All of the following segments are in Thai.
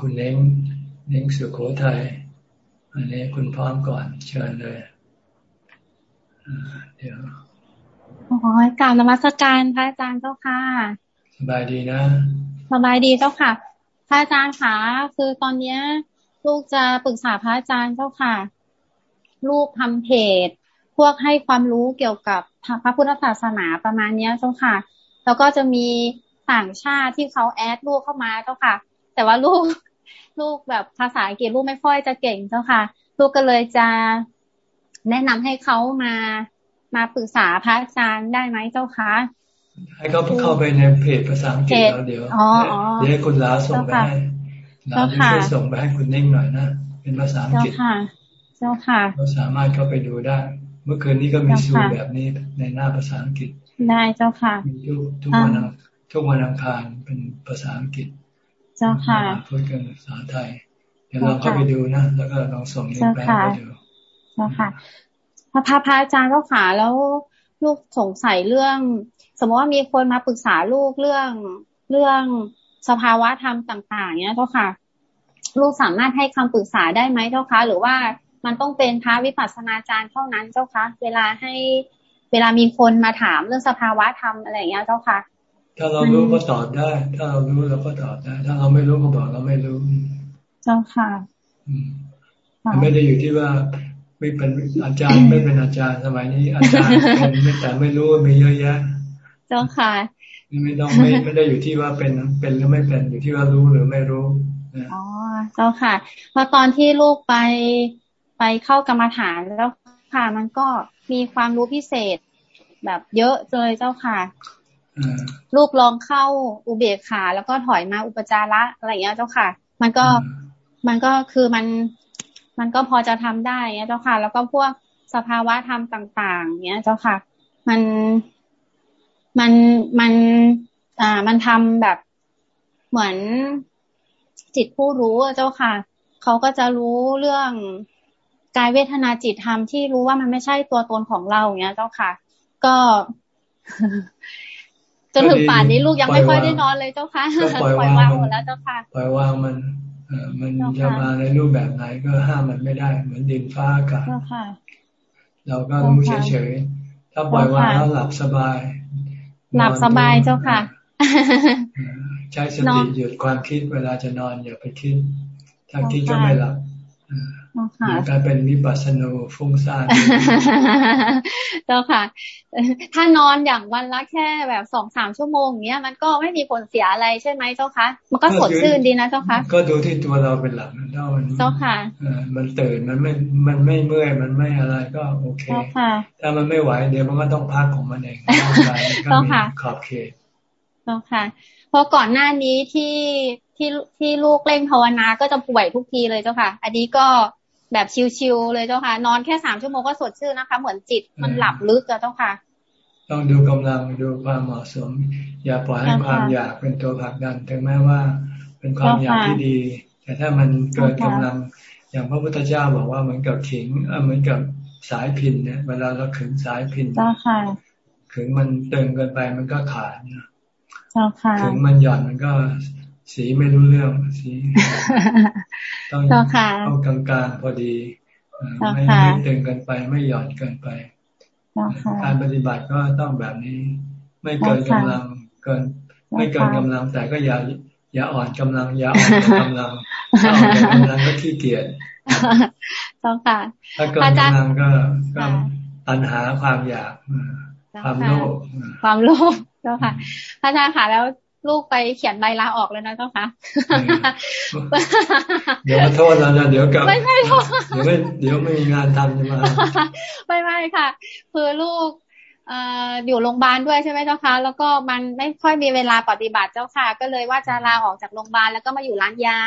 คุณเล้งเล้งสุโขทัยอันนี้คุณพร้อมก่อน เชิญเลยเดี๋ยวโอ้ยกล่าวนมัสการพระอาจารย์เจ้าค่ะ สบายดีนะ สบายดีเจ้าค่ะ พระอาจารย์คะคือตอนเนี้ย ลูกจะปรึกษาพระอาจารย์เจ้าค่ะ ลูกทำเพจ พวกให้ความรู้เกี่ยวกับพระพุทธศาสนาประมาณเนี้ยเจ้าค่ะ แล้วก็จะมีต่างชาติที่เขาแอดลูกเข้ามาเจ้าค่ะ แต่ว่าลูกลูกแบบภาษาอังกฤษลูกไม่ค่อยจะเก่งเจ้าค่ะ ลูกก็เลยจะแนะนำให้เขามามาปรึกษาพระอาจารย์ได้ไหมเจ้าคะให้เขาเข้าไปในเพจภาษาอังกฤษแล้วเดี๋ยวเดี๋ยวคุณลาส่งไปให้ลาช่วยส่งไปให้คุณนิ่งหน่อยนะเป็นภาษาอังกฤษเจ้าค่ะเราสามารถเข้าไปดูได้ เมื่อคืนนี้ก็มีซูแบบนี้ในหน้าภาษาอังกฤษได้เจ้าค่ะมีทุกทุกวันทุกวันอังคารเป็นภาษาอังกฤษ เจ้าค่ะพูดกันภาษาไทย เดี๋ยวเราเข้าไปดูนะ แล้วก็ลองส่งลิงก์ไปให้ดูเจ้าค่ะพระพระอาจารย์เจ้าขาแล้วลูกสงสัยเรื่อง สมมติว่ามีคนมาปรึกษาลูกเรื่องเรื่องสภาวะธรรมต่าง ๆ เนี้ยเจ้าค่ะ ลูกสามารถให้คำปรึกษาได้ไหมเจ้าคะหรือว่ามันต้องเป็นพระวิปัสสนาจารย์เท่านั้นเจ้าคะเวลาให้เวลามีคนมาถามเรื่องสภาวะธรรมอะไรอย่างเงี้ยเจ้าค่ะ ถ้าเรารู้ก็ตอบได้ ถ้าเรารู้เราก็ตอบได้ ถ้าเราไม่รู้ก็บอกเราไม่รู้ เจ้าค่ะมันไม่ได้อยู่ที่ว่าไม่เป็นอาจารย์ไม่เป็นอาจารย์สมัยนี้ อาจารย์เป็นไม่แต่ไม่รู้มีเยอะแยะ เจ้าค่ะไม่ต้องไม่ไม่ได้อยู่ที่ว่าเป็นเป็นหรือไม่เป็นอยู่ที่ว่ารู้หรือไม่รู้อ๋อเจ้าค่ะพอตอนที่ลูกไปไปเข้ากรรมฐานแล้วค่ะมันก็มีความรู้พิเศษแบบเยอะเลยเจ้าค่ะ ลูกลองเข้าอุเบกขา แล้วก็ถอยมาอุปจาระอะไรอย่างเงี้ยเจ้าค่ะ มันก็มันก็คือมันมันก็พอจะทำได้เนี้ยเจ้าค่ะ แล้วก็พวกสภาวะธรรมต่าง ๆ เนี้ยเจ้าค่ะ มันมันมัน อ่า มันทำแบบเหมือนจิตผู้รู้เจ้าค่ะ เขาก็จะรู้เรื่องกายเวทนาจิตธรรมที่รู้ว่ามันไม่ใช่ตัวตนของเราเนี้ย เจ้าค่ะ ก็ จนถึงป่านนี้ลูกยังไม่ค่อยได้นอนเลยเจ้าค่ะปล่อยวางหมดแล้วเจ้าค่ะปล่อยวางมันมันจะมาในรูปแบบไหนก็ห้ามมันไม่ได้ เหมือนดินฟ้าอากาศเราก็รู้เฉยๆถ้าปล่อยวางแล้วหลับสบาย หลับสบายเจ้าค่ะ ใช้สติหยุดความคิดเวลาจะนอนอย่าไปคิด ถ้าคิดก็ไม่หลับ การเป็นวิปัสสนูฟุ้งซ่านเจ้าค่ะ ถ้านอนอย่างวันละแค่แบบสองสามชั่วโมงเนี้ยมันก็ไม่มีผลเสียอะไรใช่ไหมเจ้าคะมันก็สดชื่นดีนะเจ้าคะก็ดูที่ตัวเราเป็นหลักนะเจ้าเจ้าค่ะมันตื่นมันไม่มันไม่เมื่อยมันไม่อะไรก็โอเคถ้ามันไม่ไหวเดี๋ยวมันก็ต้องพักของมันเองเจ้าค่ะขอบเขตเจ้าค่ะ เพราะก่อนหน้านี้ที่ที่ที่ลูกเล่งภาวนาก็จะป่วยทุกทีเลยเจ้าค่ะ อันนี้ก็ แบบชิวๆเลยเจ้าค่ะ นอนแค่สามชั่วโมงก็สดชื่นนะคะ เหมือนจิตมันหลับลึกเจ้าค่ะ ต้องดูกำลังดูความเหมาะสม อย่าปล่อยให้ความอยากเป็นตัวผลักดันถึงแม้ว่า เป็นความอยากที่ดี แต่ถ้ามันเกิดกำลัง อย่างพระพุทธเจ้าบอกว่าเหมือนกับขิงเหมือนกับสายพินเนี่ยเวลาเราขึงสายพินขึงมันตึงเกินไปมันก็ขาดนะขึงมันหย่อนมันก็ สีไม่รู้เรื่องสีต้องต้องกลางกลางพอดีไม่ไม่ตึงเกินไปไม่หย่อนเกินไปการปฏิบัติก็ต้องแบบนี้ ไม่เกินกำลังเกิน ไม่เกินกำลังแต่ก็อย่าอย่าอ่อนกำลังอย่าอ่อนกำลังถ้าอ่อนกำลังก็ขี้เกียจต้องค่ะถ้าเกินกำลังก็ก็ปัญหาความอยากความโลภความโลภเจ้าค่ะพระอาจารย์ค่ะแล้ว ลูกไปเขียนใบลาออกเลยนะเจ้าค่ะเดี๋ยวมาโทษเรานะเดี๋ยวกลับไม่ไม่โทษเดี๋ยวไม่เดี๋ยวไม่มีงานทำจะมาไม่ไม่ค่ะ คือลูกอยู่โรงพยาบาลด้วยใช่ไหมเจ้าค่ะแล้วก็มันไม่ค่อยมีเวลาปฏิบัติเจ้าค่ะ ก็เลยว่าจะลาออกจากโรงพยาบาลแล้วก็มาอยู่ร้านยา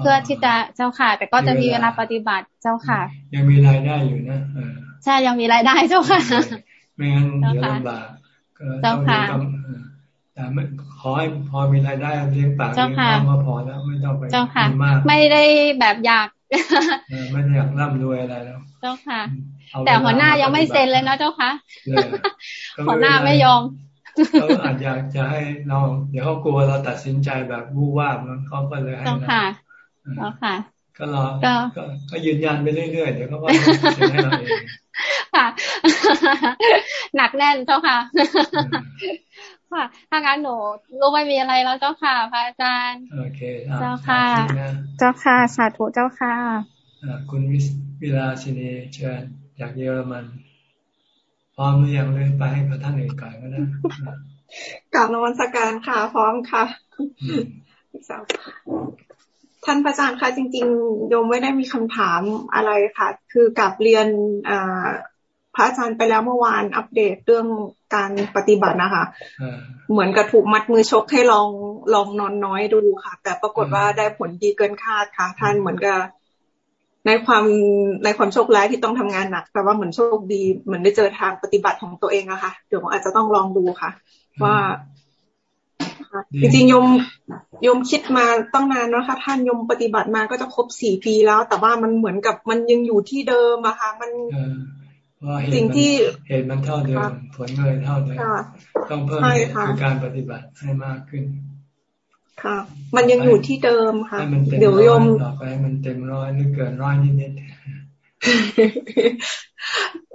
เพื่อที่จะเจ้าค่ะ แต่ก็จะมีเวลาปฏิบัติเจ้าค่ะ ยังมีรายได้อยู่นะใช่ยังมีรายได้เจ้าค่ะ ไม่งั้นเดี๋ยวลำบากเจ้าค่ะ แต่ไม่ขอให้พอมีรายได้เลี้ยงปากเลี้ยงท้องก็พอแล้วไม่ต้องไปมากไม่ได้แบบอยากไม่ได้อยากร่ำรวยอะไรแล้ว เจ้าค่ะ แต่หัวหน้ายังไม่เซ็นเลยนะเจ้าค่ะหัวหน้าไม่ยอมเขาอาจอยากจะให้เราเดี๋ยวเขากลัวเราตัดสินใจแบบวู่ว่ามันเขาก็เลยให้เราค่ะค่ะ ก็รอก็ยืนยันไปเรื่อยๆเดี๋ยวเขาก็ให้เราเองค่ะ หนักแน่นเจ้าค่ะ ค่ะ ถ้างั้นหนูรู้ไม่มีอะไรแล้วเจ้าค่ะพระอาจารย์ โอเค เจ้าค่ะ เจ้าค่ะ สาธุเจ้าค่ะคุณวิลาชินีเชิญจากเยอรมัน พร้อมหรือยังเลยไปให้พระท่านอื่นก่อนก็ได้กลับนวัตการค่ะ พร้อมค่ะท่านพระอาจารย์คะจริง ๆ โยมไม่ได้มีคำถามอะไรค่ะ คือกับเรียน พระอาจารย์ไปแล้วเมื่อวานอัปเดตเรื่องการปฏิบัตินะคะเหมือนกับถูกมัดมือชกให้ลองลองนอนน้อยดูค่ะ แต่ปรากฏว่าได้ผลดีเกินคาดค่ะ ท่านเหมือนกับในความในความโชคร้ายที่ต้องทำงานหนัก แต่ว่าเหมือนโชคดีเหมือนได้เจอทางปฏิบัติของตัวเองอะค่ะเดี๋ยวอาจจะต้องลองดูค่ะ ว่าจริงๆยมยมคิดมาต้องนานแล้วค่ะท่านยมปฏิบัติมาก็จะครบสี่ปีแล้ว แต่ว่ามันเหมือนกับมันยังอยู่ที่เดิมอะค่ะ มัน สิ่งที่เหตุมันเท่าเดิมผลเงินเท่าเดิมต้องเพิ่มคือการปฏิบัติให้มากขึ้น ค่ะ มันยังอยู่ที่เดิมค่ะ เดี๋ยวยมต่อไปมันเต็มร้อยหรือเกินร้อยนิด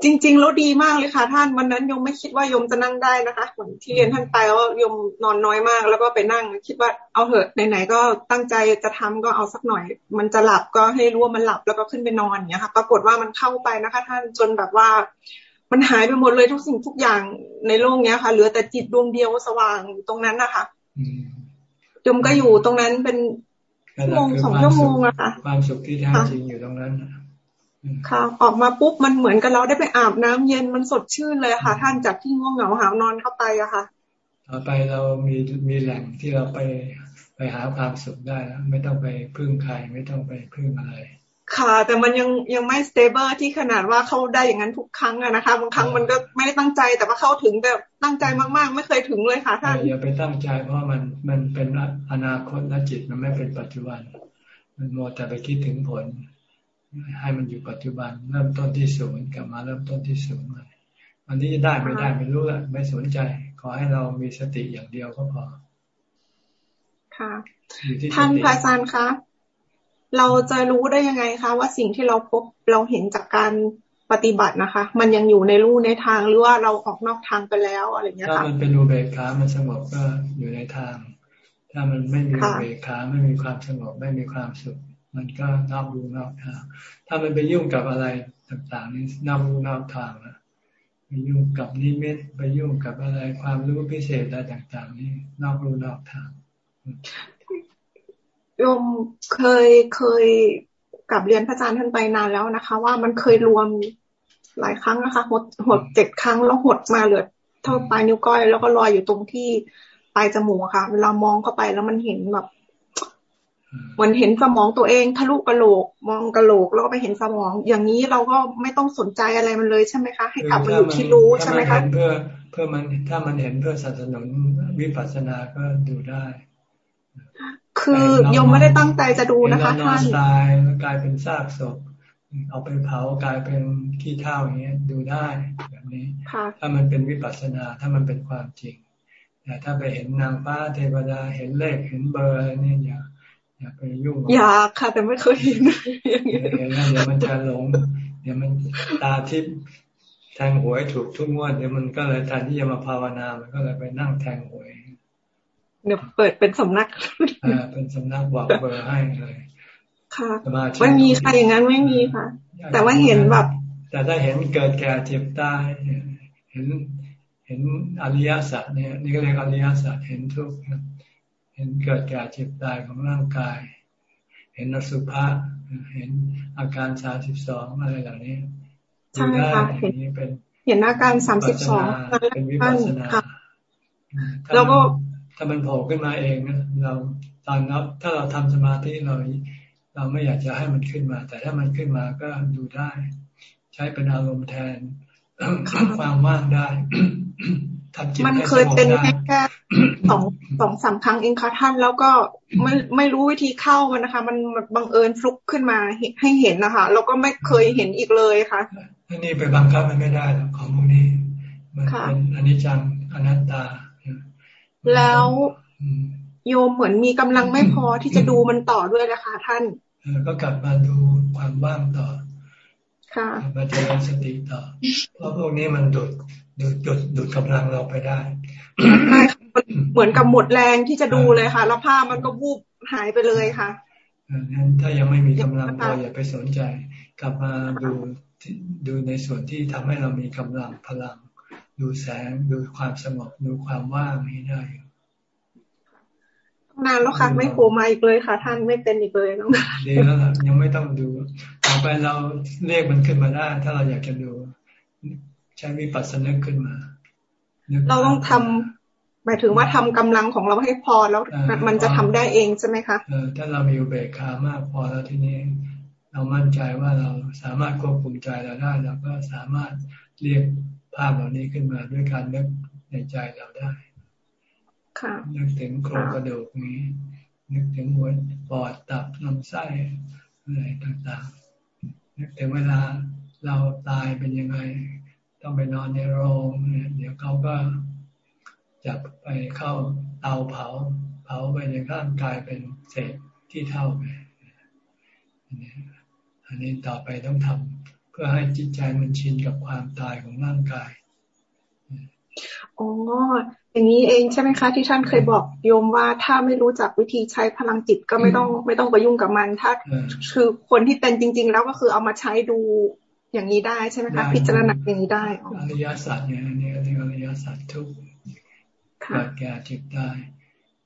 จริงๆแล้วดีมากเลยค่ะ ท่านวันนั้นยมไม่คิดว่ายมจะนั่งได้นะคะเหมือนที่เรียนท่านไปว่ายมนอนน้อยมาก แล้วก็ไปนั่งคิดว่าเอาเหอะไหนๆก็ตั้งใจจะทำก็เอาสักหน่อย มันจะหลับก็ให้รู้ว่ามันหลับแล้วก็ขึ้นไปนอนอย่างเงี้ยค่ะปรากฏว่ามันเข้าไปนะคะ ท่านจนแบบว่ามันหายไปหมดเลยทุกสิ่งทุกอย่างในโลกเนี้ยค่ะ เหลือแต่จิตดวงเดียวสว่างตรงนั้นนะคะยมก็อยู่ตรงนั้นเป็นชั่วโมงสองชั่วโมงอะค่ะความสุขที่แท้จริงอยู่ตรงนั้น ค่ะ ออกมาปุ๊บมันเหมือนกับเราได้ไปอาบน้ำเย็นมันสดชื่นเลยค่ะ ท่านจากที่ง่วงเหงาหานอนเข้าไปอะค่ะต่อไปเรามีมีแหล่งที่เราไปไปหาความสุขได้แล้วไม่ต้องไปพึ่งใครไม่ต้องไปพึ่งอะไรค่ะ แต่มันยังยังไม่สเตเบิลที่ขนาดว่าเข้าได้อย่างนั้นทุกครั้งอะนะคะบางครั้งมันก็ไม่ได้ตั้งใจแต่ว่าเข้าถึงแบบตั้งใจมากๆ ไม่เคยถึงเลยค่ะท่านอย่าไปตั้งใจเพราะมันมันเป็นอนาคตและจิตมันไม่เป็นปัจจุบัน มันมัวแต่ไปคิดถึงผล ให้มันอยู่ปัจจุบัน เริ่มต้นที่ศูนย์กลับมาเริ่มต้นที่ศูนย์ใหม่วันนี้ได้ไม่ได้ไม่รู้ละไม่สนใจ ขอให้เรามีสติอย่างเดียวก็พอ ค่ะท่านพระอาจารย์คะเราจะรู้ได้ยังไงคะว่าสิ่งที่เราพบเราเห็นจากการปฏิบัตินะคะ มันยังอยู่ในรูในทางหรือว่าเราออกนอกทางไปแล้วอะไรเงี้ยค่ะถ้ามันเป็นรูเบกขา มันสงบก็อยู่ในทาง ถ้ามันไม่มีรูเบกขาไม่มีความสงบไม่มีความสุข มันก็นอกรูนอกทาง ถ้ามันไปยุ่งกับอะไรต่างๆนี่นอกรูนอกทางนะไปยุ่งกับนิมิตไปยุ่งกับอะไรความรู้พิเศษอะไรต่าง ๆ นี่นอกรูนอกทางโยมเคยเคยกับเรียนพระอาจารย์ท่านไปนานแล้วนะคะ ว่ามันเคยรวมหลายครั้งนะคะหดหดเจ็ดครั้งแล้วหดมาเหลือเท่าปลายนิ้วก้อยแล้วก็ลอยอยู่ตรงที่ปลายจมูกค่ะ เวลามองเข้าไปแล้วมันเห็นแบบ เหมือนเห็นสมองตัวเองทะลุกระโหลก มองกระโหลกแล้วก็ไปเห็นสมอง อย่างนี้เราก็ไม่ต้องสนใจอะไรมันเลยใช่ไหมคะ ให้กลับมาอยู่ที่รู้ใช่ไหมคะเพื่อเพื่อมันถ้ามันเห็นเพื่อสนับสนุนวิปัสสนาก็ดูได้ คือยมไม่ได้ตั้งใจจะดูนะคะท่านตายกลายเป็นซากศพเอาไปเผากลายเป็นขี้เท่าอย่างเงี้ยดูได้แบบนี้ ถ้ามันเป็นวิปัสสนาถ้ามันเป็นความจริงแต่ถ้าไปเห็นนางฟ้าเทวดาเห็นเลขเห็นเบอร์อะไรนี่อย่า อย่าไปยุ่งอยากค่ะ แต่ไม่เคยเห็นเดี๋ยวมันจะหลง เดี๋ยวมันตาทิพย์แทงหวยถูกทุกงวดเดี๋ยวมันก็เลยแทนที่จะมาภาวนา มันก็เลยไปนั่งแทงหวยเดี๋ยวเปิดเป็นสำนักอ่าเป็นสำนักบอกเบอร์ให้เลย ค่ะไม่มีค่ะอย่างนั้นไม่มีค่ะ แต่ว่าเห็นแบบ แต่ถ้าเห็นเกิดแก่เจ็บตายเห็นเห็นอริยสัจเนี่ย นี่ก็เรียกอริยสัจเห็นทุกข์ เห็นเกิดแก่เจ็บตายของร่างกาย เห็นอสุภะเห็นอาการสามสิบสองอะไรเหล่านี้ใช่ค่ะเห็นเป็นเห็นอาการสามสิบสองเป็นวิปัสสนาแล้วก็ถ้ามันโผล่ขึ้นมาเองนะเราตอนนับถ้าเราทำสมาธิเราเราไม่อยากจะให้มันขึ้นมา แต่ถ้ามันขึ้นมาก็ดูได้ ใช้เป็นอารมณ์แทนความว่างได้มันเคยเป็นแค่แค่ สองสองสามครั้งเองค่ะท่าน แล้วก็ไม่ไม่รู้วิธีเข้ามันนะคะ มันบังเอิญฟลุกขึ้นมาให้เห็นนะคะแล้วก็ไม่เคยเห็นอีกเลยค่ะนี่ไปบังคับมันไม่ได้หรอกของพวกนี้ มันเป็นอนิจจังอนัตตา แล้วโยมเหมือนมีกำลังไม่พอที่จะดูมันต่อด้วยนะคะท่านก็กลับมาดูความว่างต่อค่ะมาเจริญสติต่อ เพราะพวกนี้มันดูดดูดดูดดูดกำลังเราไปได้ เหมือนกับหมดแรงที่จะดูเลยค่ะ แล้วภาพมันก็วูบหายไปเลยค่ะงั้นถ้ายังไม่มีกำลังพออย่าไปสนใจ กลับมาดูดูในส่วนที่ทำให้เรามีกำลังพลัง ดูแสงดูความสงบดูความว่างนี้ได้นานแล้วค่ะไม่โผล่มาอีกเลยค่ะ ท่านไม่เป็นอีกเลยต้องดีแล้วล่ะยังไม่ต้องดูต่อไปเราเรียกมันขึ้นมาได้ ถ้าเราอยากจะดู ใช้วิปัสสนึกขึ้นมา เราต้องทำห มายถึงว่าทำกำลังของเราให้พอแล้วมันจะทำได้เองใช่ไหมคะเออถ้าเรามีอุเบกขามากพอแล้วทีนี้ เรามั่นใจว่าเราสามารถควบคุมใจเราได้เราก็สามารถเรียกภาพเหล่านี้ขึ้นมาด้วยการนึกในใจเราได้นึกถึงโครงกระดูกนี้ นึกถึงหัวปอดตับลำไส้อะไรต่างๆ นึกถึงเวลาเราตายเป็นยังไง ต้องไปนอนในโรงเนี่ยเดี๋ยวเขาก็ จับไปเข้าเตาเผา เผาไปในร่างกายเป็นเศษที่เท่าไปอันนี้ต่อไปต้องทำเพื่อให้จิตใจมันชินกับความตายของร่างกายอ๋ออย่างนี้เองใช่ไหมคะ ที่ท่านเคยบอกโยมว่าถ้าไม่รู้จักวิธีใช้พลังจิตก็ไม่ต้องไม่ต้องไปยุ่งกับมัน ถ้าคือคนที่เป็นจริง ๆ แล้วก็คือเอามาใช้ดูอย่างนี้ได้ใช่ไหมคะ พิจารณาอย่างนี้ได้อริยสัจเนี่ยนี่เรียกอริยสัจทุก เกิดแก่เจ็บตาย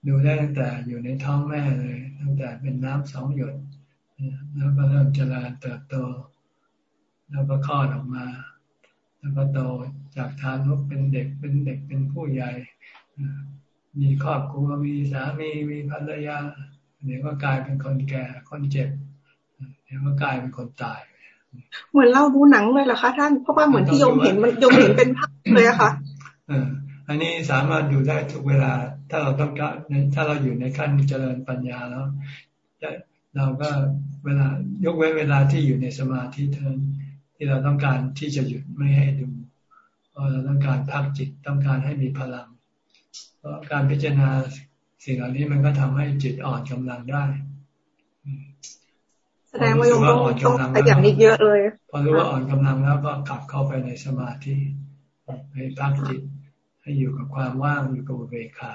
ดูได้ตั้งแต่อยู่ในท้องแม่เลย ตั้งแต่เป็นน้ำสองหยดแล้วก็เริ่มเจริญเติบโต แล้วก็คลอดออกมา แล้วก็โตจากทารกเป็นเด็กเป็นเด็กเป็นผู้ใหญ่ มีครอบครัวมีสามีมีภรรยาเดี๋ยวก็กลายเป็นคนแก่คนเจ็บเดี๋ยวก็กลายเป็นคนตาย เหมือนเราดูหนังเลยเหรอคะท่านเพราะว่าเหมือนที่โยมเห็นมันโยมเห็นเป็นภาพเลยอะค่ะ อันนี้สามารถดูได้ทุกเวลา ถ้าเราต้องการถ้าเราอยู่ในขั้นเจริญปัญญาแล้วเราก็เวลายกเว้นเวลาที่อยู่ในสมาธิเท่านั้นที่เราต้องการที่จะหยุดไม่ให้ดูเพราะเราต้องการพักจิตต้องการให้มีพลัง เพราะการพิจารณาสิ่งเหล่านี้มันก็ทำให้จิตอ่อนกำลังได้แสดงว่าโยมต้องต้องอย่างนี้เยอะเลย พอรู้ว่าอ่อนกำลังแล้วก็กลับเข้าไปในสมาธิให้พักจิต ให้อยู่กับความว่างอยู่กับอุเบกขา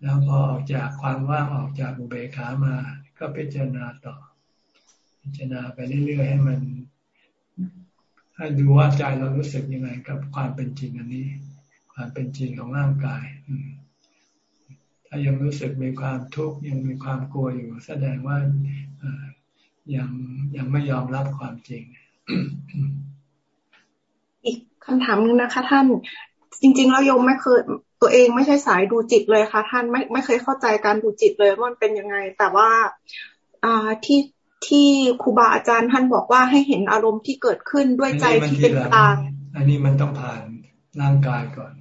แล้วพอออกจากความว่างออกจากอุเบกขามา ก็พิจารณาต่อ พิจารณาไปเรื่อยๆให้มัน ให้ดูว่าใจเรารู้สึกยังไงกับความเป็นจริงอันนี้ ความเป็นจริงของร่างกาย ถ้ายังรู้สึกมีความทุกข์ยังมีความกลัวอยู่ แสดงว่ายังยังไม่ยอมรับความจริงอีกคำถามนึงนะคะท่าน จริง ๆ แล้วโยมไม่เคยตัวเองไม่ใช่สายดูจิตเลยค่ะ ท่านไม่ไม่เคยเข้าใจการดูจิตเลยว่ามันเป็นยังไง แต่ว่าอ่าที่ที่ครูบาอาจารย์ท่านบอกว่าให้เห็นอารมณ์ที่เกิดขึ้นด้วยใจที่เป็นกลางอันนี้มันต้องผ่านร่างกายก่อน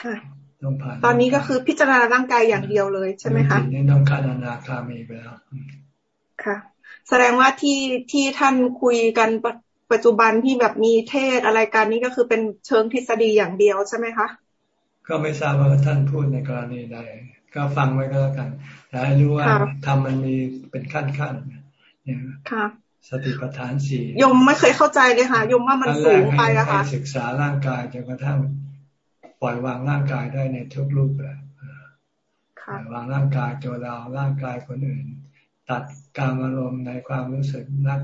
ค่ะต้องผ่าน ตอนนี้ก็คือพิจารณาร่างกายอย่างเดียวเลยใช่ไหมคะนี่ต้องการอนาคามีไปแล้วค่ะ แสดงว่าที่ที่ท่านคุยกัน ปัจจุบันที่แบบมีเทศอะไรกันนี่ก็คือเป็นเชิงทฤษฎีอย่างเดียวใช่ไหมคะก็ไม่ทราบว่าท่านพูดในกรณีใดก็ฟังไว้ก็แล้วกันแต่ให้รู้ว่าทำมันมีเป็นขั้นขั้นค่ะสติปัฏฐานสี่ยมไม่เคยเข้าใจเลยค่ะยมว่ามันสูงไปอะค่ะศึกษาร่างกายจนกระทั่งปล่อยวางร่างกายได้ในทุกรูปแบบปล่อยวางร่างกายตัวเราร่างกายคนอื่น ตัดการอารมณ์ในความรู้สึกรัก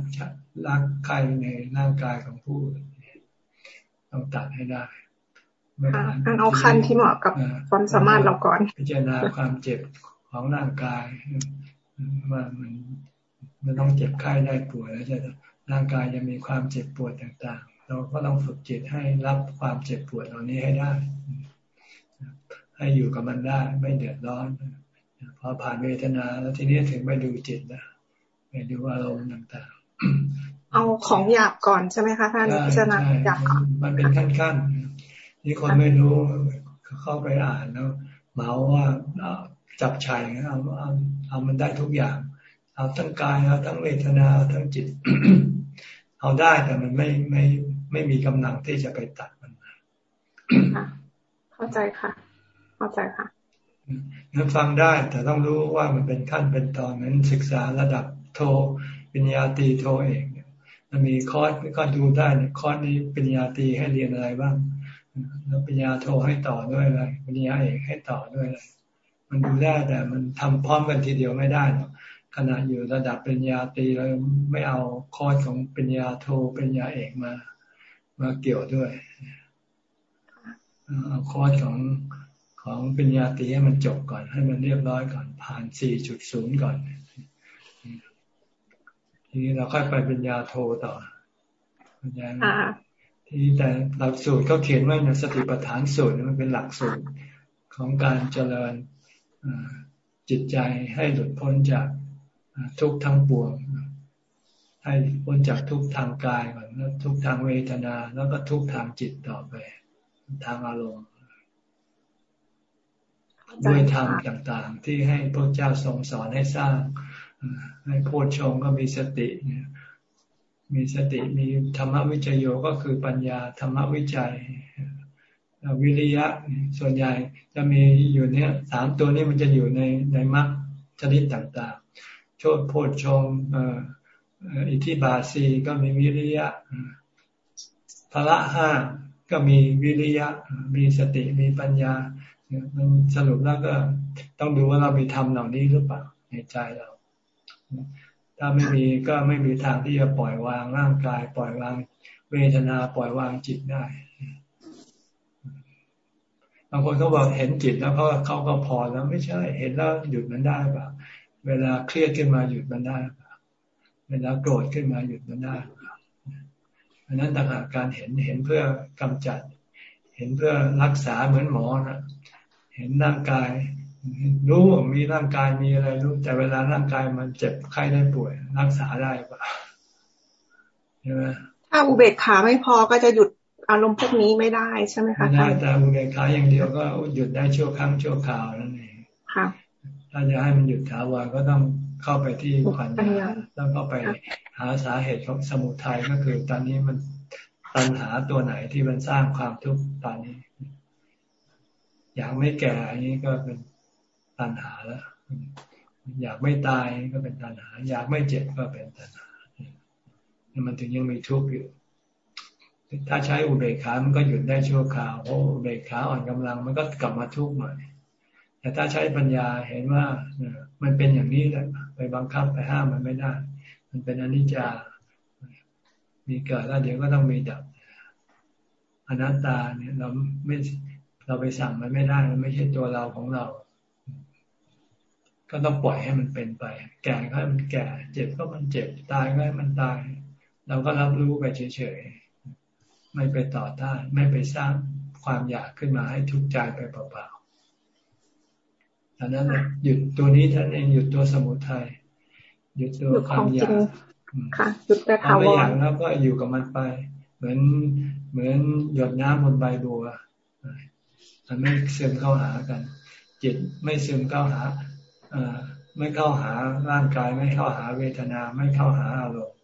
รักใครในร่างกายของผู้ต้องตัดให้ได้อันเอาคันที่เหมาะกับความสามารถเราก่อน พิจารณาความเจ็บของร่างกายว่ามันมันต้องเจ็บไข้ได้ป่วยแล้วจะร่างกายจะมีความเจ็บปวดต่างๆ เราก็ต้องฝึกจิตให้รับความเจ็บปวดเหล่านี้ให้ได้ ให้อยู่กับมันได้ไม่เดือดร้อน พอผ่านเวทนา แล้วทีนี้ถึงไปดูจิตนะไปดูอารมณ์ต่างๆ เอาของหยาบก่อนใช่ไหมคะท่านพิจารณาหยาบมันเป็นขั้นๆนี่คนไม่รู้เข้าไปอ่านแล้วเมาว่าจับชัยเอาเอาเอามันได้ทุกอย่าง เอาทั้งกายเอาทั้งเวทนาเอาทั้งจิต เอาได้แต่มันไม่ไม่ไม่มีกำลังที่จะไปตัดมันค่ะเข้าใจค่ะ เข้าใจค่ะ นั้นฟังได้แต่ต้องรู้ว่ามันเป็นขั้นเป็นตอนนั้นศึกษาระดับโทปริญญาตรีโทเอกเนี่ยมันมีคอร์สก็ดูได้เนี่ยคอร์สนี้ปริญญาตรีให้เรียนอะไรบ้าง แล้วปริญญาโทให้ต่อด้วยอะไรปริญญาเอกให้ต่อด้วยอะไรมันดูได้แต่มันทำพร้อมกันทีเดียวไม่ได้หรอกขณะอยู่ระดับปริญญาตรีเราไม่เอาคอร์สของปริญญาโทปริญญาเอกมา มาเกี่ยวด้วยเอาคอร์สของ ของปริญญาตรีให้มันจบก่อน ให้มันเรียบร้อยก่อน ผ่าน 4.0 ก่อน ทีนี้เราค่อยไปปริญญาโทต่อปัญญาทีนี้แต่หลักสูตรเขาเขียนไว้ในสติปัฏฐานสูตรมันเป็นหลักสูตรของการเจริญจิตใจให้หลุดพ้นจากทุกทั้งปวงให้พ้นจากทุกทางกายก่อนแล้วทุกทางเวทนา แล้วก็ทุกทางจิตต่อไป ทางอารมณ์ ด้วยธรรมต่างๆ ที่ให้พระเจ้าทรงสอนให้สร้างให้โพชฌงก็มีสติเนี่ยมีสติมีธรรมวิจโยก็คือปัญญาธรรมวิจัย วิริยะส่วนใหญ่จะมีอยู่เนี้ยสามตัวนี้มันจะอยู่ในในมรรคชนิดต่างๆ โชดโพชฌงอิทธิบาสีก็มีวิริยะพละห้าก็มีวิริยะ มีสติมีปัญญา มันสรุปแล้วก็ต้องดูว่าเรามีธรรมเหล่านี้หรือเปล่าในใจเรา ถ้าไม่มีก็ไม่มีทางที่จะปล่อยวางร่างกาย ปล่อยวางเวทนาปล่อยวางจิตได้บางคนเขาบอกเห็นจิตแล้วเขาเขาก็พอแล้วไม่ใช่ เห็นแล้วหยุดมันได้ป่ะเวลาเครียดขึ้นมาหยุดมันได้ป่ะเวลาโกรธขึ้นมาหยุดมันได้ป่ะอันนั้นต่างหากการเห็นเห็นเพื่อกำจัด เห็นเพื่อรักษาเหมือนหมอนะ เห็นร่างกาย รู้มีร่างกายมีอะไรรู้ แต่เวลาร่างกายมันเจ็บไข้ได้ป่วย รักษาได้ป่ะใช่ไหมถ้าอุเบกขาไม่พอก็จะหยุดอารมณ์พวกนี้ไม่ได้ใช่ไหมคะไม่ได้แต่อุเบกขาอย่างเดียวก็หยุดได้ชั่วครั้งชั่วคราวนั่นเองค่ะถ้าจะให้มันหยุดถาวรก็ต้องเข้าไปที่ปัญญาแล้วก็ไปหาสาเหตุของสมุทัยก็คือ ตอนนี้มันตัณหาตัวไหนที่มันสร้างความทุกข์ตอนนี้ อยากไม่แก่อันนี้ก็เป็นตัณหาแล้วอยากไม่ตายก็เป็นตัณหา อยากไม่เจ็บก็เป็นตัณหามันถึงยังมีทุกข์อยู่ ถ้าใช้อุเบกขา มันก็หยุดได้ชั่วคราวเพราะอุเบกขาอ่อนกำลัง มันก็กลับมาทุกข์ใหม่ แต่ถ้าใช้ปัญญาเห็นว่ามันเป็นอย่างนี้แหละไปบังคับไปห้ามมันไม่ได้ มันเป็นอนิจจา มีเกิดแล้วเดี๋ยวก็ต้องมีดับ อนัตตาเนี่ยเราไม่ เราไปสั่งมันไม่ได้ มันไม่ใช่ตัวเราของเรา ก็ต้องปล่อยให้มันเป็นไป แก่ก็ให้มันแก่ เจ็บก็มันเจ็บ ตายก็ให้มันตาย เราก็รับรู้ไปเฉยๆ ไม่ไปต่อต้าน ไม่ไปสร้างความอยากขึ้นมาให้ทุกข์ใจไปเปล่าๆดังนั้นหยุดตัวนี้ท่านเองหยุดตัวสมุทัยหยุดตัวความอยากค่ะหยุดแต่าวไม่อยากแล้วก็อยู่กับมันไป เหมือนเหมือนหยดน้ำบนใบบัว มันไม่ซึมเข้าหากัน จิตไม่ซึมเข้าหาไม่เข้าหาร่างกายไม่เข้าหาเวทนาไม่เข้าหาอารมณ์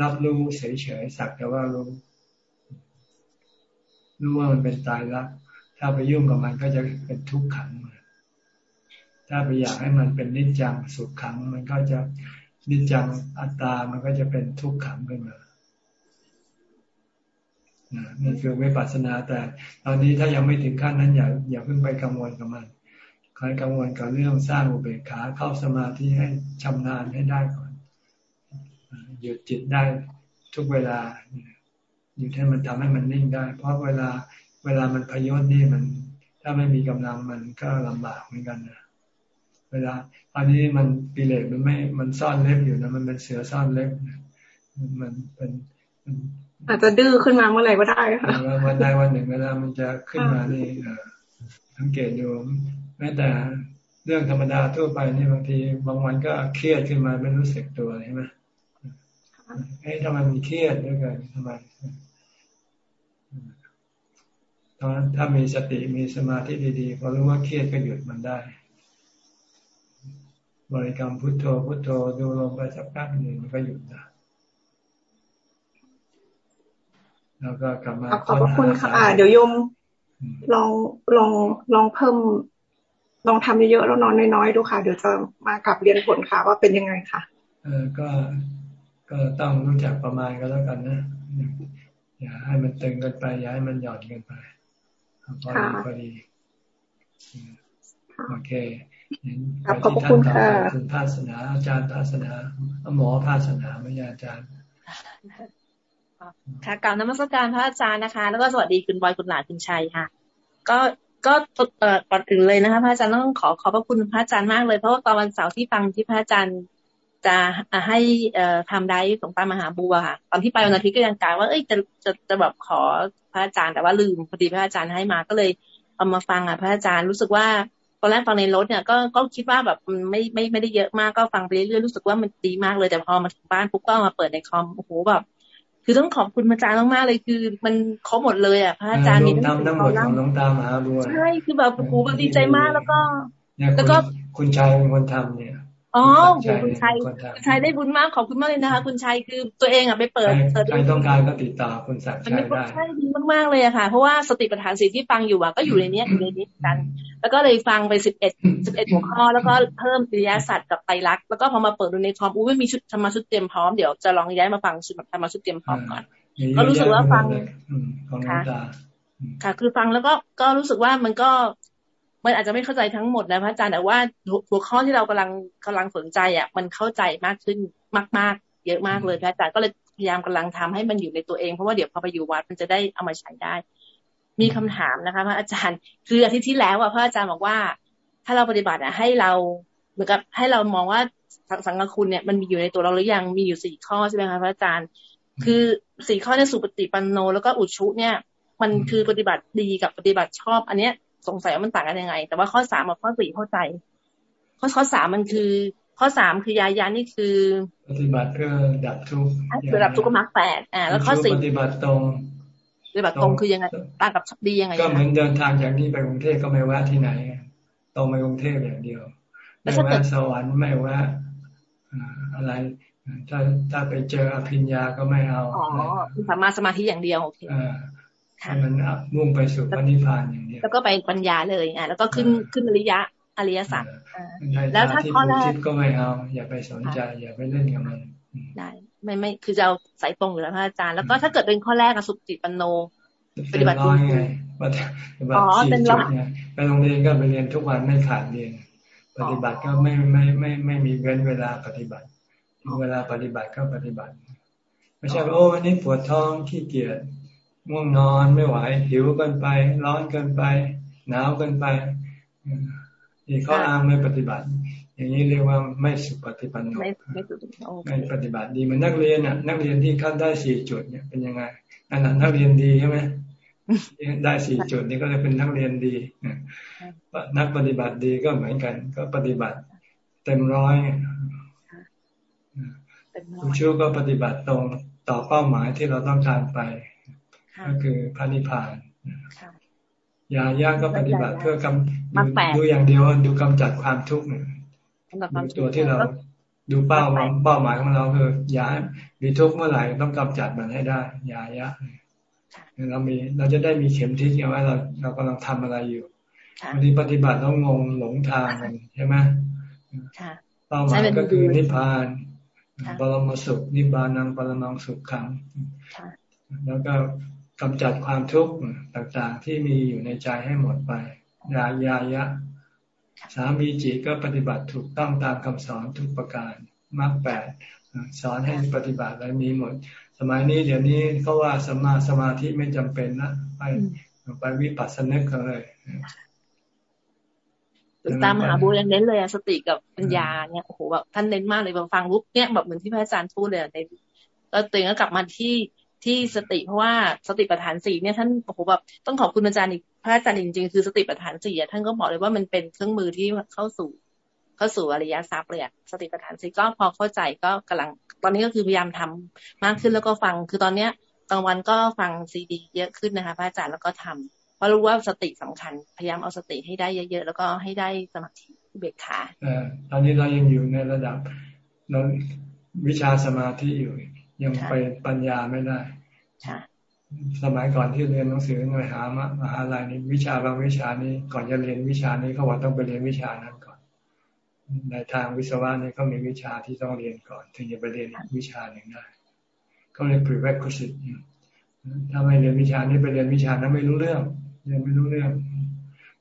รับรู้เฉยๆสักแต่ว่ารู้รู้ว่ามันเป็นตายรักถ้าไปยุ่งกับมันก็จะเป็นทุกข์ขัง ถ้าไปอยากให้มันเป็นนิจจังสุขขัง มันก็จะนิจจังอัตตา มันก็จะเป็นทุกข์ขังขึ้นมา นี่คือวิปัสสนาแต่ตอนนี้ถ้ายังไม่ถึงขั้นนั้นอย่าอย่าเพิ่งไปกังวลกับมันคอยกังวลกับเรื่องสร้างอุเบกขาเข้าสมาธิให้ชำนาญให้ได้ก่อนหยุดจิตได้ทุกเวลาหยุดให้มันทำให้มันนิ่งได้ เพราะเวลาเวลามันพยศนี่มัน ถ้าไม่มีกำลังมันก็ลำบากเหมือนกันนะเวลาตอนนี้มันปีเลกมันไม่มันซ่อนเล็บอยู่นะมันเป็นเสือซ่อนเล็บมันเป็น อาจจะดื้อขึ้นมาเมื่อไหร่ก็ได้ค่ะวันใดวันหนึ่งเวลามันจะขึ้นมานี่สังเกตดูแม้แต่เรื่องธรรมดาทั่วไปนี่บางทีบางวันก็เครียดขึ้นมาไม่รู้สึกตัวใช่ไหมเอ้ทำไมมันเครียดด้วยกันทำไมตอนถ้ามีสติมีสมาธิดีๆพอรู้ว่าเครียดก็หยุดมันได้ บริกรรมพุทโธพุทโธดูลงไปสักแป๊บหนึ่งมันก็หยุดนะ แล้วก็กลับมาขอบคุณค่ะเดี๋ยวยมลองลองลองเพิ่ม ลองทำเยอะๆแล้วนอนน้อยๆดูค่ะ เดี๋ยวจะมากลับเรียนผลค่ะว่าเป็นยังไงค่ะ เออก็ก็ต้องรู้จักประมาณก็แล้วกันนะอย่าให้มันตึงเกินไป อย่าให้มันหย่อนเกินไปพอดีพอดีโอเคขอบคุณค่ะคุณภาสนาอาจารย์ภาสนาหมอภาสนาไม่ใช่อาจารย์ ค่ะกล่าวนมัสการพระอาจารย์นะคะ แล้วก็สวัสดีคุณบอยคุณหลานคุณชัยค่ะ ก็ก็เอ่อก่อนอื่นเลยนะคะ พระอาจารย์ต้องขอขอบพระคุณพระอาจารย์มากเลยเพราะว่าตอนวันเสาร์ที่ฟังที่พระอาจารย์จะให้เอ่อทำได้สงตามหาบัวค่ะ ตอนที่ไปวันอาทิตย์ก็ยังกล่าวว่าเอ้ยจะจะจะแบบขอพระอาจารย์แต่ว่าลืมพอดีพระอาจารย์ให้มาก็เลยเอามาฟังอะพระอาจารย์รู้สึกว่าตอนแรกฟังในรถเนี่ยก็ก็คิดว่าแบบไม่ไม่ไม่ได้เยอะมากก็ฟังไปเรื่อยๆรู้สึกว่ามันดีมากเลยแต่พอมาถึงบ้านปุ๊บก็มาเปิดในคอมโอ้โหแบบ คือต้องขอบคุณอาจารย์มากๆเลยคือ มันครบหมดเลยอะพระอาจารย์มีทั้งทั้งหมดของน้องตามหาบัวใช่คือแบบโอ้โหแบบดีใจมากแล้วก็ แล้วก็คุณชายเป็นคนทำเนี่ย อ๋อคุณชัยคุณชัยได้บุญมากขอบคุณมากเลยนะคะ คุณชัยคือตัวเองอะไปเปิดใครต้องการก็ติดต่อคุณสักชัยได้ใช่ดีมากๆเลยอะค่ะ เพราะว่าสติปัฏฐานสีที่ฟังอยู่อะก็อยู่ในนี้อยู่ในนี้กัน แล้วก็เลยฟังไปสิบเอ็ดสิบเอ็ดหัวข้อ แล้วก็เพิ่มปิยสัตว์กับไตรลักษณ์แล้วก็พอมาเปิดดูในคอมอู้ไม่มีชุดธรรมชุดเตรียมพร้อมเดี๋ยวจะลองย้ายมาฟังชุดธรรมชุดเตรียมพร้อมก่อนก็รู้สึกว่าฟังค่ะค่ะ คือฟังแล้วก็ก็รู้สึกว่ามันก็ มันอาจจะไม่เข้าใจทั้งหมดนะพระอาจารย์แต่ว่าหัวข้อที่เรากำลังกำลังสนใจอะมันเข้าใจมากขึ้นมาก ๆ เยอะมากเลยพระอาจารย์ก็เลยพยายามกำลังทำให้มันอยู่ในตัวเองเพราะว่าเดี๋ยวพอไปอยู่วัดมันจะได้เอามาใช้ได้ มีคำถามนะคะ พระอาจารย์คืออาทิตย์ที่แล้วอะพระอาจารย์บอกว่า ถ้าเราปฏิบัติอะให้เราเหมือนกับให้เรามองว่าสังฆคุณเนี่ยมันมีอยู่ในตัวเราหรือยังมีอยู่สี่ข้อใช่ไหมคะพระอาจารย์ คือสี่ข้อเนี่ยสุปฏิปันโน แล้วก็อุชุเนี่ย มันคือปฏิบัติดีกับปฏิบัติชอบ อันเนี้ย สงสัยว่ามันต่างกันยังไง แต่ว่าข้อสามกับข้อสี่เข้าใจ ข้อข้อสามมันคือ ข้อสามคือยายานี่คือ ปฏิบัติเพื่อดับทุกข์เพื่อดับทุกข์ก็มรรคแปดอ่า แล้วข้อสี่ปฏิบัติตรงปฏิบัติตรงคือยังไงต่างกับดียังไงก็เหมือนเดินทางจากนี้ไปกรุงเทพก็ไม่แวะที่ไหนตรงไปกรุงเทพอย่างเดียวไม่แวะสวรรค์ไม่แวะอะไรถ้าถ้าไปเจออภิญญาก็ไม่เอาอ๋อสามารถสมาธิอย่างเดียวโอเค ให้มันมุ่งไปสู่พระนิพพานอย่างเดียวแล้วก็ไปปัญญาเลยอะแล้วก็ขึ้นขึ้นอริยะอริยสัจแล้วถ้าข้อแรกก็ไม่เอาอย่าไปสนใจ อย่าไปเล่นกับมันได้ไม่ไม่คือจะเอาสายตรงอยู่แล้วพระอาจารย์แล้วก็ถ้าเกิดเป็นข้อแรกสุติปันโน ปฏิบัติจริงปฏิบัติสี่จุดไงไปโรงเรียนก็ไปเรียนทุกวันไม่ขาดเรียน ปฏิบัติก็ไม่ไม่ไม่ไม่มีเว้นเวลาปฏิบัติเวลาปฏิบัติก็ปฏิบัติ ไม่ใช่ว่าโอ้วันนี้ปวดท้องขี้เกียจ ง่วงนอนไม่ไหว หิวเกินไป ร้อนเกินไป หนาวเกินไปอีกข้ออ้างไม่ปฏิบัติ อย่างนี้เรียกว่าไม่สุปฏิปันโนไม่ปฏิบัติดีเหมือนนักเรียนอะ นักเรียนที่ขั้นได้สี่จุดเนี่ยเป็นยังไงอันนั้นนักเรียนดีใช่ไหมได้สี่จุดนี้ก็เลยเป็นนักเรียนดีนักปฏิบัติดีก็เหมือนกัน ก็ปฏิบัติ เต็มร้อยคุณชูก็ปฏิบัติตรงต่อเป้าหมายที่เราต้องการไป ก็คือพระนิพพานยาย่าก็ปฏิบัติเพื่อกำดูอย่างเดียวดูกำจัดความทุกข์เนี่ยตัวที่เราดูเป้าเป้าหมายของเราคืออย่ามีทุกข์เมื่อไหร่ต้องกำจัดมันให้ได้ยายะเรามีเราจะได้มีเข็มทิศว่าเราเรากำลังทำอะไรอยู่บางทีปฏิบัติต้องงงหลงทางกันใช่ไหมเป้าหมายก็คือนิพพานปรมสุขนิบานังปรมังสุขขังแล้วก็ กำจัดความทุกข์ต่างๆ ที่มีอยู่ในใจให้หมดไปยายายะ สามีจิก็ปฏิบัติถูกต้องตามคำสอนทุกประการมรรคแปดสอนให้ปฏิบัติแล้วมีหมด สมัยนี้เดี๋ยวนี้เขาว่าสมาสมาธิไม่จำเป็นนะไปไปวิปัสสนึกกันเลยตามหาบูยังเน้นเลยสติกับปัญญาเนี่ยโอ้โหแบบท่านเน้นมากเลยฟังลุกเนี่ยแบบเหมือนที่พระอาจารย์พูดเลยในก็ตื่นก็กลับมาที่ ที่สติเพราะว่าสติปัฏฐานสี่เนี่ยท่านโอ้โหแบบต้องขอบคุณอาจารย์อีกพระอาจารย์จริงๆคือสติปัฏฐานสี่ท่านก็บอกเลยว่ามันเป็นเครื่องมือที่เข้าสู่เข้าสู่อริยทรัพย์เลยสติปัฏฐานสี่ก็พอเข้าใจก็กำลัง ตอนนี้ก็คือพยายามทำมากขึ้นแล้วก็ฟัง คือตอนเนี้ยกลางวันก็ฟังซีดี เยอะขึ้นนะคะพระอาจารย์แล้วก็ทำเพราะรู้ว่าสติสำคัญพยายามเอาสติให้ได้เยอะๆแล้วก็ให้ได้สมาธิเบิกขาตอนนี้เรายังอยู่ในระดับเราวิชาสมาธิอยู่ ยังไปปัญญาไม่ได้ค่ะสมัยก่อนที่เรียนหนังสือในหามหาลัยนี้วิชาบางวิชานี้ก่อนจะเรียนวิชานี้เขาบอกต้องไปเรียนวิชานั้นก่อน ในทางวิศวะนี่เขามีวิชาที่ต้องเรียนก่อน ถึงจะไปเรียนวิชาหนึ่งได้เขาเรียน prerequisite ถ้าไม่เรียนวิชานี้ไปเรียนวิชานั้นไม่รู้เรื่องเรียนไม่รู้เรื่อง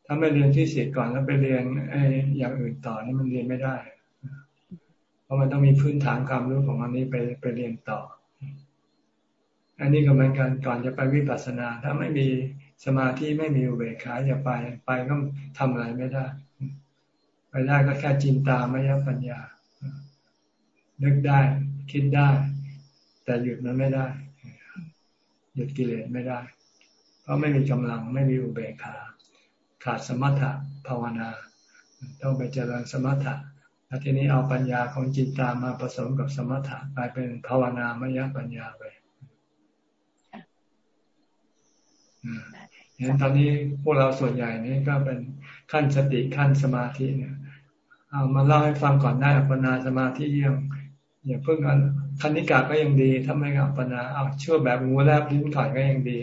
ถ้าไม่เรียนที่เสียก่อนแล้วไปเรียนไอ้อย่างอื่นต่อนี่มันเรียนไม่ได้ เพราะมันต้องมีพื้นฐานความรู้ของอันนี้ไปไปเรียนต่อ อันนี้ก็เหมือนกันก่อนจะไปวิปัสสนา ถ้าไม่มีสมาธิไม่มีอุเบกขาอย่าไปไปก็ทำอะไรไม่ได้ ไปได้ก็แค่จินตามยปัญญานึกได้คิดได้ แต่หยุดมันไม่ได้ หยุดกิเลสไม่ได้ เพราะไม่มีกำลังไม่มีอุเบกขา ขาดสมถะภาวนา ต้องไปเจริญสมถะ แล้วทีนี้เอาปัญญาของจิตตามาผสมกับสมถะกลายเป็นภาวนามยปัญญาไปเห็นตอนนี้พวกเราส่วนใหญ่นี่ก็เป็นขั้นสติขั้นสมาธิเนี่ย เอามาเล่าให้ฟังก่อนได้อัปนาสมาธิยังอย่าเพิ่งกันคณิกาก็ยังดีถ้าไม่อัปนาเอาชั่วแบบงูแลบลิ้นก่อนก็ยังดี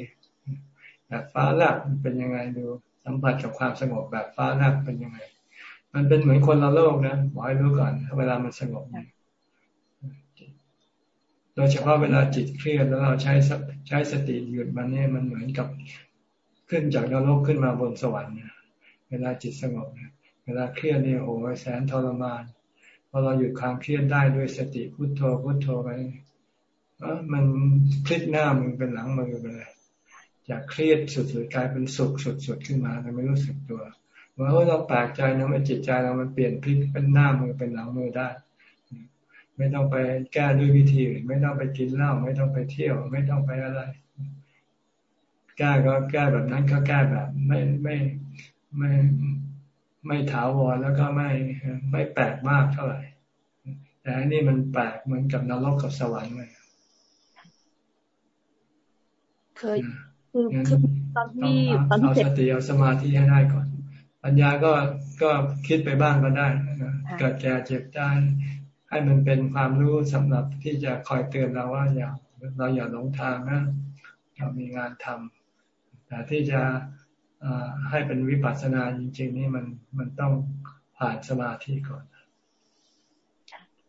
แบบฟ้าแลบเป็นยังไงดูสัมผัสกับความสงบแบบฟ้าแลบเป็นยังไง มันเป็นเหมือนคนละโลกนะบอกให้รู้ก่อน เวลามันสงบ โดยเฉพาะเวลาจิตเครียดแล้วเราใช้ใช้สติหยุดมันเนี่ยมันเหมือนกับขึ้นจากนรกขึ้นมาบนสวรรค์เวลาจิตสงบเวลาเครียดเนี่ยโอ้แสนทรมานพอเราหยุดความเครียดได้ด้วยสติพุโทโธพุโทโธไปมันคลิกหน้ามือเป็นหลังมือไปเลยจากเครียดสุดๆกลายเป็นสุขสุดๆขึ้นมาเราไม่รู้สึกตัว ว่าเราแปลกใจนะว่าจิตใจเรามันเปลี่ยนพลิกเป็นหน้ามือเป็นหลังมือได้ ไม่ต้องไปแก้ด้วยวิธีอื่นไม่ต้องไปกินเหล้าไม่ต้องไปเที่ยว ไม่ต้องไปอะไร แก้ก็แก้แบบนั้นก็แก้แบบ ไม่ไม่ไม่ไม่ถาวรแล้วก็ไม่ไม่แปลกมากเท่าไหร่ แต่อันนี้มันแปลกเหมือนกับนรกกับสวรรค์เลยเคยคือคือตอนที่ตอนที่เอาสติเอาสมาธิให้ได้ก่อน ปัญญาก็ก็คิดไปบ้างก็ได้เกิดแก่เจ็บตายให้มันเป็นความรู้สำหรับที่จะคอยเตือนเราว่าอย่าเราอย่าหลงทางนะเรามีงานทำแต่ที่จะให้เป็นวิปัสสนาจริง ๆ นี่มันมันต้องผ่านสมาธิก่อน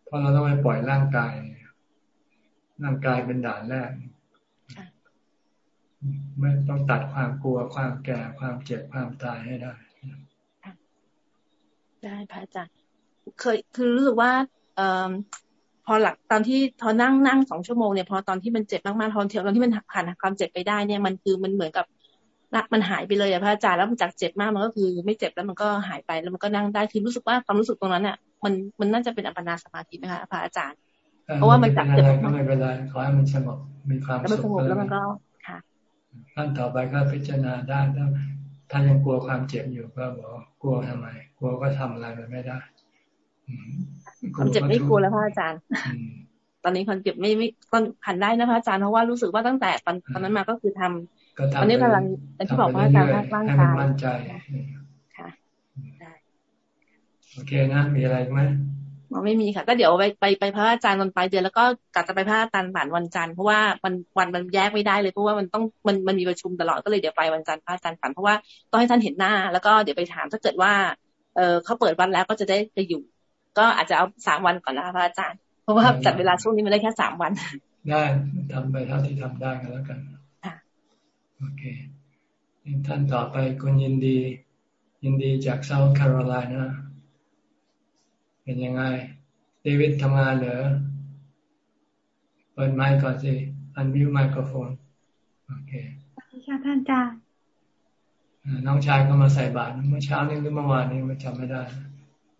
เพราะเราต้องไปปล่อยร่างกาย ร่างกายเป็นด่านแรกไม่ต้องตัดความกลัวความแก่ความเจ็บความตายให้ได้ ได้พระอาจารย์เคยคือรู้สึกว่าเอ่อพอหลักตอนที่พอนั่งนั่งสองชั่วโมงเนี่ยพอตอนที่มันเจ็บมากๆ ตอนเที่ยวตอนที่มันผ่านความเจ็บไปได้เนี่ยมันคือมันเหมือนกับมันหายไปเลยอะพระอาจารย์แล้วมันจากเจ็บมากมันก็คือไม่เจ็บแล้วมันก็หายไปแล้วมันก็นั่งได้คือรู้สึกว่าความรู้สึกตรงนั้นเนี่ยมันมันน่าจะเป็นอัปปนาสมาธิไหมคะพระอาจารย์ เพราะว่ามันจากเจ็บก็ไม่เป็นไรขอให้มันสงบมีความสุขแล้วมันก็ค่ะขั้นต่อไปก็พิจารณาได้แล้ว ถ้ายังกลัวความเจ็บอยู่ก็บอกกลัวทำไม กลัวก็ทำอะไรมันไม่ได้ความเจ็บไม่กลัวแล้วพระอาจารย์ตอนนี้ความเจ็บไม่ไม่ก็ผ่านได้นะพระอาจารย์เพราะว่ารู้สึกว่าตั้งแต่ตอนตอนนั้นมาก็คือทำตอนนี้กำลังที่บอกพระอาจารย์ร่างกายมั่นใจค่ะได้โอเคนะมีอะไรไหม อ๋อไม่มีค่ะ ก็เดี๋ยวไปไปไปพระอาจารย์ตอนปลายเดือนแล้วก็กะจะไปพระอาจารย์ผ่านวันจันทร์เพราะว่ามันวันมันแยกไม่ได้เลยเพราะว่ามันต้องมันมันมีประชุมตลอดก็เลยเดี๋ยวไปวันจันทร์พระอาจารย์ผ่านเพราะว่าต้องให้ท่านเห็นหน้า แล้วก็เดี๋ยวไปถามถ้าเกิดว่า เออเขาเปิดวันแล้วก็จะได้จะอยู่ ก็อาจจะเอาสามวันก่อนนะพระอาจารย์ เพราะว่าจัดเวลาช่วงนี้มันได้แค่สามวัน ได้ทำไปเท่าที่ทำได้กันแล้วกันโอเคท่านต่อไปคุณยินดี ยินดีจากเซาท์แคโรไลนา เป็นยังไงเดวิดทำงานเหรอเปิดไมค์ก่อนสิอันวิวไมโครโฟนโอเคค่ะท่านจ้าน้องชายก็มาใส่บาตรเมื่อเช้านี้หรือเมื่อวานนี้ไม่จำไม่ได้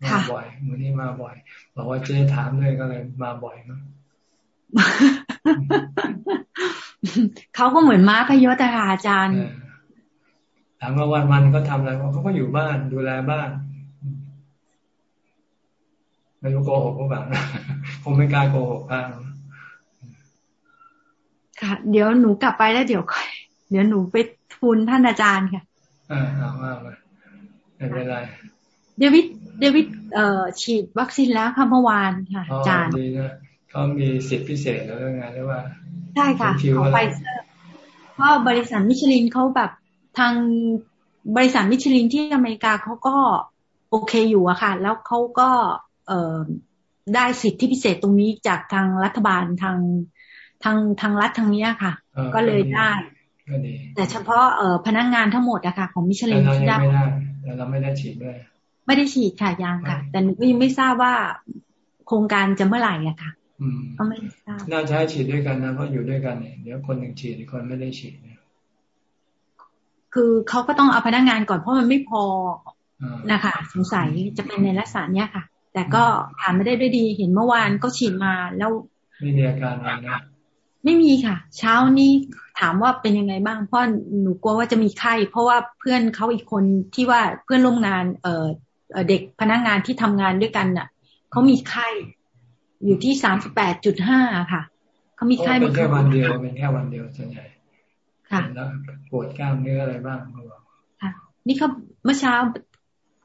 มาบ่อยมือนี้มาบ่อย บอกว่าเจ๊ถามเลยก็เลยมาบ่อยมั้งเขาก็เหมือนม้าพยศค่ะอาจารย์ถามว่าวันวันก็ทำอะไรเขาก็อยู่บ้านดูแลบ้าน ไม่รู้โกหกหรือเปล่าคงไม่กล้าโกหกบ้างค่ะ เดี๋ยวหนูกลับไปแล้วเดี๋ยวค่อยเดี๋ยวหนูไปทุนท่านอาจารย์ค่ะอ่าเอามากเลยไม่เป็นไรเดวิดเดวิดเอ่อฉีดวัคซีนแล้วค่ะเมื่อวานค่ะอาจารย์ดีนะเขามีสิทธิพิเศษแล้วไงหรือว่าใช่ค่ะของไฟเซอร์เพราะบริษัทมิชลินเขาแบบทางบริษัทมิชลินที่อเมริกาเขาก็โอเคอยู่อะค่ะ แล้วเขาก็เออ ได้สิทธิพิเศษตรงนี้จากทางรัฐบาลทางทางทางรัฐทางนี้ค่ะ ก็เลยได้แต่เฉพาะเออพนักงานทั้งหมดอะค่ะของมิชลินที่ได้แต่เราไม่ได้ฉีดด้วยไม่ได้ฉีดค่ะยังค่ะ แต่หนูก็ยังไม่ทราบว่าโครงการจะเมื่อไหร่อะค่ะก็ไม่ทราบน่าจะให้ฉีดด้วยกันนะเพราะอยู่ด้วยกันเนี่ยเดี๋ยวคนหนึ่งฉีดอีกคนไม่ได้ฉีดเนี่ยคือเขาก็ต้องเอาพนักงานก่อนเพราะมันไม่พอนะคะสงสัยจะเป็นในลักษณะเนี้ยค่ะ แต่ก็ผ่านไม่ได้ด้วยดี เห็นเมื่อวานก็ฉีดมาแล้วไม่มีอาการอะไรนะไม่มีค่ะ เช้านี้ถามว่าเป็นยังไงบ้างเพราะหนูกลัวว่าจะมีไข้เพราะว่าเพื่อนเขาอีกคนที่ว่าเพื่อนร่วมงาน เออเด็กพนักงานที่ทำงานด้วยกันน่ะเขามีไข้อยู่ที่สามสิบแปดจุดห้าค่ะเขามีไข้เป็นแค่วันเดียวเป็นแค่วันเดียวส่วนใหญ่ค่ะแล้วปวดกล้ามเนื้ออะไรบ้างเขาบอกค่ะ นี่เขาเมื่อเช้า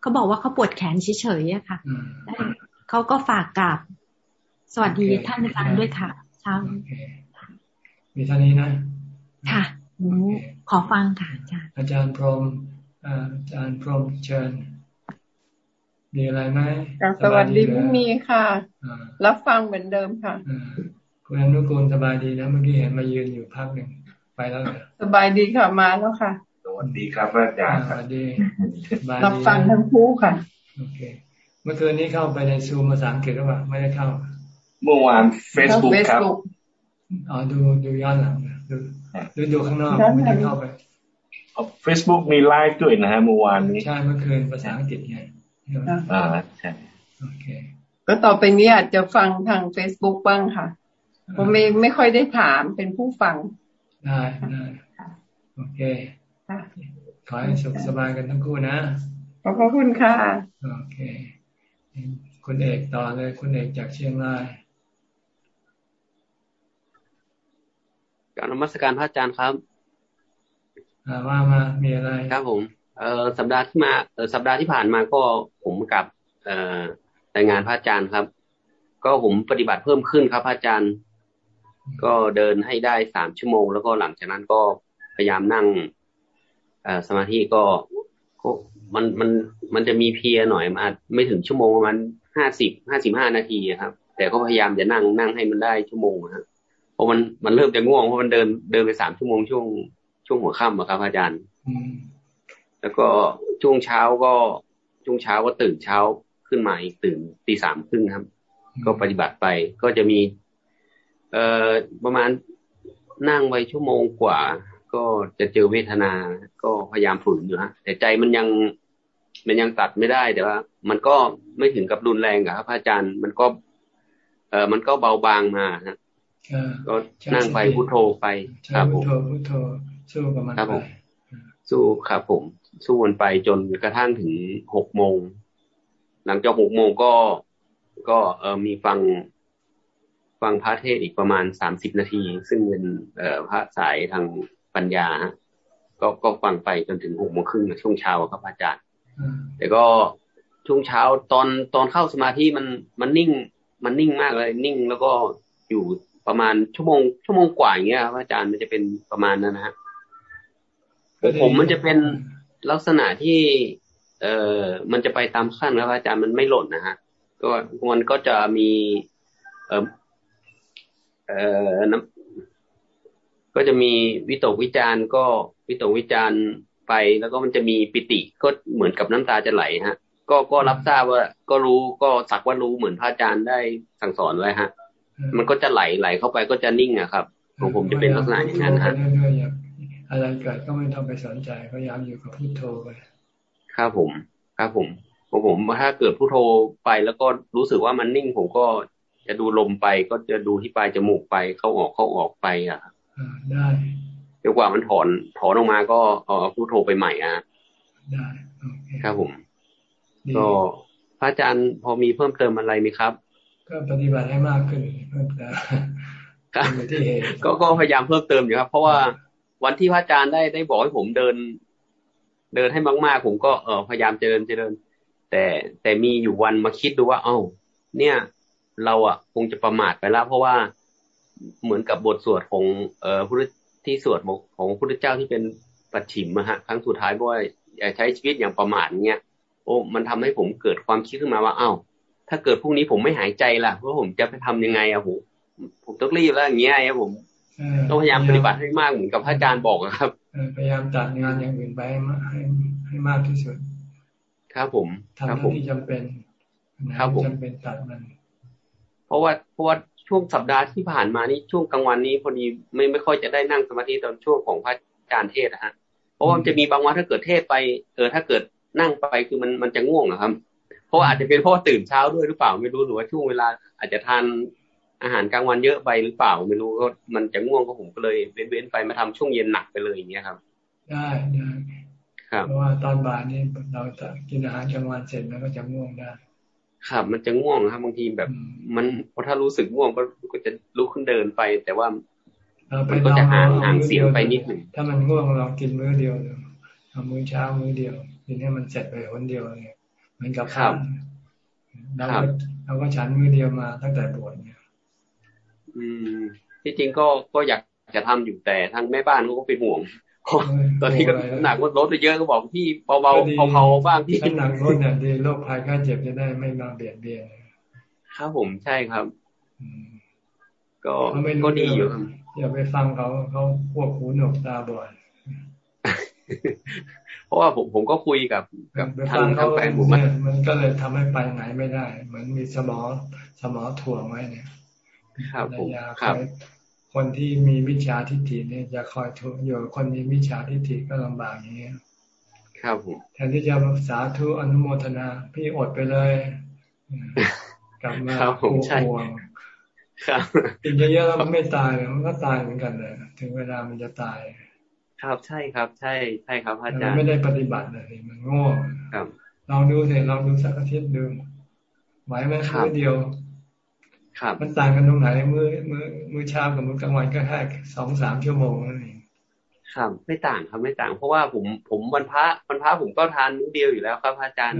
เขาบอกว่าเขาปวดแขนเฉยๆอะค่ะเขาก็ฝากกับ สวัสดีท่านอาจารย์ด้วยค่ะเช้ามีเท่านี้นะ ค่ะขอฟังค่ะอาจารย์ อาจารย์พรมอาจารย์พรมเชิญมีอะไรไหมสวัสดีพี่มีค่ะ รับฟังเหมือนเดิมค่ะคุณอนุกูลสบายดีนะเมื่อกี้เห็นมายืนอยู่พักหนึ่งไปแล้วเหรอสบายดีค่ะมาแล้วค่ะส วัสดีครับอาจารย์สวัสดีรับฟังทั้งคู่ค่ะ โอเค เมื่อคืนนี้เข้าไปในซูมภาษาอังกฤษหรือเปล่าไม่ได้เข้า เมื่อวานเฟซบุ๊กครับอ๋อดูดูย้อนหลังดูดูดูข้างนอกไม่ได้เข้าไปเฟซบุ๊กมีไลฟ์ด้วยนะฮะเมื่อวานนี้ ใช่เมื่อคืนภาษาอังกฤษไงอ่าใช่โอเค ก็ต่อไปนี้อาจจะฟังทางเฟซบุ๊กบ้างค่ะผมไม่ไม่ค่อยได้ถามเป็นผู้ฟังได้ได้โอเค ขอให้สุขสบายกันทั้งคู่นะ ขอบคุณค่ะ โอเค คุณเอกต่อเลย คุณเอกจากเชียงรายการนมัสการพระอาจารย์ครับว่ามา มีอะไร ครับผม เอ่อสัปดาห์ที่มาเออสัปดาห์ที่ผ่านมาก็ผมกับ เอ่อรายงานพระอาจารย์ครับ ก็ผมปฏิบัติเพิ่มขึ้นครับพระอาจารย์ ก็เดินให้ได้สามชั่วโมง แล้วก็หลังจากนั้นก็พยายามนั่งเอ่อ สมาธิก็ก็มันมันมันจะมีเพียหน่อยมาไม่ถึงชั่วโมงประมาณห้าสิบห้าสิบห้านาทีครับ แต่ก็พยายามจะนั่งนั่งให้มันได้ชั่วโมงครับเพราะมันมันเริ่มจะง่วงเพราะมันเดินเดินไปสามชั่วโมงช่วงช่วงหัวค่ำอะครับอาจารย์แล้วก็ช่วงเช้าก็ช่วงเช้าก็ตื่นเช้าขึ้นมาอีกตื่นตีสามครึ่งครับ ก็ปฏิบัติไปก็จะมี เอ่อประมาณนั่งไปชั่วโมงกว่า ก็จะเจอเวทนา ก็พยายามฝืนอยู่ฮะแต่ใจมันยังมันยังตัดไม่ได้แต่ว่า มันก็ไม่ถึงกับรุนแรงครับพระอาจารย์มันก็ เออมันก็เบาบางมาฮะก็นั่งไปพุทโธไปครับผมพุทโธสู้กับมันไปสู้ครับผม สู้วนไปจนกระทั่งถึงหกโมงหลังจากหกโมงก็ก็เออมีฟังฟังพระเทศอีกประมาณสามสิบนาที ซึ่งเป็นเอ่อพระสายทาง ปัญญาฮะก็ก็ฟังไปจนถึงหกโมงครึ่งช่วงเช้าครับอาจารย์แต่ก็ช่วงเช้าตอนตอนเข้าสมาธิมันมันนิ่ง มันนิ่งมากเลย นิ่งแล้วก็อยู่ประมาณชั่วโมงชั่วโมงกว่าอย่างเงี้ยครับอาจารย์มันจะเป็นประมาณนั้นนะฮะผมมันจะเป็นลักษณะที่ เอ่อมันจะไปตามขั้นครับอาจารย์มันไม่หล่นนะฮะก็มันก็จะมี เอ่อเอ่อน้ำ ก็จะมีวิตกวิจารณ์ก็วิตกวิจารณ์ไป แล้วก็มันจะมีปิติก็เหมือนกับน้ำตาจะไหลฮะ ก็ก็รับทราบว่าก็รู้ก็สักว่ารู้เหมือนพระอาจารย์ได้สั่งสอนไว้ฮะ มันก็จะไหลไหลเข้าไปก็จะนิ่งอะครับของผมจะเป็นลักษณะอย่างนั้นฮะอะไรเกิดก็ไม่ต้องไปสนใจพยายามอยู่กับพุโทโธไปครับผมครับผมของผมถ้าเกิดพุโทโธไปแล้วก็รู้สึกว่ามันนิ่งผมก็จะดูลมไปก็จะดูที่ปลายจมูกไปเข้าออกเข้าออกไปอะ ได้เดี๋ยวกว่ามันถอนถอนออกมาก็เอาพุโทโธไปใหม่อะได้ครับผมก็พระอาจารย์พอมีเพิ่มเติมอะไรไหมครับ ก็ปฏิบัติให้มากขึ้นเพิ่มเติมก็ก็พยายามเพิ่มเติมอยู่ครับ เพราะว่าวันที่พระอาจารย์ได้ได้บอกให้ผมเดิน เดินให้มากๆผมก็เออพยายามเจริญเจริญ แต่แต่มีอยู่วันมาคิดดูว่า เอ้าเนี่ย เราอะคงจะประมาทไปแล้ว เพราะว่า เหมือนกับบทสวดของเอ่อพระที่สวดของพระพุทธเจ้าที่เป็นปัจฉิมอะฮะครั้งสุดท้ายบอกว่าอย่าใช้ชีวิตอย่างประมาทเงี้ยโอ้มันทำให้ผมเกิดความคิดขึ้นมาว่า เอ้า ถ้าเกิดพรุ่งนี้ผมไม่หายใจล่ะว่าผมจะไปทำยังไงอะผมผมต้องรีบแล้วอย่างเงี้ยอะผมต้องพยายามปฏิบัติให้มากเหมือนกับพระอาจารย์บอกครับพยายามจัดงานอย่างอื่นไปให้ให้มากที่สุด ครับผมทำหน้าที่จำเป็นครับผมจำเป็นตัดมัน เพราะว่าเพราะว่า ช่วงสัปดาห์ที่ผ่านมานี้ช่วงกลางวันนี้พอดีไม่ไม่ค่อยจะได้นั่งสมาธิตอนช่วงของพระอาจารย์เทศนะฮะเพราะว่าจะมีบางวันถ้าเกิดเทศไปเออถ้าเกิดนั่งไปคือมันมันจะง่วงอะครับ เพราะอาจจะเป็นเพราะตื่นเช้าด้วยหรือเปล่าไม่รู้หรือว่าช่วงเวลาอาจจะทานอาหารกลางวันเยอะไปหรือเปล่าไม่รู้ก็มันจะง่วงก็ผมก็เลยเว้นๆไปมาทำช่วงเย็นหนักไปเลยอย่างเงี้ยครับ ได้ได้ครับเพราะว่าตอนบ่ายนี่เราจะกินอาหารกลางวันเสร็จแล้วก็จะง่วงได้ ครับมันจะง่วงครับบางทีแบบ มันพอถ้ารู้สึกง่วงก็ก็จะลุกขึ้นเดินไป แต่ว่ามันก็จะห่างห่างเสียงไปนิดหนึ่งถ้ามันง่วงเรากินมื้อเดียวเอามื้อเช้ามื้อเดียวกินให้มันเสร็จไปคนเดียวเนี่ยเหมือนกับครับเราเราก็ฉันมื้อเดียวมาตั้งแต่บวชเนี่ย อืมที่จริงก็ก็อยากจะทำอยู่แต่ทางแม่บ้านเขาก็เป็นห่วง ตอนนี้ก็หนักลดไปเยอะก็บอกพี่เบาๆเผาๆบ้างพี่หนักลดเนี่ยดีโรคภัยไข้เจ็บจะได้ไม่มาเบียดเบียนครับผมใช่ครับก็ก็ดีอยู่อย่าไปฟังเขาเขาพวกหูหนวกตาบอดเพราะว่าผมผมก็คุยกับกับทางทางแฟนผมมันก็เลยทำให้ไปไหนไม่ได้ เหมือนมีสมอสมอถ่วงไว้เนี่ยครับผมครับ คนที่มีมิจฉาทิฏฐิเนี่ยจะคอยทุอยู่คนมีมิจฉาทิฏฐิก็ลำบากอย่างเงี้ยครับผมแทนที่จะสาธุอนุโมทนา พี่อดไปเลยกลับมาห่วงครับกินเยอะๆแล้วมันไม่ตายมันก็ตายเหมือนกันเลยถึงเวลามันจะตาย ครับใช่ครับ ใช่ใช่ครับอาจารย์ไม่ได้ปฏิบัติเลยมันโง่ครับลองดูเถอะลองดูสักอาทิตย์ดูไหวไหมคืนเดียวครับ มันต่างกันตรงไหนมือมือมือเช้ากับมือกลางวันก็แค่สองสามชั่วโมงนั่นเองครับไม่ต่างครับไม่ต่าง เพราะว่าผมผมวันพระวันพระผมก็ทานมื้อเดียวอยู่แล้วครับอาจารย์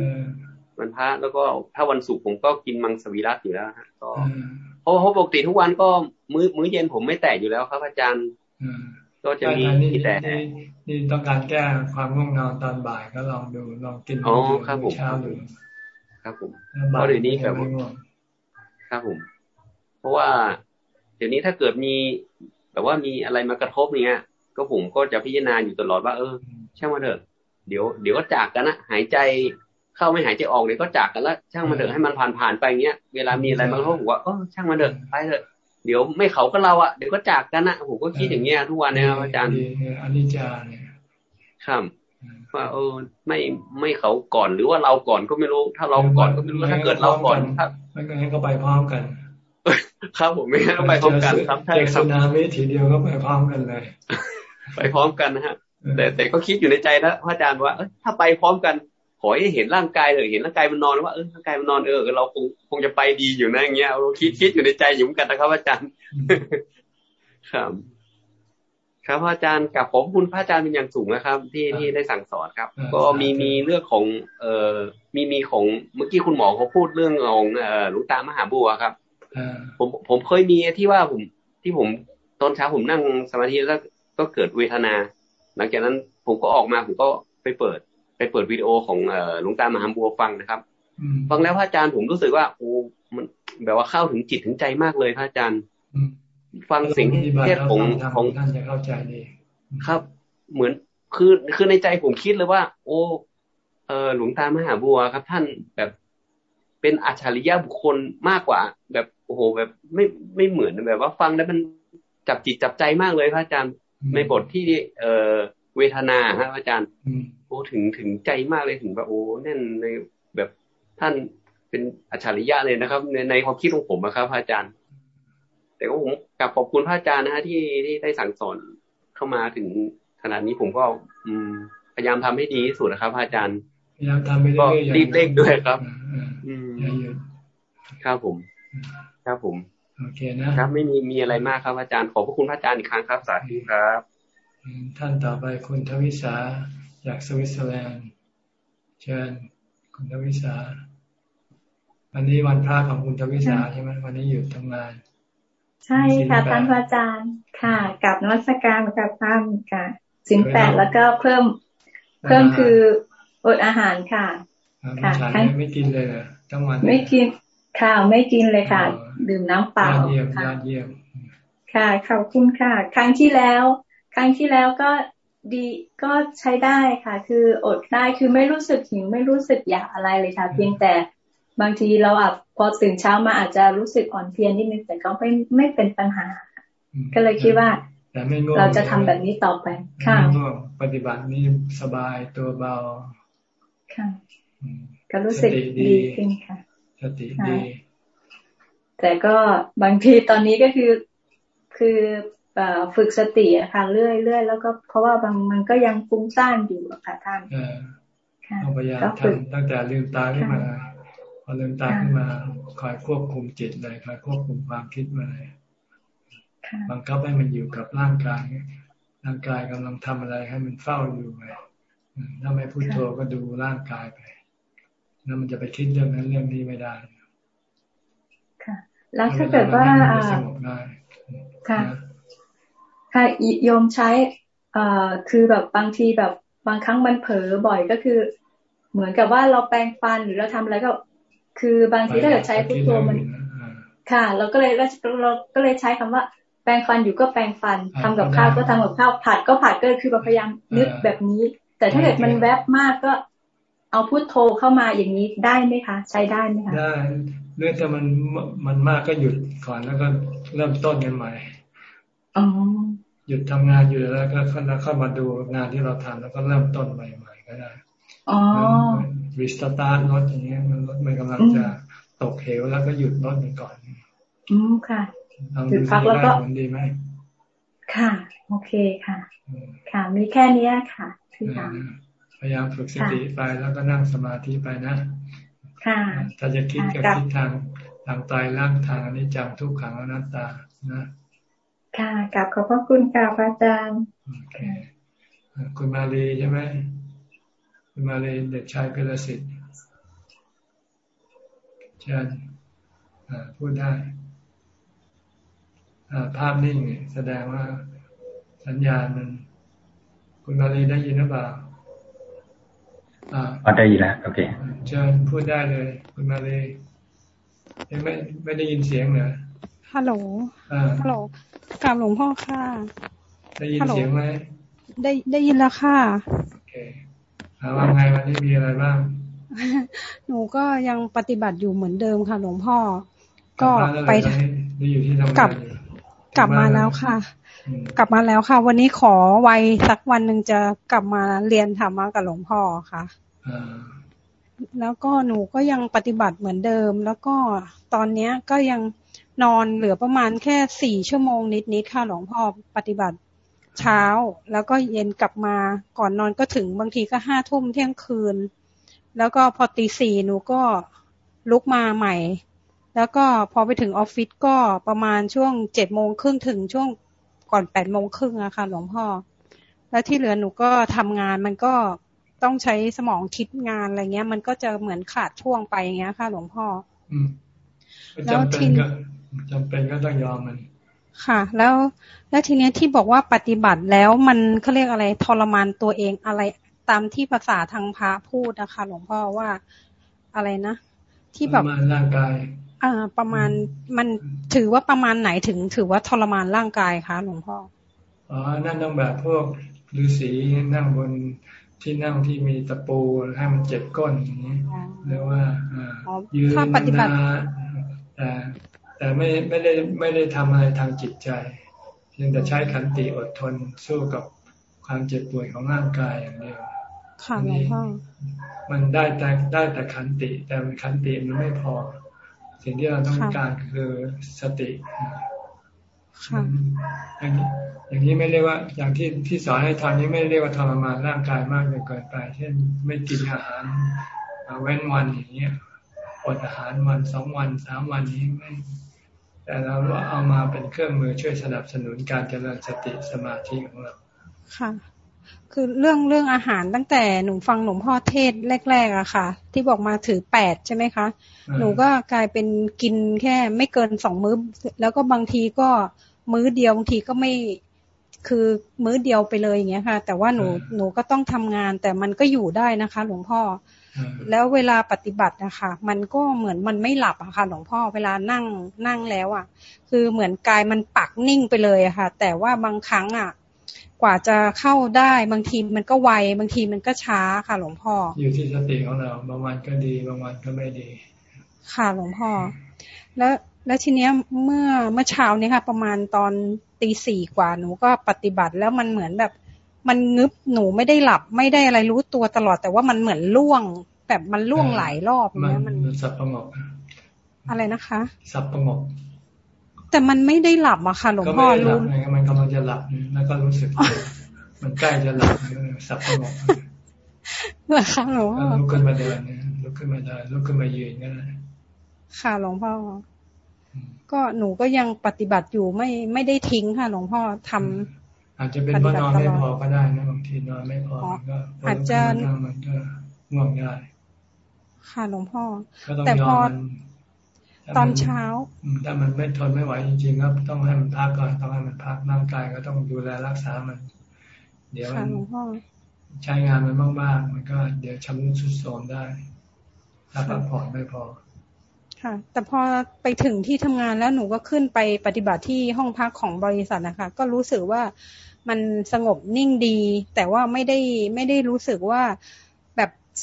วันพระแล้วก็ถ้าวันศุกร์ผมก็กินมังสวิรัตอยู่แล้วฮะก็เพราะเพราะปกติทุกวันก็มื้อมื้อเย็นผมไม่แตะอยู่แล้วครับ อาจารย์ก็จะมีที่แต่นี่ต้องการแก้ความง่วงนอนตอนบ่ายก็ลองดูลองกินอ๋อครับผมเช้าดูครับผมเพราะเดี๋ยวนี้แบบครับผม เพราะว่าเดี๋ยวนี้ถ้าเกิดมีแบบว่ามีอะไรมากระทบเนี้ย ก็ผมก็จะพิจารณาอยู่ตลอดว่า เออช่างมาเถอะเดี๋ยวเดี๋ยวก็จากกันนะหายใจเข้าไม่หายใจออกเดี๋ยวก็จากกันแล้วช่างมาเถอะให้มันผ่านผ่านไปเงี้ยเวลามีอะไรมากระทบผมว่าเออช่างมาเถอะไปเถอะเดี๋ยวไม่เขาก็เราอะเดี๋ยวก็จากกันนะผมก็คิดอย่างเงี้ยทุกวันนะครับอาจารย์อันนี้จาเนี่ยครับว่าเออไม่ไม่เขาก่อนหรือว่าเราก่อนก็ไม่รู้ ถ้าเราก่อนก็ไม่รู้ถ้าเกิดเราก่อนถ้าไม่งั้นก็ไปพร้อมกัน ครับผมไม่งั้นก็ไปพร้อมกันครับใช่ครับสึนามิทีเดียวก็ไปพร้อมกันเลย ไปพร้อมกันนะฮะ แต่แต่ก็คิดอยู่ในใจนะพระอาจารย์ว่าถ้าไปพร้อมกันขอให้เห็นร่างกายเลยเห็นร่างกายมันนอนว่าเออร่างกายมันนอนเออเราคงคงจะไปดีอยู่นะอย่างเงี้ยเราคิดคิดอยู่ในใจอยู่เหมือนกันนะครับอาจารย์ครับครับพระอาจารย์กับขอบคุณพระอาจารย์เป็นอย่างสูงนะครับ ที่ที่ได้สั่งสอนครับ ก็มีมีเรื่องของ เอ่อมีมีของเมื่อกี้คุณหมอเขาพูดเรื่องของเอ่อหลวงตามหาบัวครับ ผมผมเคยมีที่ว่าผม ที่ผมตอนเช้าผมนั่งสมาธิแล้วก็เกิดเวทนา หลังจากนั้นผมก็ออกมาผมก็ไปเปิด ไปเปิดวิดีโอของเอ่อหลวงตามหาบัวฟังนะครับฟังแล้วพระอาจารย์ผมรู้สึกว่าโอ้มันแบบว่าเข้าถึงจิตถึงใจมากเลยพระอาจารย์ฟังสิ่งที่เทศของของท่านจะเข้าใจดีครับ เหมือนคือคือในใจผมคิดเลยว่า โอ้เออหลวงตามหาบัวครับ ท่านแบบเป็นอัจฉริยะบุคคลมากกว่า แบบ โอ้โหแบบไม่ไม่เหมือนแบบว่าฟังแล้วมันจับจิตจับใจมากเลยพระอาจารย์ในบทที่เออเวทนาฮะพระอาจารย์โอ้ถึงถึงใจมากเลยถึงแบบโอ้แน่นในแบบท่านเป็นอัจฉริยะเลยนะครับ ในในความคิดของผมนะครับพระอาจารย์ แต่ก็ผมกลับขอบคุณพระอาจารย์นะฮะที่ที่ได้สั่งสอนเข้ามาถึงขนาดนี้ผมก็ อืม พยายามทำให้ดีที่สุดนะครับพระอาจารย์พยายามทำให้ได้รีบเร่งด้วยครับ อืมครับผม ครับผมโอเคนะครับ ไม่มีมีอะไรมากครับอาจารย์ขอบพระคุณพระอาจารย์อีกครั้งครับ สาธุครับ ท่านต่อไปคุณทวิสาจากสวิตเซอร์แลนด์เชิญคุณทวิสาวันนี้วันพระของคุณทวิสาใช่ไหมวันนี้หยุดทำงาน ใช่ค่ะท่านอาจารย์ค่ะกับนวัตการกับท่านค่ะสินแปดแล้วก็เพิ่ม เพิ่มคืออดอาหารค่ะ ค่ะไม่กินเลยทั้งวันไม่กิน ค่ะ ไม่กินเลยค่ะ ดื่มน้ำเปล่าเยี่ยมยอดเยี่ยม ค่ะขอบคุณค่ะ ครั้งที่แล้ว ครั้งที่แล้วก็ดีก็ใช้ได้ค่ะ คืออดได้คือไม่รู้สึกหิวไม่รู้สึกอยากอะไรเลยค่ะ เพียงแต่บางทีเราอาจพอตื่นเช้ามาอาจจะรู้สึกอ่อนเพลียนิดนึงแต่ก็ไม่ไม่เป็นปัญหา ก็เลยคิดว่าเราจะทำแบบนี้ต่อไป ค่ะปฏิบัตินี่สบายตัวเบา ค่ะ ก็รู้สึกดีขึ้นค่ะ สติดีแต่ก็บางทีตอนนี้ก็คือคือฝึกสติอะค่ะเรื่อยเรื่อยแล้วก็เพราะว่าบางมันก็ยังฟุ้งซ่านอยู่อะค่ะท่านต้องพยายามทำตั้งแต่ลืมตาขึ้นมาพอลืมตาขึ้นมาคอยควบคุมจิตเลยคอยควบคุมความคิดมาเลยบังคับให้มันอยู่กับร่างกายร่างกายกำลังทำอะไรให้มันเฝ้าอยู่ไปถ้าไม่พูดโทก็ดูร่างกายไป แล้วมันจะไปคิดเรื่องนั้นเรื่องนี้ไม่ได้ ค่ะ แล้วถ้าเกิดว่าสงบได้ค่ะค่ะโยมใช้เอ่อคือแบบบางทีแบบบางครั้งมันเผลอบ่อยก็คือ เหมือนกับว่าเราแปลงฟันหรือเราทำอะไรก็ คือบางทีถ้าเกิดใช้พุทโธมัน ค่ะ เราก็เลยเราก็เลยใช้คำว่าแปลงฟันอยู่ก็แปลงฟันทำกับข้าวก็ทำกับข้าวผัดก็ผัดก็คือพยายามนึกแบบนี้ แต่ถ้าเกิดมันแวบมากก็ เอาพุทโธเข้ามาอย่างนี้ได้ไหมคะ ใช้ได้ไหมคะได้เนื่องจากมันมันมากก็หยุดก่อนแล้วก็เริ่มต้นกันใหม่หยุดทำงานอยู่แล้วก็เข้ามาดูงานที่เราทำแล้วก็เริ่มต้นใหม่ๆก็ได้รีสตาร์ทรถอย่างเงี้ยมันรถมันกำลังจะตกเหวแล้วก็หยุดรถไปก่อนอืมค่ะหยุดพักแล้วก็ดีไหมค่ะ โอเคค่ะ ค่ะ มีแค่นี้ค่ะที่ถาม พยายามฝึกสติไปแล้วก็นั่งสมาธิไปนะค่ะถ้าจะคิดก็คิดทางทางตายร่างทางอนิจจังทุกขังอนัตตานะค่ะกลับขอบพระคุณค่ะพระอาจารย์คุณมาลีใช่ไหมคุณมาลีเด็กชายเพลสิทธิ์เชิญพูดได้ภาพนิ่งแสดงว่าสัญญาณมัน คุณมาลีได้ยินหรือเปล่า อ๋อได้ยินแล้วโอเคเชิญพูดได้เลย คุณมาเลยไม่ไม่ได้ยินเสียงเหรอฮัลโหลฮัลโหลกราบหลวงพ่อค่ะได้ยินเสียงไหมได้ได้ยินแล้วค่ะโอเคว่าไงวันนี้มีอะไรบ้าง หนูก็ยังปฏิบัติอยู่เหมือนเดิมค่ะ หลวงพ่อ ก็ไปกลับกลับมาแล้วค่ะ กลับมาแล้วค่ะ วันนี้ขอไว้สักวันหนึ่งจะกลับมาเรียนธรรมะกับหลวงพ่อค่ะแล้วก็หนูก็ยังปฏิบัติเหมือนเดิม แล้วก็ตอนเนี้ยก็ยังนอนเหลือประมาณแค่สี่ชั่วโมงนิดๆค่ะหลวงพ่อปฏิบัติเช้า แล้วก็เย็นกลับมาก่อนนอนก็ถึงบางทีก็ห้าทุ่มเที่ยงคืน แล้วก็พอตีสี่หนูก็ลุกมาใหม่ แล้วก็พอไปถึงออฟฟิศก็ประมาณช่วงเจ็ดโมงครึ่งถึงช่วง ก่อนแปดโมงครึ่งอะค่ะ หลวงพ่อ แล้วที่เหลือหนูก็ทำงานมันก็ต้องใช้สมองคิดงานอะไรเงี้ย มันก็จะเหมือนขาดช่วงไปอย่างเงี้ยค่ะ หลวงพ่อแล้วทีนี้จำเป็นก็ต้องยอมมัน ค่ะ แล้วแล้วทีเนี้ยที่บอกว่าปฏิบัติแล้วมันเขาเรียกอะไรทรมานตัวเองอะไรตามที่ภาษาทางพระพูดนะคะหลวงพ่อว่าอะไรนะที่แบบประมาณร่างกาย อ่าประมาณมันถือว่าประมาณไหนถึงถือว่าทรมานร่างกายคะหลวงพ่ออ๋อนั่นต้องแบบพวกฤาษีนั่งบนที่นั่งที่มีตะปูให้มันเจ็บก้นอย่างนี้หรือว่ายืนนานแต่แต่ไม่ไม่ได้ไม่ได้ทำอะไรทางจิตใจเพียงแต่ใช้ขันติอดทนสู้กับความเจ็บป่วยของร่างกายอย่างเดียวค่ะหลวงพ่อมันได้แต่ได้แต่ขันติ แต่ขันติมันไม่พอ สิ่งที่เราต้องการคือสติอย่างนี้ไม่เรียกว่า อย่างที่ที่สอนให้ทำนี้ไม่เรียกว่าทรมานร่างกายมากจนเกินไป เช่นไม่กินอาหารเว้นวันอย่างเงี้ยอดอาหารวันสองวันสามวันนี้ไม่ แต่เราเอามาเป็นเครื่องมือช่วยสนับสนุนการเจริญสติสมาธิของเราค่ะ คือเรื่องเรื่องอาหารตั้งแต่หนูฟังหลวงพ่อเทศแรก ๆอะค่ะ ที่บอกมาถือแปดใช่ไหมคะ หนูก็กลายเป็นกินแค่ไม่เกินสองมื้อ แล้วก็บางทีก็มื้อเดียวบางทีก็ไม่คือมื้อเดียวไปเลยอย่างเงี้ยค่ะ แต่ว่าหนูหนูก็ต้องทำงานแต่มันก็อยู่ได้นะคะ หลวงพ่อ แล้วเวลาปฏิบัตินะคะมันก็เหมือนมันไม่หลับอะค่ะ หลวงพ่อเวลานั่งนั่งแล้วอะคือเหมือนกายมันปักนิ่งไปเลยอะค่ะ แต่ว่าบางครั้งอะ กว่าจะเข้าได้บางทีมันก็ไวบางทีมันก็ช้าค่ะ หลวงพ่อ อยู่ที่สติของเราบางวันก็ดีบางวันก็ไม่ดี ค่ะหลวงพ่อ แล้วแล้วทีเนี้ยเมื่อเมื่อเช้านี้ค่ะ ประมาณตอนตีสี่กว่าหนูก็ปฏิบัติแล้วมันเหมือนแบบ มันงึบหนูไม่ได้หลับไม่ได้อะไรรู้ตัวตลอด แต่ว่ามันเหมือนล่วง แบบมันล่วงหลายรอบเนี้ยมันสับประงกอะไรนะคะ สับประงก แต่มันไม่ได้หลับอะค่ะ หลวงพ่อรู้ก็ไม่ได้หลับไงมันกำลังจะหลับแล้วก็รู้สึก มันใกล้จะหลับสับประงกเหรอคะหลวงพ่อลุกขึ้นมาเดินลุกขึ้นมาเดินลุกขึ้นมายืนก็ได้ค่ะหลวงพ่อ ก็หนูก็ยังปฏิบัติอยู่ไม่ไม่ได้ทิ้งค่ะ หลวงพ่อทำอาจจะเป็นเพราะนอนไม่พอก็ได้นะบางทีนอนไม่พอก็อาจจะมันก็ง่วงได้ค่ะหลวงพ่อ แต่แต่พอ ตอนเช้า ถ้ามันไม่ทนไม่ไหวจริงๆก็ต้องให้มันพักก่อนต้องให้มันพักร่างกายก็ต้องดูแลรักษามัน เดี๋ยวมันใช้งานมันมากๆ มันก็เดี๋ยวชำรุดทรุดโทรมได้ ถ้าพักผ่อนไม่พอ ค่ะ แต่พอไปถึงที่ทำงานแล้วหนูก็ขึ้นไปปฏิบัติที่ห้องพักของบริษัทนะคะ ก็รู้สึกว่ามันสงบนิ่งดี แต่ว่าไม่ได้ไม่ได้รู้สึกว่าแบบ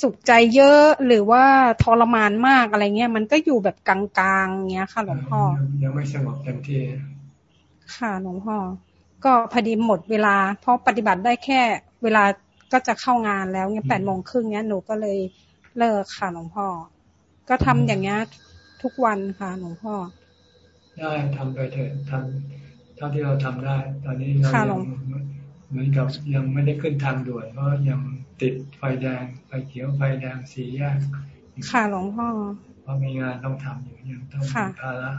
สุขใจเยอะหรือว่าทรมานมากอะไรเงี้ยมันก็อยู่แบบกลางๆเงี้ยค่ะ หลวงพ่อ ยังไม่สงบเต็มที่ ค่ะหลวงพ่อ ก็พอดีหมดเวลา เพราะปฏิบัติได้แค่เวลาก็จะเข้างานแล้วเงี้ยแปดโมงครึ่งเงี้ยหนูก็เลยเลิกค่ะหลวงพ่อ ก็ทำอย่างเงี้ยทุกวันค่ะหลวงพ่อ ได้ทำไปเถอะทำเท่าที่เราทำได้ ตอนนี้เรายัง เหมือนกับยังไม่ได้ขึ้นทางด่วนเพราะยังติดไฟแดงไฟเขียวไฟแดงสีแยกค่ะหลวงพ่อเพราะมีงานต้องทำอยู่ยังต้องมีภาระ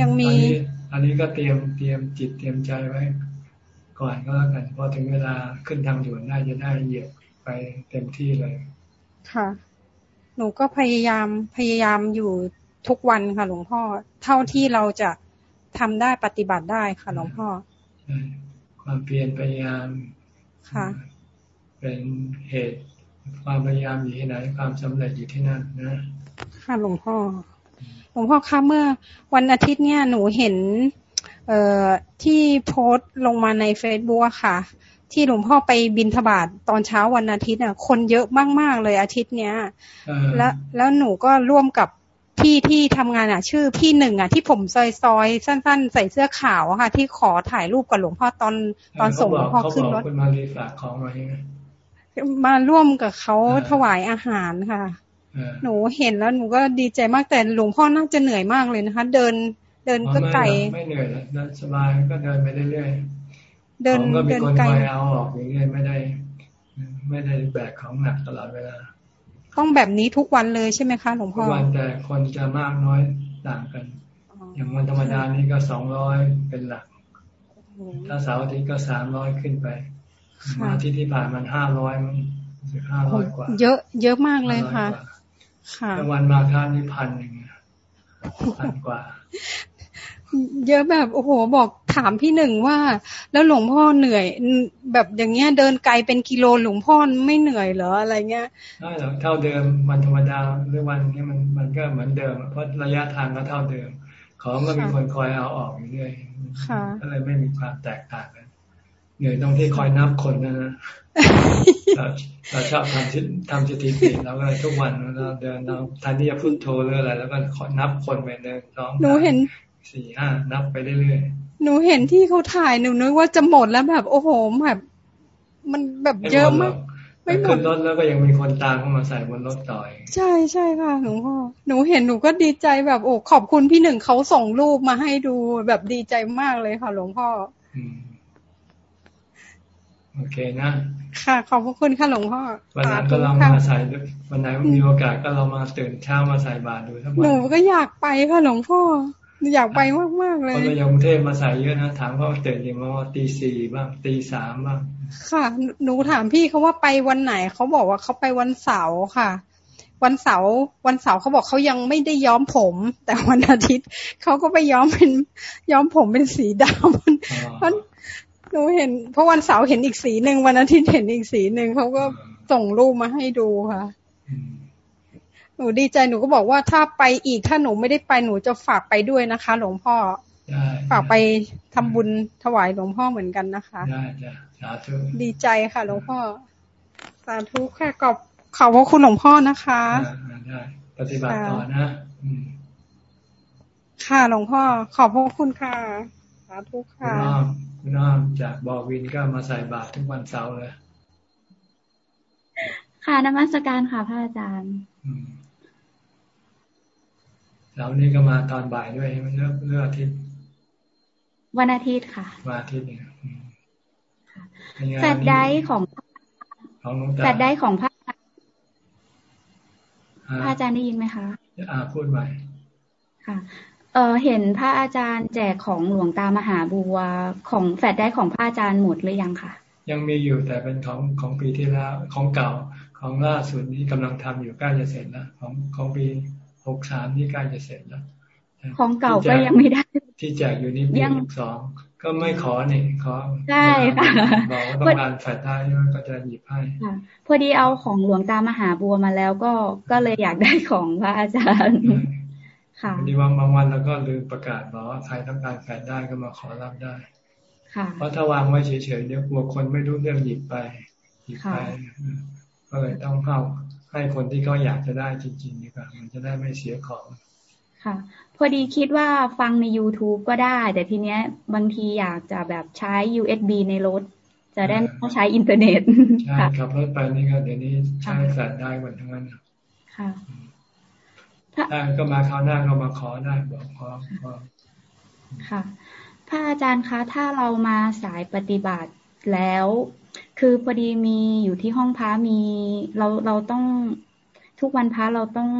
ยังมีอันนี้ก็เตรียมเตรียมจิตเตรียมใจไว้ ก่อนก็แล้วกันพอถึงเวลาขึ้นทางด่วนน่าจะได้เหยียบไปเต็มที่เลย ค่ะ หนูก็พยายามพยายามอยู่ทุกวันค่ะ หลวงพ่อ เท่าที่เราจะทำได้ปฏิบัติได้ค่ะ หลวงพ่อ ความเพียรพยายามค่ะเป็นเหตุความพยายามอยู่ที่ไหน ความสำเร็จอยู่ที่นั่นนะ ค่ะหลวงพ่อหลวงพ่อคะเมื่อวันอาทิตย์เนี่ยหนูเห็น เอ่อที่โพสต์ลงมาในเฟซบุ๊กค่ะ ที่หลวงพ่อไปบินทบาทตอนเช้าวันอาทิตย์อะ คนเยอะมากๆเลยอาทิตย์เนี้ย แล้วแล้วหนูก็ร่วมกับ พี่ที่ทำงานอะ ชื่อพี่หนึ่งอะที่ผมซอยซอยสั้น ๆ ใส่เสื้อขาวค่ะ ที่ขอถ่ายรูปกับหลวงพ่อตอนตอนส่งหลวงพ่อขึ้นรถคุณมารีฝากของมาใช่ไหมมาร่วมกับเขาถวายอาหารค่ะหนูเห็นแล้วหนูก็ดีใจมากแต่หลวงพ่อน่าจะเหนื่อยมากเลยนะคะ เดินเดินก็ไกลไม่เหนื่อยแล้วสบายก็เดินไปเรื่อยๆเดินก็มีเดินคนไกลคอยเอาออกอย่างเงี้ยไม่ได้ ไม่ได้แบกของหนักตลอดเวลา ต้องแบบนี้ทุกวันเลยใช่ไหมคะหลวงทุพ่กอวันแต่คนจะมากน้อยต่างกัน อย่างวันธรรมดานี่ก็สองร้อยเป็นหลัก ถ้าเสาร์อาทิตย์ก็สามร้อยขึ้นไปวันอาทิตย์ที่ผ่านมันห้าร้อยมันสึกห้าร้อยกว่า เยอะ เยอะมากเลยค่ะ ค่ะแล้ววันมาค่านี่พันหนึ่งพันกว่า เยอะแบบโอ้โหบอก ถามพี่หนึ่งว่า แล้วหลวงพ่อเหนื่อย แบบอย่างเงี้ยเดินไกลเป็นกิโลหลวงพ่อไม่เหนื่อยเหรออะไรเงี้ยได้หรอกเท่าเดิมวันธรรมดาหรือวันนี้มันมันก็เหมือนเดิม เพราะระยะทางก็เท่าเดิม ของก็มีคนคอยเอาออกอยู่เรื่อยค่ะก็เลยไม่มีความแตกต่างกันเหนื่อยตรงที่คอยนับคนนะนะเราเราชอบทำทิทำสถิติเราก็เลยทุกวันเราเดินเราทันที่จะพูดโทรหรืออะไร แล้วก็ขอนับคนไปเดินสองหนูเห็นสี่ห้านับไปเรื่อย หนูเห็นที่เขาถ่ายหนูนึกว่าจะหมดแล้วแบบ โอ้โหแบบมันแบบๆเยอะมากไม่ขึ้นรถแล้วก็ยังมีคนตามเข้ามาใส่บนรถต่อย ใช่ใช่ค่ะหลวงพ่อหนูเห็นหนูก็ดีใจแบบโอ้ขอบคุณพี่หนึ่งเขาส่งรูปมาให้ดูแบบดีใจมากเลยค่ะ หลวงพ่ออืมโอเคนะ ค่ะ ขอบพระคุณค่ะหลวงพ่อวันนั้นก็เรามาใส่วันไหนมีโอกาสก็เรามาตื่นเช้ามาใส่บาตรดูทั้งวัหนูนก็อยากไปค่ะหลวงพ่อ อยากไปมากมากเลยคนจากกรุงเทพมาใส่เยอะนะถามเขาตื่นกี่โมงตีสี่บ้างตีสามบ้างค่ะ หนูถามพี่เขาว่าไปวันไหนเขาบอกว่าเขาไปวันเสาร์ค่ะ วันเสาร์วันเสาร์เขาบอกเขายังไม่ได้ย้อมผม แต่วันอาทิตย์เขาก็ไปย้อมเป็นย้อมผมเป็นสีดำเพราะหนูเห็น เพราะวันเสาร์เห็นอีกสีหนึ่งวันอาทิตย์เห็นอีกสีหนึ่งเขาก็ส่งรูปมาให้ดูค่ะ หนูดีใจหนูก็บอกว่าถ้าไปอีกถ้าหนูไม่ได้ไปหนูจะฝากไปด้วยนะคะ หลวงพ่อฝากไปทำบุญถวายหลวงพ่อเหมือนกันนะคะได้จ้ะสาธุดีใจค่ะ หลวงพ่อ สาธุค่ะขอบขอบพระคุณหลวงพ่อนะคะได้ปฏิบัติต่อนะค่ะหลวงพ่อ ขอบพระคุณค่ะ สาธุค่ะคุณน้องคุณน้องจากบอวินก็มาใส่บาตรทุกวันเสาร์เลยค่ะนมัสการค่ะพระอาจารย์ เสาร์นี้ก็มาตอนบ่ายด้วยมันเลือกเลือกอาทิตย์ วันอาทิตย์ค่ะวันอาทิตย์เนี่ยแฟดได้ของแฟดได้ของพระพระอาจารย์ได้ยินไหมคะอ่าพูดใหม่ค่ะเออเห็นพระอาจารย์แจกของหลวงตามหาบัวของแฟดได้ของพระอาจารย์หมดหรือยังคะยังมีอยู่แต่เป็นของของปีที่แล้วของเก่าของล่าสุดนี้กำลังทำอยู่ใกล้จะเสร็จแล้วของของปี หกสามนี่ใกล้จะเสร็จแล้วของเก่าก็ยังไม่ได้ ที่แจกอยู่นี่ปีหกสองก็ไม่ขอนี่ขอใช่ค่ะบอกว่าต้องการสายใต้ก็จะหยิบให้พอดีเอาของหลวงตามหาบัวมาแล้วก็ก็เลยอยากได้ของพระอาจารย์ค่ะดีว่าบางวันเราก็ลืมประกาศบอกว่าใครต้องการแฝดได้ก็มาขอรับได้ ค่ะ เพราะถ้าวางไว้เฉยๆเดี๋ยวกลัวคนไม่รู้เรื่องหยิบไปหยิบไปก็เลยต้องเข้า ให้คนที่เขาอยากจะได้จริงๆดีกว่ามันจะได้ไม่เสียของ ค่ะ พอดีคิดว่าฟังใน YouTube ก็ได้ แต่ทีเนี้ยบางทีอยากจะแบบใช้ USB ในรถ จะได้ไม่ต้องใช้อินเทอร์เน็ตใช่ขับรถไปนี่ก็เดี๋ยวนี้ใช้แฟลชได้หมดทั้งนั้นค่ะได้ก็มาคราวหน้าก็มาขอได้บอกขอขอค่ะพระอาจารย์คะถ้าเรามาสายปฏิบัติ แล้วคือพอดีมีอยู่ที่ห้องพระมีเราเราต้องทุกวันพระเราต้อง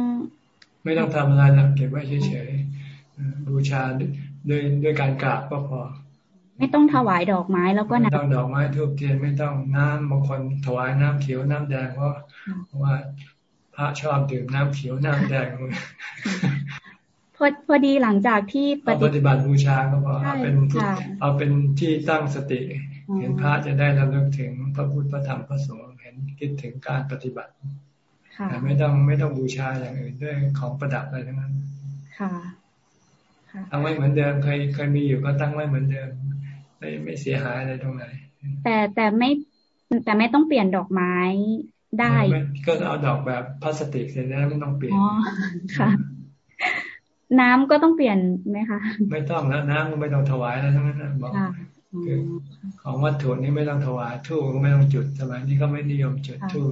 ไม่ต้องทำอะไรนะเก็บไว้เฉยๆบูชาด้วยด้วยการกราบก็พอ ไม่ต้องถวายดอกไม้แล้วก็น้ำไม่ต้องดอกไม้ทูบเทียนไม่ต้องน้ำบางคนถวายน้ำเขียวน้ำแดงเพราะว่าพระชอบดื่มน้ำเขียวน้ำแดงพอพอดีหลังจากที่ปฏิบัติบูชาก็พอเอาเป็นเอาเป็นที่ตั้งสติ เห็นพระจะได้ระลึกถึงพระพุทธพระธรรมพระสงฆ์เห็นคิดถึงการปฏิบัติแต่ไม่ต้องไม่ต้องบูชาอย่างอื่นด้วยของประดับอะไรทั้งนั้น ค่ะตั้งไว้เหมือนเดิมเคยเคยมีอยู่ก็ตั้งไว้เหมือนเดิม ไม่ไม่เสียหายอะไรตรงไหน แต่แต่ไม่แต่ไม่ต้องเปลี่ยนดอกไม้ได้ ก็เอาดอกแบบพลาสติกเสร็จแล้วไม่ต้องเปลี่ยนอ๋อค่ะ น้ำก็ต้องเปลี่ยนไหมคะ ไม่ต้องแล้วน้ำก็ไม่ต้องถวายแล้วทั้งนั้นบอก คือของวัตถุนี้ไม่ต้องถวายทูบก็ไม่ต้องจุดสมัยนี้ก็ไม่นิยมจุดทูบ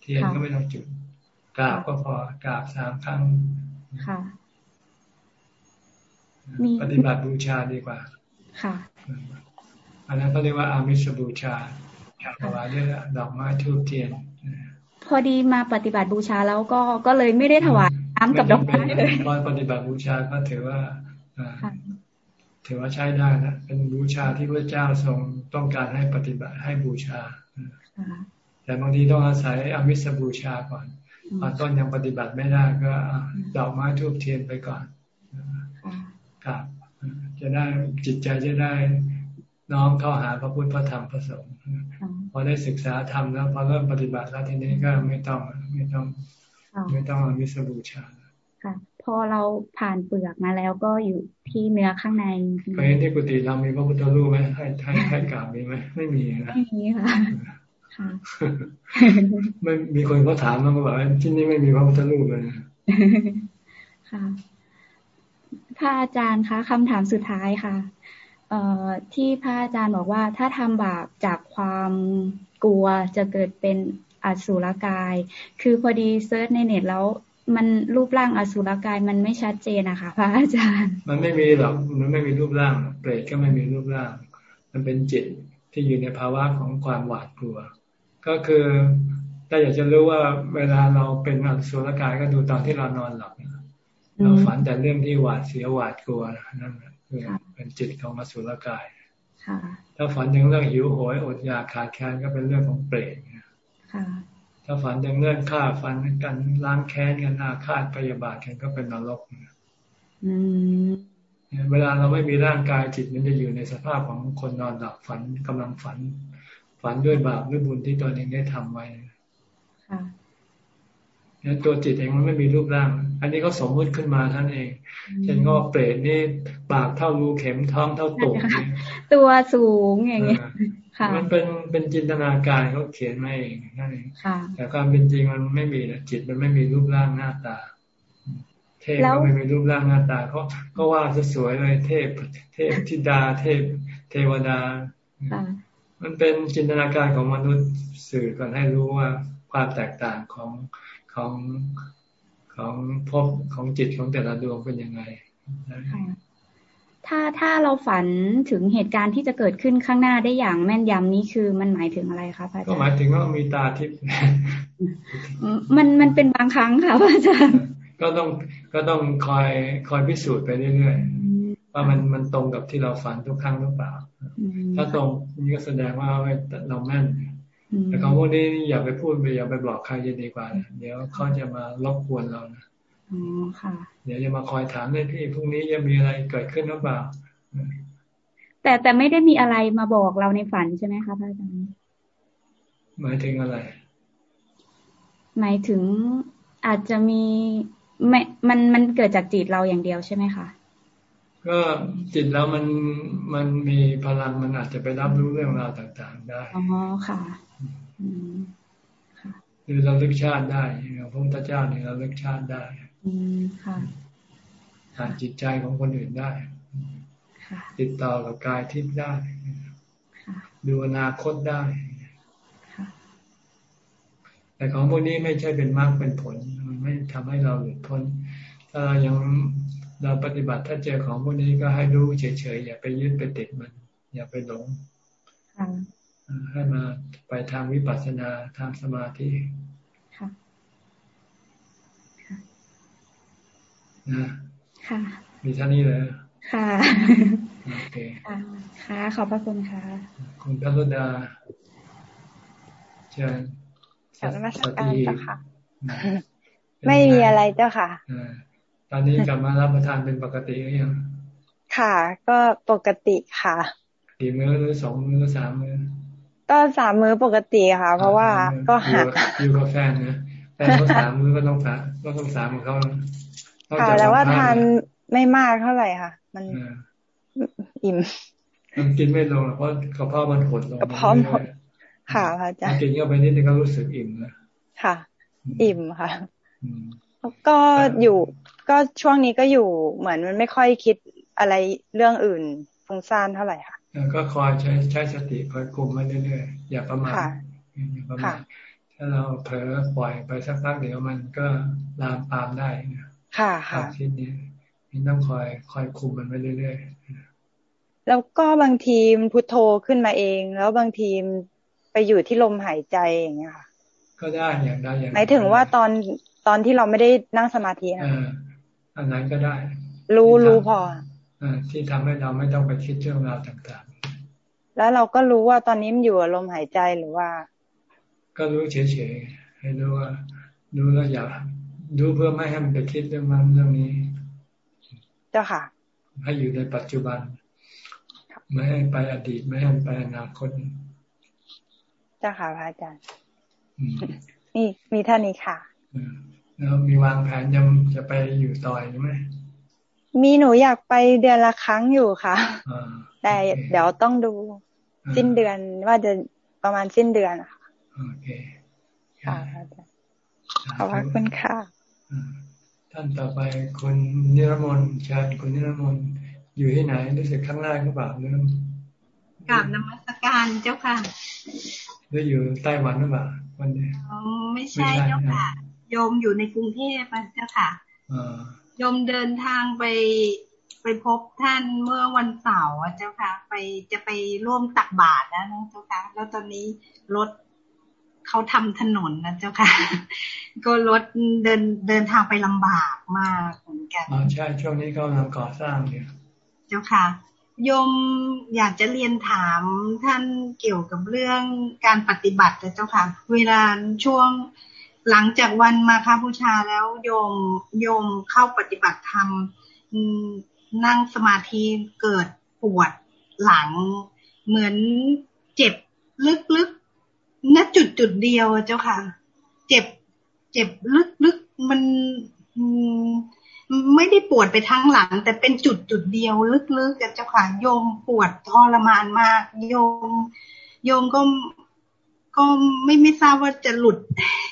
เทียนก็ไม่ต้องจุดกราบก็พอกราบสามครั้งค่ะปฏิบัติบูชาดีกว่า ค่ะ อันนั้นเขาเรียกว่าอามิสบูชาถวายด้วยดอกไม้ทูบเทียนพอดีมาปฏิบัติบูชาแล้วก็ก็เลยไม่ได้ถวายน้ำกับดอกไม้เลยตอนปฏิบัติบูชาก็ถือว่า ถือว่าใช้ได้นะเป็นบูชาที่พระเจ้าทรงต้องการให้ปฏิบัติให้บูชาแต่บางทีต้องอาศัยอมิสบูชาก่อนตอนต้นยังปฏิบัติไม่ได้ก็ดอกไม้ทูบเทียนไปก่อนครับจะได้จิตใจจะได้น้อมเข้าหาพระพุทธพระธรรมพระสงฆ์พอได้ศึกษาธรรมแล้วพอเริ่มปฏิบัติแล้วทีนี้ก็ไม่ต้องไม่ต้อง ไม่ต้องอมิสบูชาค่ะ พอเราผ่านเปลือกมาแล้วก็อยู่ที่เนื้อข้างในเคยเห็นที่กุฏิเรามีพระพุทธรูปไหมให้ให้ให้กราบมีไหมไม่มีนะไม่มีค่ะค่ะไม่มีคนเขาถามมาบอกว่าที่นี่ไม่มีพระพุทธรูปเลยค่ะพระอาจารย์คะคำถามสุดท้ายค่ะ เอ่อที่พระอาจารย์บอกว่า ถ้าทำบาปจากความกลัวจะเกิดเป็นอสุรกาย คือพอดี search ในเน็ตแล้ว มันรูปร่างอสุรกายมันไม่ชัดเจนนะคะพระอาจารย์ มันไม่มีหรอกมันไม่มีรูปร่าง เปรตก็ไม่มีรูปร่าง มันเป็นจิตที่อยู่ในภาวะของความหวาดกลัว ก็คือถ้าอยากจะรู้ว่าเวลาเราเป็นอสุรกายก็ดูตอนที่เรานอนหลับเราฝันแต่เรื่องที่หวาดเสียหวาดกลัวนั่นคือเป็นจิตของอสุรกายถ้าฝันถึงเรื่องหิวโหยอดอยากขาดแคลนก็เป็นเรื่องของเปรต ถ้าฝันถึงเรื่องฆ่าฟันกันล้างแค้นกันอาฆาตพยาบาทกันก็เป็นนรกเวลาเราไม่มีร่างกายจิตมันจะอยู่ในสภาพของคนนอนหลับฝันกำลังฝัน ฝันด้วยบาปด้วยบุญที่ตนเองได้ทำไว้เนี่ยตัวจิตเองมันไม่มีรูปร่าง อันนี้เขาสมมติขึ้นมาท่านเอง เช่นก็เปรตนี่ปากเท่ารูเข็มท้องเท่าตุ่มตัวสูงอย่างเงี้ย มันเป็นเป็นจินตนาการเขาเขียนมาเองนั่นเองแต่ความเป็นจริงมันไม่มีนะจิตมันไม่มีรูปร่างหน้าตา เทพก็ไม่มีรูปร่างหน้าตาเขาก็ว่าสวยเลยเทพเทพธิดาเทพ เทวดามันเป็นจินตนาการของมนุษย์สื่อกันให้รู้ว่าความแตกต่างของของของพบของจิตของแต่ละดวงเป็นยังไง ถ้าถ้าเราฝันถึงเหตุการณ์ที่จะเกิดขึ้นข้างหน้าได้อย่างแม่นยำนี้คือมันหมายถึงอะไรคะพระอาจารย์ก็หมายถึงว่ามีตาทิพย์มันมันเป็นบางครั้งค่ะพระอาจารย์ก็ต้องก็ต้องคอยคอยพิสูจน์ไปเรื่อยๆว่ามันมันตรงกับที่เราฝันทุกครั้งหรือเปล่า ถ้าตรงนี่ก็แสดงว่าเราแม่นแต่ของพวกนี้อย่าไปพูดไปอย่าไปบอกใครจะดีกว่า เดี๋ยวเขาจะมารบกวนเรานะ อ๋อค่ะ เดี๋ยวจะมาคอยถามเลยพี่พรุ่งนี้จะมีอะไรเกิดขึ้นหรือเปล่า แต่แต่ไม่ได้มีอะไรมาบอกเราในฝันใช่ไหมคะพระอาจารย์หมายถึงอะไร หมายถึงอาจจะมีไม่มันมันเกิดจากจิตเราอย่างเดียวใช่ไหมคะก็จิตแล้วมันมันมีพลังมันอาจจะไปรับรู้เรื่องราวต่าง ๆ ได้ อ๋อค่ะคือเราเลือกชาติได้พระพุทธเจ้าเนี่ยเราเลือกชาติได้ อืมค่ะอ่านจิตใจของคนอื่นได้ติดต่อกับกายทิพย์ได้ดูอนาคตได้แต่ของพวกนี้ไม่ใช่เป็นมากเป็นผล มันไม่ทำให้เราหลุดพ้น ถ้าเรายังเราปฏิบัติถ้าเจอของพวกนี้ก็ให้รู้เฉยๆอย่าไปยึดไปติดมัน อย่าไปหลงให้มาไปทางวิปัสสนาทางสมาธิ นะค่ะมีท่านี้เลยค่ะโอเคค่ะขอบพระคุณค่ะคุณพัฒดาเชิญสวัสดีค่ะ ไม่มีอะไรเจ้าค่ะตอนนี้กลับมารับประทานเป็นปกติหรือยังค่ะ ก็ปกติค่ะกี่มื้อหรือสองมื้อสามมื้อก็สามมื้อปกติค่ะ เพราะว่าก็หักอยู่กับแฟนนะแฟนเขาสามมื้อก็ต้องสามก็ต้องสามของเขา ค่ะแต่ว่าทานไม่มากเท่าไหร่ค่ะ มันอิ่มมันกินไม่ลงเพราะกระเพาะมันหดลงกระเพาะหดค่ะพระอาจารย์กินเข้าไปนิดนึงก็รู้สึกอิ่มนะค่ะ อิ่มค่ะก็อยู่ก็ช่วงนี้ก็อยู่เหมือนมันไม่ค่อยคิดอะไรเรื่องอื่นฟุ้งซ่านเท่าไหร่ค่ะก็คอยใช้ใช้สติคอยคุมไว้เรื่อยๆอย่าประมาทอย่าประมาทถ้าเราเผลอปล่อยไปสักพักเดี๋ยวมันก็ลามปามได้นะ ค่ะค่ะชิ้นนี้นี่ต้องคอยคอยคุมมันไว้เรื่อยๆแล้วก็บางทีมันพุทโธขึ้นมาเอง แล้วบางทีไปอยู่ที่ลมหายใจอย่างเงี้ยค่ะ ก็ได้อย่างได้อย่างหมายถึงว่าตอนตอนที่เราไม่ได้นั่งสมาธินะอันนั้นก็ได้ รู้รู้พออที่ทำให้เราไม่ต้องไปคิดเรื่องราวต่างๆ แล้วเราก็รู้ว่าตอนนี้มันอยู่ลมหายใจหรือว่า ก็รู้เฉยๆให้รู้ว่ารู้แล้วอย่า ดูเพื่อไม่ให้มันไปคิดเรื่องนั้นเรื่องนี้ เจ้าค่ะ ให้อยู่ในปัจจุบัน ไม่ให้ไปอดีต ไม่ให้ไปอนาคต เจ้าค่ะพระอาจารย์ นี่มีท่านี้ค่ะแล้วมีวางแผนยังจะไปอยู่ต่อยไหมมีหนูอยากไปเดือนละครั้งอยู่ค่ะ แต่เดี๋ยวต้องดูสิ้นเดือนว่าจะประมาณสิ้นเดือนค่ะโอเคค่ะขอบคุณค่ะ ท่านต่อไปคุณนิรมนเชิญคุณนิรมนอยู่ที่ไหนรู้สึกข้างหน้าหรือเปล่าเรื่องกราบนมัสการเจ้าค่ะหรืออยู่ไต้หวันหรือเปล่าวันนี้อ๋อไม่ใช่เจ้าค่ะ โยมอยู่ในกรุงเทพเจ้าค่ะโยมเดินทางไปไปพบท่านเมื่อวันเสาร์เจ้าค่ะ ไปจะไปร่วมตักบาตรนะเจ้าค่ะ แล้วตอนนี้รถ เขาทำถนนนะเจ้าค่ะ ก็รถเดินเดินทางไปลำบากมากเหมือนกันอ๋อใช่ช่วงนี้เขากำลังก่อสร้างอยู่เจ้าค่ะโยมอยากจะเรียนถามท่านเกี่ยวกับเรื่องการปฏิบัติเจ้าค่ะ เวลาช่วงหลังจากวันมาคาบูชาแล้วโยมโยมเข้าปฏิบัติธรรมนั่งสมาธิเกิดปวดหลังเหมือนเจ็บลึกๆ ณจุดจุดเดียวเจ้าค่ะ เจ็บ เจ็บลึกๆมันไม่ได้ปวดไปทั้งหลัง แต่เป็นจุดจุดเดียวลึกๆกับเจ้าค่ะโยมปวดทรมานมาก โยม โยมก็ก็ไม่ไม่ทราบว่าจะหลุด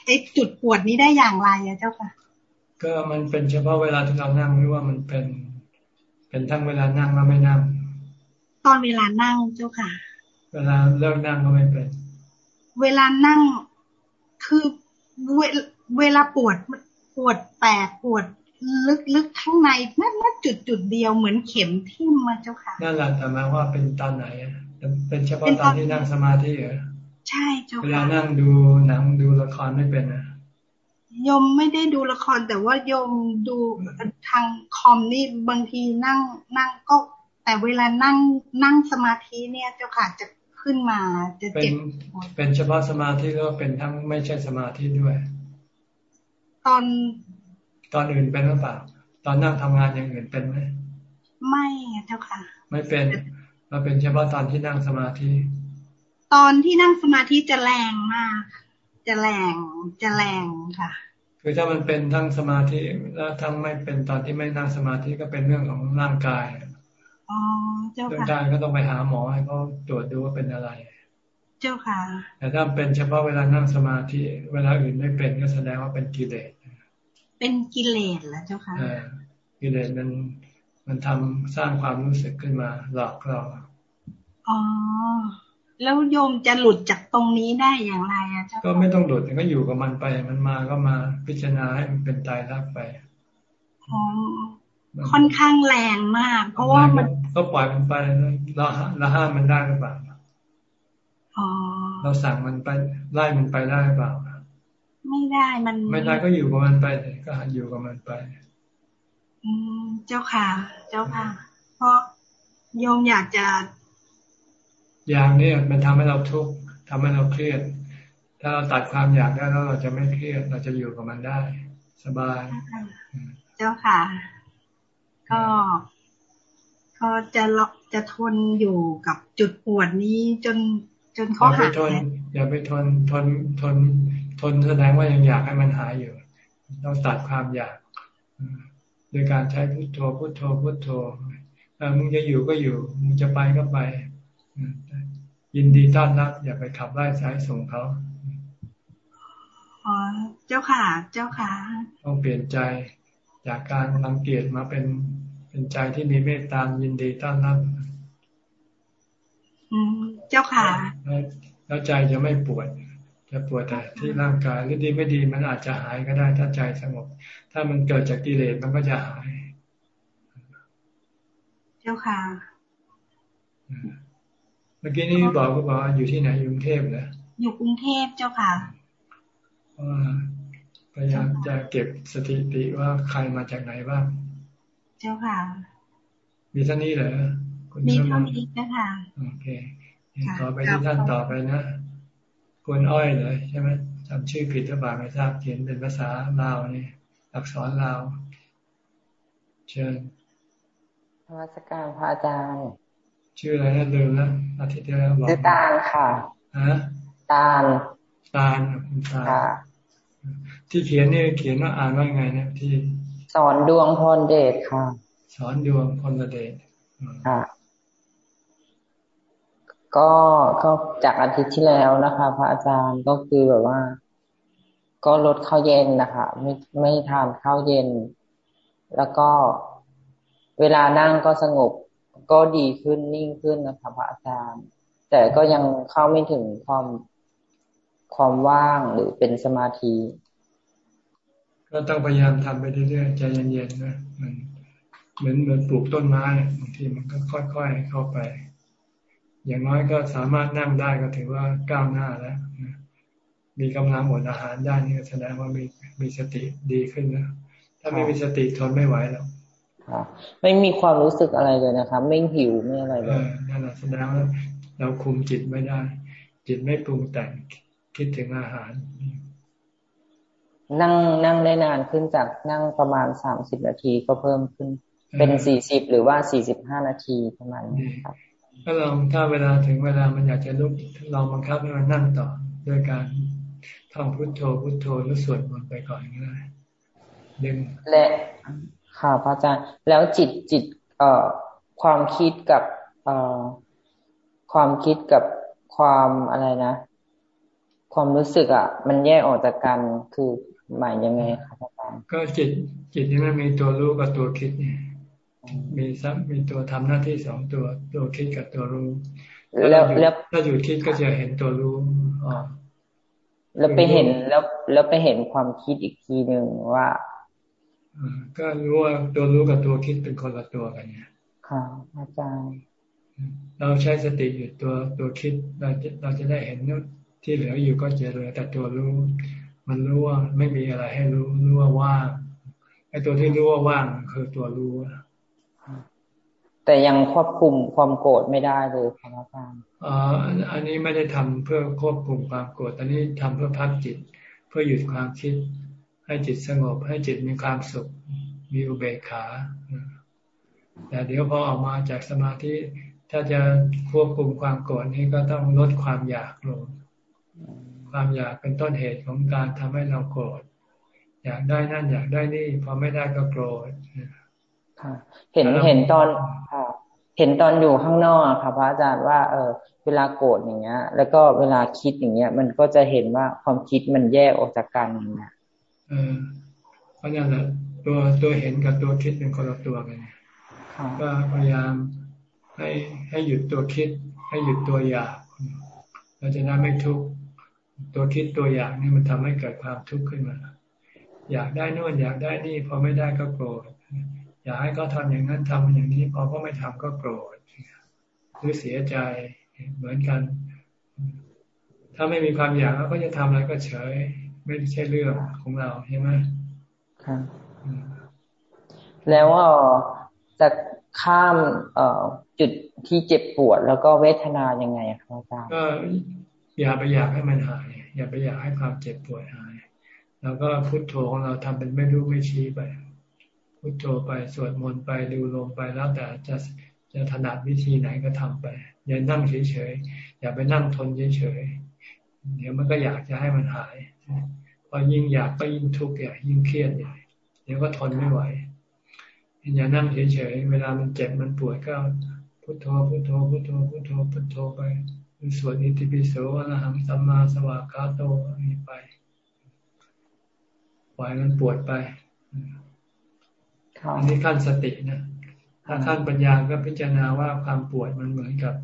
ไอ้จุดปวดนี้ได้อย่างไรอะเจ้าค่ะ ก็มันเป็นเฉพาะเวลาที่เรานั่งหรือว่ามันเป็น เป็นทั้งเวลานั่งแล้วไม่นั่ง ตอนเวลานั่งเจ้าค่ะ เวลาเลิกนั่งก็ไม่เป็น เวลานั่งคือเวเวลาปวดปวดแปลกปวดลึกๆข้างในนั่นนั่นจุดจุดเดียวเหมือนเข็มทิ่มมาเจ้าค่ะนั่นแหละแต่มาว่าเป็นตอนไหนเป็นเฉพาะตอนที่นั่งสมาธิเหรอใช่เจ้าค่ะเวลานั่งดูหนังดูละครไม่เป็นนะยมไม่ได้ดูละครแต่ว่ายมดูทางคอมนี่บางทีนั่งนั่งก็ แต่เวลานั่งนั่งสมาธิเนี่ยเจ้าค่ะจะ ขึ้นมาจะเจ็บเป็นเฉพาะสมาธิแล้วเป็นทั้งไม่ใช่สมาธิด้วย ตอนตอนอื่นเป็นหรือเปล่า ตอนนั่งทำงานอย่างอื่นเป็นไหมไม่เจ้าค่ะ ไม่เป็นเราเป็นเฉพาะตอนที่นั่งสมาธิ ตอนที่นั่งสมาธิจะแรงมาก จะแรงจะแรงค่ะคือถ้ามันเป็นทั้งสมาธิแล้วทั้งไม่เป็นตอนที่ไม่นั่งสมาธิก็เป็นเรื่องของร่างกายอ๋อ เจ้าค่ะเรื่องการก็ต้องไปหาหมอให้เขาตรวจดูว่าเป็นอะไร เจ้าค่ะ แต่ถ้าเป็นเฉพาะเวลานั่งสมาธิ เวลาอื่นไม่เป็นก็แสดงว่าเป็นกิเลส เป็นกิเลสแล้วเจ้าค่ะกิเลสมันมันทำสร้างความรู้สึกขึ้นมาหลอกเรา อ๋อ แล้วโยมจะหลุดจากตรงนี้ได้อย่างไรอะเจ้าก็ไม่ต้องหลุดก็อยู่กับมันไป มันมาก็มาพิจารณาให้มันเป็นตายรักไป อ๋อ ค่อนข้างแรงมาก เพราะว่ามัน ก็ปล่อยมันไปเราเราห้ามมันได้หรือเปล่าอ๋อเราสั่งมันไปไล่มันไปได้หรือเปล่าไม่ได้มัน ไม่ได้ก็อยู่กับมันไปก็อยู่กับมันไป อืมเจ้าค่ะ เจ้าค่ะ เพราะโยมอยากจะ อย่างนี้มันทำให้เราทุกข์ทำให้เราเครียด ถ้าเราตัดความอยากได้แล้วเราจะไม่เครียด เราจะอยู่กับมันได้ สบาย เจ้าค่ะ ก็ ก็จะจะทนอยู่กับจุดปวดนี้จนจนเขาหายอย่าไปทนทนทนทนแสดงว่ายังอยากให้มันหายอยู่ ต้องตัดความอยากโดยการใช้พุทโธพุทโธพุทโธมึงจะอยู่ก็อยู่มึงจะไปก็ไปยินดีต้อนรับอย่าไปขับไล่สายส่งเขาอ๋อเจ้าค่ะ เจ้าค่ะต้องเปลี่ยนใจจากการรังเกียจมาเป็น เป็นใจที่มีเมตตายินดีต้อนรับอืมเจ้าค่ะ แล้วใจจะไม่ปวด จะปวดแต่ที่ร่างกายหรือดีไม่ดีมันอาจจะหายก็ได้ถ้าใจสงบ ถ้ามันเกิดจากกิเลสมันก็จะหาย เจ้าค่ะ เมื่อกี้นี้บอกก็บอกอยู่ที่ไหนอยู่กรุงเทพเหรออยู่กรุงเทพเจ้าค่ะพยายามจะเก็บสถิติว่าใครมาจากไหนบ้าง เจ้าค่ะ มีท่านี้เหรอมีเท่านี้เจ้าค่ะ โอเคต่อไปที่ท่านต่อไปนะกวนอ้อยเลยใช่ไหมจำชื่อผิดหรือเปล่าไม่ทราบเขียนเป็นภาษาลาวนี่อักษรลาว เชิญธรรมสการพระอาจารย์ ชื่ออะไรนะลืมแล้วอาทิตย์ที่แล้วบอกชื่อตาลค่ะฮะตาลตาลคุณตาลที่เขียนนี่เขียนว่าอ่านว่าไงเนี่ยที่ สอนดวงพรเดชค่ะ สอนดวงพรเดชค่ะก็ก็จากอาทิตย์ที่แล้วนะคะ พระอาจารย์ก็คือแบบว่า ก็ลดข้าวเย็นนะคะไม่ไม่ทานข้าวเย็น แล้วก็เวลานั่งก็สงบ ก็ดีขึ้นนิ่งขึ้นนะคะพระอาจารย์ แต่ก็ยังเข้าไม่ถึงความความว่างหรือเป็นสมาธิ ก็ต้องพยายามทำไปเรื่อยๆใจเย็นๆนะมันเหมือนเหมือนปลูกต้นไม้บางทีมันก็ค่อยๆเข้าไป อย่างน้อยก็สามารถนั่งได้ก็ถือว่าก้าวหน้าแล้วมีกำลังอดอาหารได้นี่แสดงว่ามีมีสติดีขึ้นนะถ้าไม่มีสติทนไม่ไหวแล้วไม่มีความรู้สึกอะไรเลยนะครับ ไม่หิวไม่อะไรเลยนั่นแหละแสดงว่าเราคุมจิตไม่ได้ จิตไม่ปรุงแต่งคิดถึงอาหาร นั่งนั่งได้นานขึ้นจากนั่งประมาณสามสิบนาทีก็เพิ่มขึ้น เป็นสี่สิบหรือว่าสี่สิบห้านาทีประมาณนี้ครับก็ลองถ้าเวลาถึงเวลามันอยากจะลุกลองบังคับให้มันนั่งต่อด้วยการท่องพุทโธพุทโธหรือสวดมนต์ไปก่อนก็ได้ดึงและค่ะพระอาจารย์แล้วจิตจิตเอ่อความคิดกับเอ่อความคิดกับความอะไรนะ ความรู้สึกอะ มันแยกออกจากกันคือ หมายยังไงครับอาจารย์ก็จิตจิตที่มันมีตัวรู้กับตัวคิดเนี่ย มีซัมีตัวทำหน้าที่สองตัวตัวคิดกับตัวรู้แล้วแล้วถ้าอยู่คิดก็จะเห็นตัวรู้อ๋อแล้วไปเห็นแล้วแล้วไปเห็นความคิดอีกทีหนึ่งว่าก็รู้ว่าตัวรู้กับตัวคิดเป็นคนละตัวกันเนี่ยค่ะอาจารย์เราใช้สติอยู่ตัวตัวคิดเราจะเราจะได้เห็นนู่นที่เหลืออยู่ก็จะเหลือแต่ตัวรู้ มันรู้ว่าไม่มีอะไรให้รู้รู้ว่าว่างไอ้ตัวที่รู้ว่าว่างคือตัวรู้แต่ยังควบคุมความโกรธไม่ได้เลยครับอาจารย์อ๋ออันนี้ไม่ได้ทำเพื่อควบคุมความโกรธอันนี้ทำเพื่อพักจิต เพื่อหยุดความคิด ให้จิตสงบ ให้จิตมีความสุข มีอุเบกขาแต่เดี๋ยวพอออกมาจากสมาธิ ถ้าจะควบคุมความโกรธนี้ก็ต้องลดความอยากลง ความอยากเป็นต้นเหตุของการทำให้เราโกรธ อยากได้นั่นอยากได้นี่พอไม่ได้ก็โกรธเห็นเห็นตอนเห็นตอนอยู่ข้างนอกค่ะพระอาจารย์ว่าเออเวลาโกรธอย่างเงี้ย แล้วก็เวลาคิดอย่างเงี้ย มันก็จะเห็นว่าความคิดมันแยกออกจากกันอย่างเงี้ยเออเพราะนั่นแหละตัวตัวเห็นกับตัวคิดเป็นคนละตัวกันก็พยายามให้ให้หยุดตัวคิด ให้หยุดตัวอยากเราจะได้ไม่ทุกข์ ตัวคิดตัวอยากนี่มันทำให้เกิดความทุกข์ขึ้นมา อยากได้นู่นอยากได้นี่พอไม่ได้ก็โกรธอยากให้เขาทาอย่างนั้นทำอย่างนี้พอเขาไม่ทำก็โกรธหรือเสียใจเหมือนกัน ถ้าไม่มีความอยากเขาก็จะทำอะไรก็เฉย ไม่ใช่เรื่องของเราใช่ไหมครับแล้วจะข้ามเอ่อจุดที่เจ็บปวดแล้วก็เวทนายังไงครับอาจารย์ก็ อย่าไปอยากให้มันหาย อย่าไปอยากให้ความเจ็บปวดหาย แล้วก็พุทโธของเราทำเป็นไม่รู้ไม่ชี้ไป พุทโธไปสวดมนต์ไปดูลมไปแล้วแต่จะจะถนัดวิธีไหนก็ทำไป อย่านั่งเฉยๆ อย่าไปนั่งทนเฉยๆ เดี๋ยวมันก็อยากจะให้มันหาย พอยิ่งอยากก็ยิ่งทุกข์ใหญ่ยิ่งเครียดใหญ่เดี๋ยวก็ทนไม่ไหว อย่านั่งเฉยๆ เวลามันเจ็บมันปวดก็พุทโธพุทโธพุทโธพุทโธพุทโธไป สวดอิติปิโสอรหังสัมมาสวากาโตนี่ไปปล่อยมันปวดไปอันนี้ขั้นสตินะถ้าขั้นปัญญาก็พิจารณาว่าความปวดมันเหมือนกับ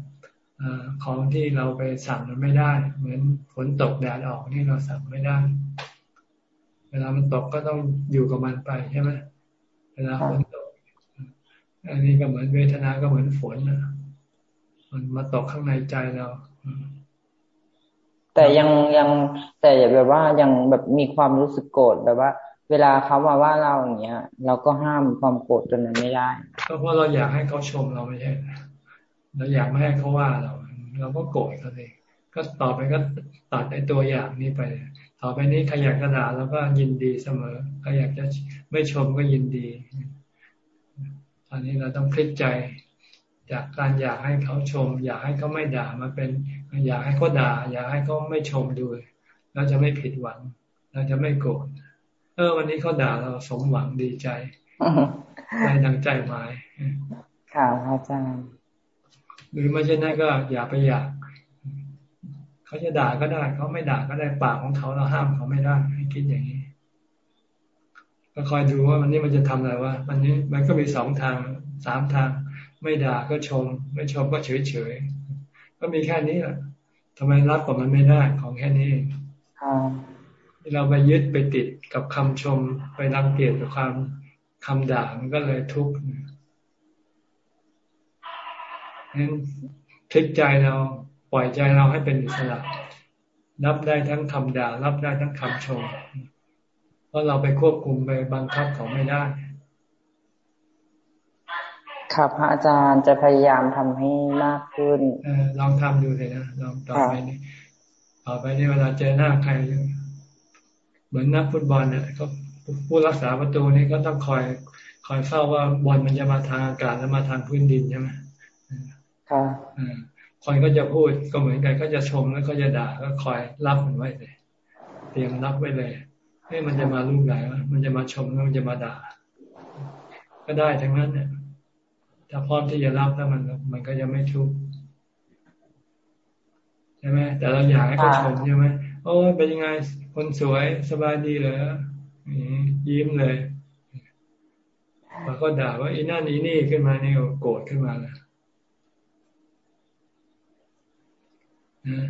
อของที่เราไปสั่งมันไม่ได้ เหมือนฝนตกแดดออกนี่เราสั่งไม่ได้ เวลามันตกก็ต้องอยู่กับมันไปใช่ไหมเวลาฝนตก อันนี้ก็เหมือนเวทนาก็เหมือนฝนนะ มันมาตกข้างในใจเราแต่ยังยังแต่แบบว่ายังแบบมีความรู้สึกโกรธแบบว่า เวลาเขามาว่าเราอย่างเงี้ย เราก็ห้ามความโกรธจนนั้นไม่ได้ก็เพราะเราอยากให้เขาชมเราไม่ใช่เราอยากไม่ให้เขาว่าเรา เราก็โกรธเขาเองก็ต่อไปก็ตัดไอ้ตัวอย่างนี้ไป ต่อไปนี้ใครอยากกระด่าเราก็ยินดีเสมอใครอยากจะไม่ชมก็ยินดีตอนนี้เราต้องพลิกใจ จากการอยากให้เขาชม อยากให้เขาไม่ด่ามาเป็น อยากให้เขาด่า อยากให้เขาไม่ชมด้วยเราจะไม่ผิดหวัง เราจะไม่โกรธเออ วันนี้เขาด่าเราสมหวังดีใจได้ดังใจหมายค่ะอาจารย์หรือไม่ใช่นั่นก็อย่าไปอยากเขาจะด่าก็ได้ เขาไม่ด่าก็ได้ปากของเขาเราห้ามเขาไม่ได้ให้คิดอย่างนี้ก็คอยดูว่าวันนี้มันจะทำอะไรวะวันนี้มันก็มีสองทางสามทาง ไม่ด่าก็ชม ไม่ชมก็เฉยเฉยก็มีแค่นี้แหละทำไมรับกับมันไม่ได้ของแค่นี้เองเราไปยึดไปติดกับคำชม ไปรังเกียจกับความคำด่ามันก็เลยทุกข์นั้นพลิกใจเราปล่อยใจเราให้เป็นอิสระรับได้ทั้งคำด่า รับได้ทั้งคำชม เพราะเราไปควบคุมไปบังคับเขาไม่ได้ ครับพระอาจารย์จะพยายามทำให้มากขึ้นอลองทำดูเลยนะลองต่อไปนี่ต่อไปนี่เวลาเจอหน้าใคร เหมือนนักฟุตบอลเนี่ยเขาผู้รักษาประตูนี่ก็ต้องคอย คอยเฝ้าว่าบอลมันจะมาทางอากาศแล้วมาทางพื้นดินใช่ไหมครับคนก็จะพูดก็เหมือนกันก็จะชมแล้วก็จะด่าก็คอยรับมันไว้เลย เตรียมรับไว้เลยให้มันจะมาลูกไหนวะมันจะมาชมแล้วมันจะมาด่า ก็ได้ทั้งนั้นเนี่ย ถ้าพร้อมที่จะรับแล้วมันมันก็จะไม่ทุกข์ใช่ไหมแต่เราอยากให้เขาชมใช่ไหมโอ้เป็นยังไงคนสวยสบายดีเหรอยิ้มเลยพอเขาด่าว่าอีนั่นอีนี่ขึ้นมาเนี่ยโกรธขึ้นมาแล้วนะ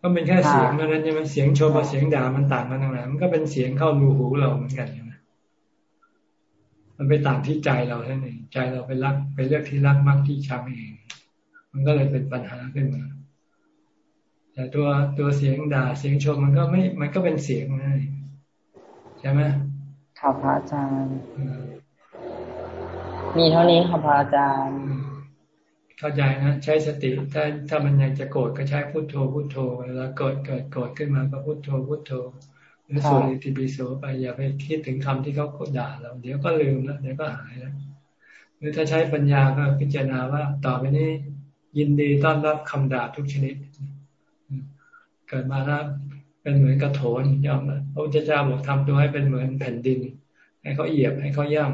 ก็เป็นแค่เสียงเท่านั้นใช่ไหมเสียงชมกับเสียงด่ามันต่างกันตรงไหนมันก็เป็นเสียงเข้ารูหูเราเหมือนกันใช่ไหม มันไปต่างที่ใจเราท่านเองใจเราไปรักไปเลือกที่รักมากที่ชังเอง มันก็เลยเป็นปัญหาขึ้นมา แต่ตัวตัวเสียงด่าเสียงชมมันก็ไม่ มันก็เป็นเสียงนะใช่ไหมครับพระอาจารย์ มีเท่านี้ครับพระอาจารย์ เข้าใจนะใช้สติ ถ้าถ้ามันยังจะโกรธก็ใช้พุโทโธพุโทโธเวลาเกิดเกิดโกรธขึ้นมาก็พุโทโธพุโทโธ หรือสวดอิติปิโสไปอย่าไปคิดถึงคำที่เขาด่าเราเดี๋ยวก็ลืมแล้วเดี๋ยวก็หายแล้วหรือถ้าใช้ปัญญาก็พิจารณาว่าต่อไปนี้ยินดีต้อนรับคำด่าทุกชนิด เกิดมาแล้วเป็นเหมือนกระโถนยอมพระพุทธเจ้าบอกทำตัวให้เป็นเหมือนแผ่นดิน ให้เขาเหยียบให้เขาย่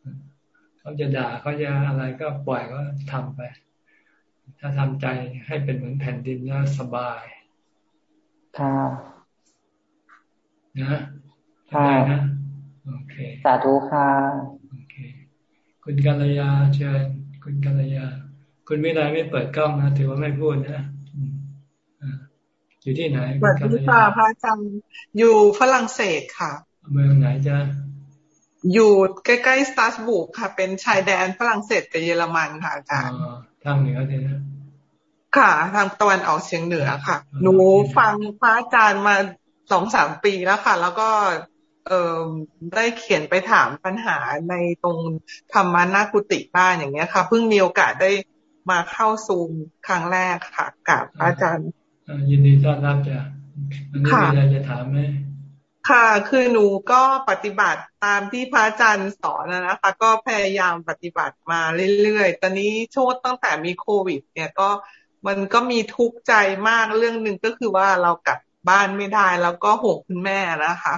ำเขาจะด่าเขาจะอะไรก็ปล่อยก็ทำไป ถ้าทำใจให้เป็นเหมือนแผ่นดินแล้วสบายค่ะ นะค่ะนะโอเคสาธุค่ะโอเค คุณกัลยาเชิญคุณกัลยา คุณไม่ได้ไม่เปิดกล้องนะถือว่าไม่พูดนะอยู่ที่ไหนเปิดที่ป่าพระอาจารย์อยู่ฝรั่งเศสค่ะ เมืองไหนจ้ะอยู่ใกล้ๆสตาร์สบุกค่ะ เป็นชายแดนฝรั่งเศสกับเยอรมันค่ะอาจารย์ทางเหนือเลยนะค่ะ ทางตะวันออกเฉียงเหนือค่ะ หนูฟังพระอาจารย์มา สองสามปีแล้วค่ะ แล้วก็เออได้เขียนไปถามปัญหาในตรงธรรมานากุติบ้านอย่างเงี้ยค่ะ เพิ่งมีโอกาสได้มาเข้าซูมครั้งแรกค่ะกับอาจารย์ยินดีต้อนรับจ้ะอันนี้มีอะไรจะถามไหมค่ะ คือหนูก็ปฏิบัติตามที่พระอาจารย์สอนนะคะ ก็พยายามปฏิบัติมาเรื่อยๆ ตอนนี้ช่วงตั้งแต่มีโควิด เนี่ยก็มันก็มีทุกข์ใจมากเรื่องหนึ่งก็คือว่าเรากลับ บ้านไม่ได้ แล้วก็ห่วงคุณแม่นะคะ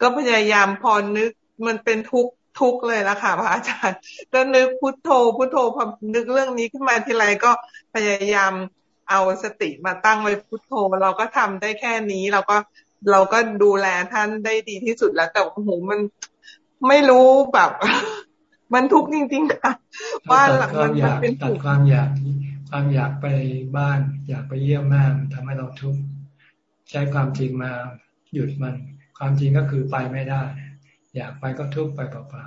ก็พยายามพอนึกมันเป็นทุกทุกเลยละค่ะพระอาจารย์ก็นึกพุทโธพุทโธพอนึกเรื่องนี้ขึ้นมาทีไรก็พยายามเอาสติมาตั้งไว้พุทโธ เราก็ทำได้แค่นี้เราก็เราก็ดูแลท่านได้ดีที่สุดแล้วแต่โอ้โหมันไม่รู้แบบ มันทุกข์จริงๆค่ะว่าหลักมันเป็นตัดความอยากความอยากไปบ้าน อยากไปเยี่ยมแม่ทำให้เราทุกข์ ใช้ความจริงมาหยุดมัน ความจริงก็คือไปไม่ได้ อยากไปก็ทุกไปเปล่า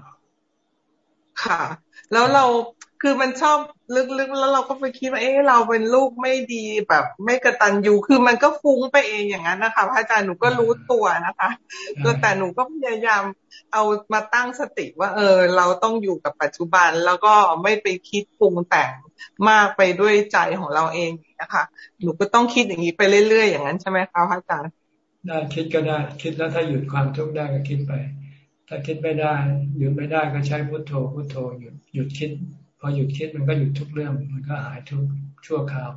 ๆค่ะ แล้วเรา คือมันชอบลึกๆแล้วเราก็ไปคิดว่าเอ๊ะเราเป็นลูกไม่ดีแบบ ไม่กระตันยูคือมันก็ฟุ้งไปเองอย่างนั้นนะคะพระอาจารย์หนูก็รู้ตัวนะคะแต่หนูก็พยายามเอามาตั้งสติว่าเออ เราต้องอยู่กับปัจจุบันแล้วก็ไม่ไปคิดปรุงแต่งมากไปด้วยใจของเราเองนะคะหนูก็ต้องคิดอย่างนี้ไปเรื่อยๆอย่างนั้นใช่ไหมคะพระอาจารย์ได้คิดก็ได้ คิดแล้วถ้าหยุดความทุกข์ได้ก็คิดไป ถ้าคิดไม่ได้หยุดไม่ได้ก็ใช้พุทโธพุทโธหยุดหยุดคิด พอหยุดคิดมันก็หยุดทุกเรื่อง มันก็หายทุกชั่วคราว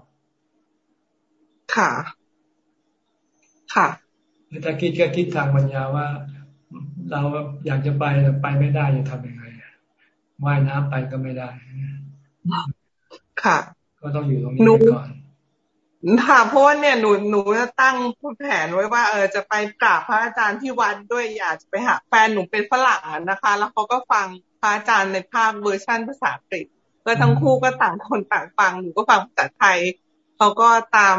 ค่ะ ค่ะถ้าคิดก็คิดทางปัญญาว่า เราอยากจะไปแต่ไปไม่ได้จะทำยังไงว่ายน้ำไปก็ไม่ได้ ค่ะ ก็ต้องอยู่ตรงนี้ก่อนค่ะเพราะว่าเนี่ยหนูหนูจะตั้งแผนไว้ว่าเออจะไปกราบพระอาจารย์ที่วัดด้วยอยากจะไปหาแฟนหนูเป็นฝรั่งนะคะ แล้วเขาก็ฟัง พระอาจารย์ในภาคเวอร์ชันภาษาอังกฤษก็ทั้งคู่ก็ต่างคนต่างฟังหนูก็ฟังภาษาไทยเขาก็ตาม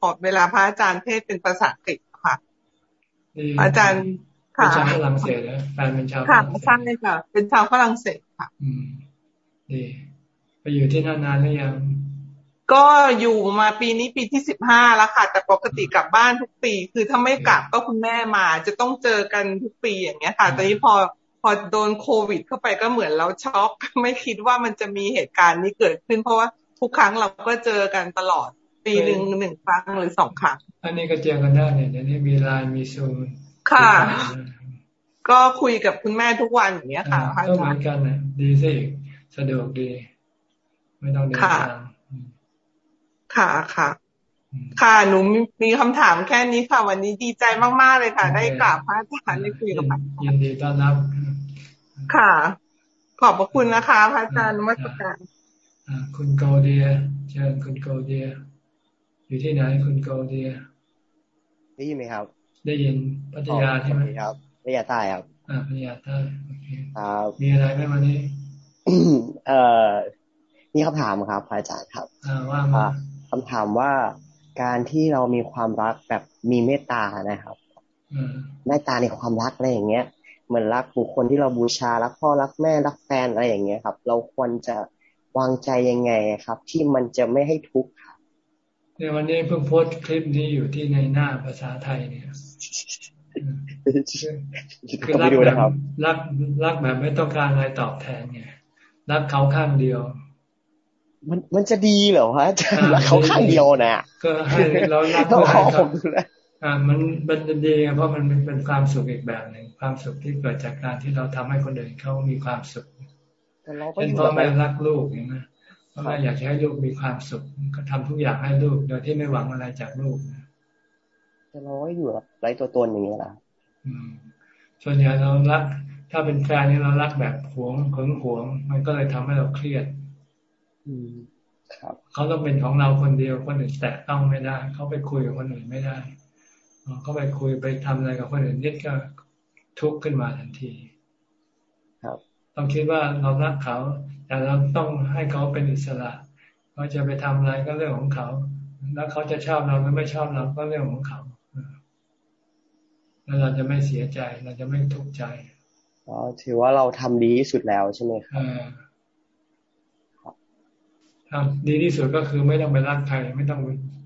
ขอบเวลาพระอาจารย์เทศเป็นภาษาอังกฤษค่ะอาจารย์ค่ะเป็นชาวฝรั่งเศสนะแฟนเป็นชาวค่ะใช่ค่ะ เป็นชาวฝรั่งเศสค่ะ อืมดีไปอยู่ที่นานนานหรือยัง ก็อยู่มาปีนี้ปีที่สิบห้าแล้วค่ะ แต่ปกติกลับบ้านทุกปี คือถ้าไม่กลับก็คุณแม่มา จะต้องเจอกันทุกปีอย่างเงี้ยค่ะแต่นี้พอ พอโดนโควิด เข้าไปก็เหมือนเราช็อก ไม่คิดว่ามันจะมีเหตุการณ์นี้เกิดขึ้น เพราะว่าทุกครั้งเราก็เจอกันตลอดปีหนึ่งหนึ่งครั้งหรือสองครั้ง อันนี้ก็เจอกันได้เนี่ยเดี๋ยวนี้มีไลน์มีซูมค่ะ ก็คุยกับคุณแม่ทุกวันอย่างเงี้ยค่ะก็เหมือนกันนะดีสิสะดวกดี ไม่ต้องเดินทางค่ะค่ะ ค่ะหนูมีคำถามแค่นี้ค่ะ วันนี้ดีใจมาก ๆ เลยค่ะ ได้กราบพระอาจารย์ได้คุยกับพระอาจารย์ยินดีต้อนรับ ค่ะ ขอบพระคุณนะคะ พระอาจารย์นมัสการคุณโกเดียเชิญคุณโกเดีย อยู่ที่ไหนคุณโกเดีย ได้ยินไหมครับ ได้ยินพัทยาใช่ไหมครับพัทยาใต้ครับอ่าพัทยาใต้โอเคครับมีอะไรไหมวันนี้เอ่อมีคำถามครับพระอาจารย์ครับอ่าว่ามาคำถามว่า การที่เรามีความรักแบบมีเมตตานะครับอืมเมตตาในความรักอะไรอย่างเงี้ยเหมือนรักบุคคลที่เราบูชารักพ่อรักแม่รักแฟนอะไรอย่างเงี้ยครับ เราควรจะวางใจยังไงครับ ที่มันจะไม่ให้ทุกข์ครับในวันนี้เพิ่งโพสต์คลิปนี้อยู่ที่ในหน้าภาษาไทยเนี่ยคือรักแบบรักรักแบบไม่ต้องการอะไรตอบแทนไงรักเขาข้างเดียว มันมันจะดีเหรอฮะจะรักเขาข้างเดียวนะก็ให้เรารักต้องเพื่อขอให้ผเขามดูแลอ่ามันมันจะดีไงเพราะมันเป็นความสุขอีกแบบหนึ่งความสุขที่เกิดจากการที่เราทำให้คนอื่นเขามีความสุขแต่เราก็เช่อนยู่พ่อแบบแม่รักลูกอย่างนี้พ่อแม่อยากให้ลูกมีความสุข ก็ทำทุกอย่างให้ลูกโดยที่ไม่หวังอะไรจากลูกนะแต่เราก็อยู่แบบไร้ตัวตนอย่างเงี้ยนะอืมส่วนใหญ่เรารัก ถ้าเป็นแฟนนี่เรารักแบบหวงหึงหวง มันก็เลยทำให้เราเครียดอืม ครับเขาต้องเป็นของเราคนเดียวคนอื่นแตะต้องไม่ได้ เขาไปคุยกับคนอื่นไม่ได้พอเขาไปคุยไปทำอะไรกับคนอื่นนิดก็ทุกข์ขึ้นมาทันที ครับ ต้องคิดว่าเรารักเขา แต่เราต้องให้เขาเป็นอิสระเขาจะไปทำอะไรก็เรื่องของเขา แล้วเขาจะชอบเราหรือไม่ชอบเราก็เรื่องของเขาแล้วเราจะไม่เสียใจ เราจะไม่ทุกข์ใจก็ถือว่าเราทำดีที่สุดแล้วใช่ไหมคเอรับอทำ ดีที่สุดก็คือไม่ต้องไปรักใครไม่ต้อง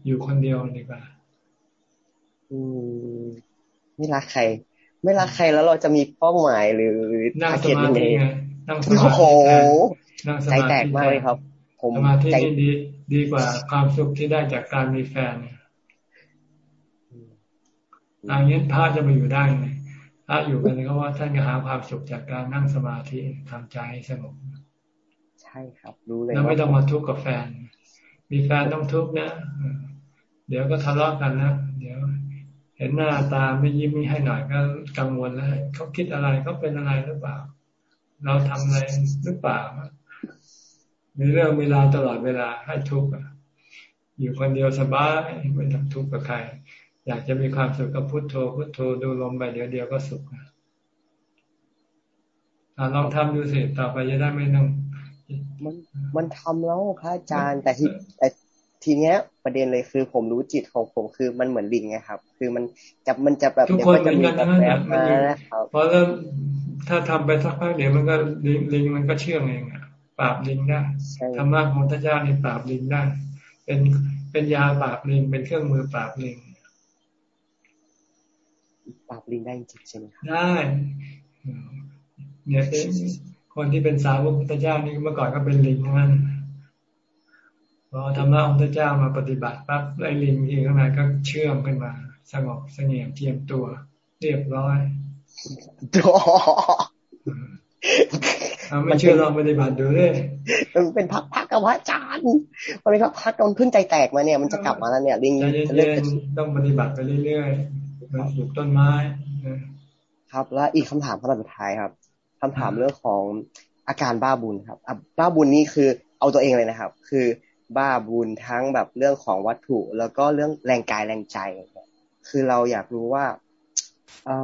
อยู่คนเดียวดีกว่า อืม ไม่รักใคร ไม่รักใครแล้วเราจะมีเป้าหมายหรือนั่งทาสเก็ตมายังไงธิไงนั่งสมาโอ้โหธินั่งสใจมาแตธิกมากเลยครับ ผมสมาธิใจนี่ดีดีกว่าความสุขที่ได้จากการมีแฟนเนี่ยอันนี้พระจะมาอยู่ได้ไงพระอยู่กันก็ว่าท่านก็หาความสุขจากการนั่งสมาธิทำใจให้สงบ ใช่ครับ รู้เลยแล้วไม่ว่าต้องมาทุกข์กับแฟน มีแฟนต้องทุกข์นะเออเดี๋ยวก็ทะเลาะกันนะเดี๋ยว เห็นหน้าตาไม่ยิ้มไม่ให้หน่อยก็กังวลแล้วเขาคิดอะไรเขาเป็นอะไรหรือเปล่า เราทำอะไรหรือเปล่ามีเรื่องเวลาตลอดเวลาให้ทุกข์อะอยู่คนเดียวสบายไม่ต้องทุกข์กับใคร อยากจะมีความสุขกับพุทโธพุทโธดูลมไปเดี๋ยวเดียวก็สุขนะอะลองทำดูสิต่อไปจะได้ไม่ต้อง มันมันทำแล้วพระอาจารย์ แต่ที่แต่ทีเนี้ย ประเด็นเลยคือผมรู้จิตของผมคือมันเหมือนลิงไงครับ คือมันจะมันจะแบบทุกเดี๋ยวคนก็เหมืจะอนมีกันแบทั้บงนั้นแบบน่ะมันอยู่มานะครับเพราะเริ่มถ้าทำไปสักพักเดี๋ยวมันก็ลิงลิงมันก็เชื่องเองอะปราบลิงได้ธรรมะของพระเจ้านี่ปราบลิงได้ เป็นเป็นยาปราบลิงเป็นเครื่องมือปราบลิงปราบลิงได้จริงใช่ไหมครับได้เนี่ยเอง คนที่เป็นสาวกพุทธเจ้านี่เมื่อก่อนก็เป็นลิงทั้งนั้นพอธรรมะของพระเจ้ามาปฏิบัติปั๊บไอ้ลิงที่ข้างในก็เชื่อมขึ้นมา สงบเสงี่ยมเจียมตัว เรียบร้อยเอาไม่เชื่อลองปฏิบัติดูเลยมันเป็นพักๆกับพระอาจารย์มันเป็นพักๆตอนขึ้นใจแตกมาเนี่ยมันจะกลับมาแล้วเนี่ยลิงใจจะเลิเย็กนๆต้องปฏิบัติไปเรื่อยๆเหมือนปลูกต้นไม้นะครับ แล้วอีกคำถามคำถามสุดท้ายครับ คำถามเรื่องของอาการบ้าบุญครับอะบ้าบุญนี่คือเอาตัวเองเลยนะครับ คือบ้าบุญทั้งแบบเรื่องของวัตถุ แล้วก็เรื่องแรงกายแรงใจ คือเราอยากรู้ว่าอื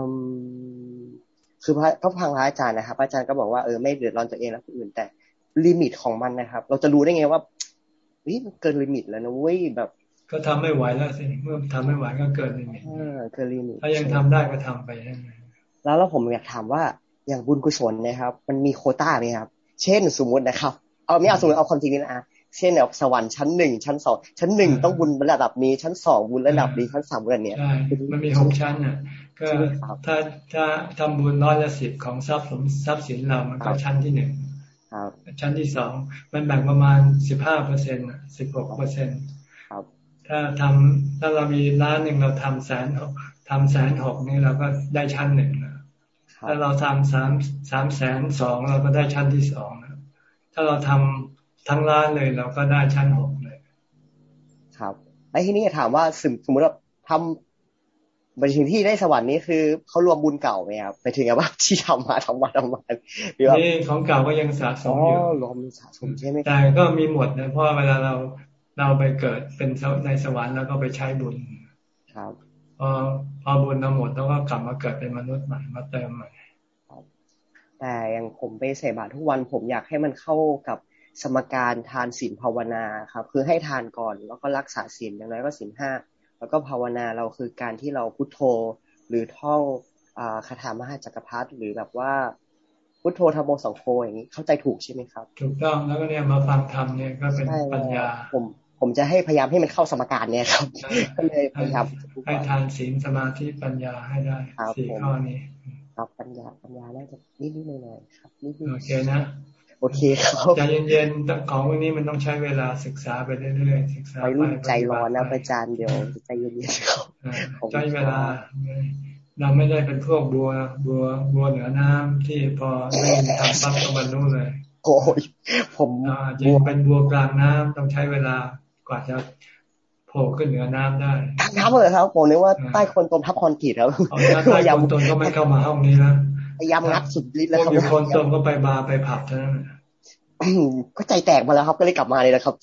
มคือพระก็ฟังพระอาจารย์นะครับพระอาจารย์ก็บอกว่าเออไม่เดือดร้อนตัวเองและคนอื่น แต่ limit ของมันนะครับ เราจะรู้ได้ไงว่าเฮ้ยมันเกิน limit แล้วนะเว้ยแบบ ก็ทำไม่ไหวแล้วสิเมื่อทำไม่ไหวก็เกิน limit เออเกิน limit ถ้ายังทำได้ก็ทำไปนั่นเองแล้วแล้วผมอยากถามว่า อย่างบุญกุศลนะครับ มันมีโควต้าไหมครับ เช่นสมมุตินะครับ เอาไม่เอาสมมติเอาความจริงนี่นะเช่นแบบสวรรค์ชั้นหนึ่งชั้นสองชั้นหนึ่งต้องบุญระดับนี้ ชั้นสองบุญระดับนี้ชั้นสามบุญเนี้ยใช่มันมีหกชั้นอะก็ถ้าถ้าทำบุญร้อยละสิบของทรัพย์สมทรัพย์สินเรามันก็ชั้นที่หนึ่งชั้นที่สองมันแบ่งประมาณสิบห้าเปอร์เซ็นต์สิบหกเปอร์เซ็นต์ถ้าทำถ้าเรามีล้านหนึ่งเราทำแสนหกทำแสนหกนี่เราก็ได้ชั้นหนึ่งนะ ถ้าเราทำสามสามแสนสองเราก็ได้ชั้นที่สองนะถ้าเราทำทั้งล้านเลยเราก็ได้ชั้นหกเลย ครับไอ้ที่นี่ถามว่าสมมติว่าทำไปถึงที่ได้สวรรค์นี้คือเขารวมบุญเก่าไหมครับไปถึงว่าที่ทำมาทำมาทำมาหรือว่านี่ของเก่าก็ยังสะสมอยู่รวมสะสมใช่ไหมแต่ก็มีหมดนะเพราะเวลาเราเราไปเกิดเป็นในสวรรค์แล้วก็ไปใช้บุญ ครับ พอพอบุญเราหมดแล้วก็กลับมาเกิดเป็นมนุษย์ใหม่มาเติมใหม่แต่อย่างผมไปใส่บาตรทุกวันผมอยากให้มันเข้ากับสมการทานศีลภาวนาครับ คือให้ทานก่อนแล้วก็รักษาศีลอย่างน้อยก็ศีลห้าแล้วก็ภาวนาเราคือการที่เราพุทโธหรือท่องคาถามหาจักรพรรดิหรือแบบว่าพุทโธธรรมโมสังโฆอย่างนี้เข้าใจถูกใช่ไหมครับ ถูกต้องแล้วก็เนี่ยมาฟังธรรมเนี่ยก็เป็นปัญญาผม ผมจะให้พยายามให้มันเข้าสมการเนี่ยครับ ก็เลยพยายามให้ทานศีลสมาธิปัญญาให้ได้สี่ข้อนี้ ครับปัญญาปัญญาน่าจะนิดนิดหน่อยๆครับนิดโอเคนะโอเคครับใจเย็นๆของวันนี้มันต้องใช้เวลาศึกษาไปเรื่อยๆศึกษาไปใจร้อนนะอาจารย์เดี๋ยวใจเย็นๆครับใจเวลาเราไม่ได้เป็นพวกบัวบัวบัวเหนือน้ำที่พอได้ทำปั๊บก็บรรลุเลยโอ้ยผมจริงเป็นบัวกลางน้ำต้องใช้เวลา กว่าจะโผล่ขึ้นเหนือน้ำได้น้ำเลยครับผมนึกว่าใต้คนตมทับคอนกรีตแล้วใต้คนตมก็ไม่เข้ามาห้องนี้แล้วพยายามงัดสุดฤทธิ์แล้วครับคนตมก็ไปบาร์ไปผับเท่านั้นก็ใจแตกมาแล้วครับ ก็เลยกลับมาเลยนะครับ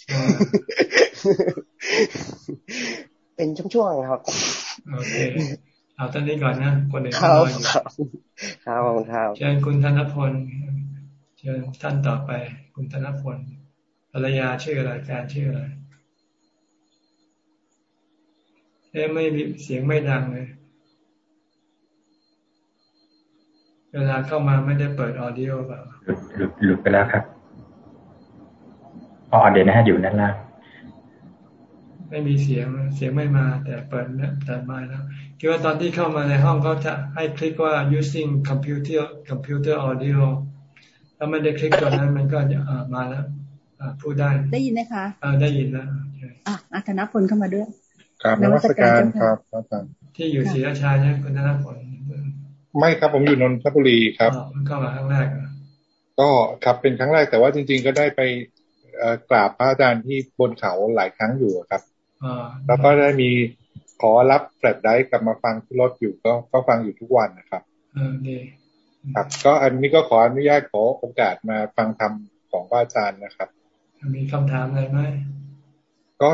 เป็นช่วงๆครับโอเคเอาท่านนี้ก่อนนะคนอื่นรออยู่ครับครับเชิญคุณธนพลเชิญท่านต่อไป คุณธนพลภรรยาชื่ออะไรแฟนชื่ออะไร เอ๊ไม่มีเสียงไม่ดังเลย เวลาเข้ามาไม่ได้เปิดออดิโอเปล่าหลุดหลุดไปแล้วครับอ๋อเดี๋ยวนะฮะอยู่ด้านล่างไม่มีเสียงเสียงไม่มา แต่เปิดเนี่ยแต่มาแล้วคิดว่าตอนที่เข้ามาในห้องเขาจะให้คลิกว่า using computer computer audio ถ้าไม่ได้คลิกตัวนั้นมันก็มาแล้วพูดได้ ได้ยินไหมคะอ่าได้ยินแล้วอะอัธนพลเข้ามาด้วย ครับนวัตการครับอาจารย์ที่อยู่ศรีราชาเนี่ยคุณธนพลไม่ครับผมอยู่นนทบุรีครับเข้ามาครั้งแรกก็ครับเป็นครั้งแรกแต่ว่าจริง ๆ ก็ได้ไปกราบพระอาจารย์ที่บนเขาหลายครั้งอยู่ครับแล้วก็ได้มีขอรับแฟลชไดร์กลับมาฟังที่รถอยู่ก็ก็ฟังอยู่ทุกวันนะครับครับ ก็อันนี้ก็ขออนุญาตขอโอกาสมาฟังธรรมของพระอาจารย์นะครับ มีคำถามอะไรไหมก็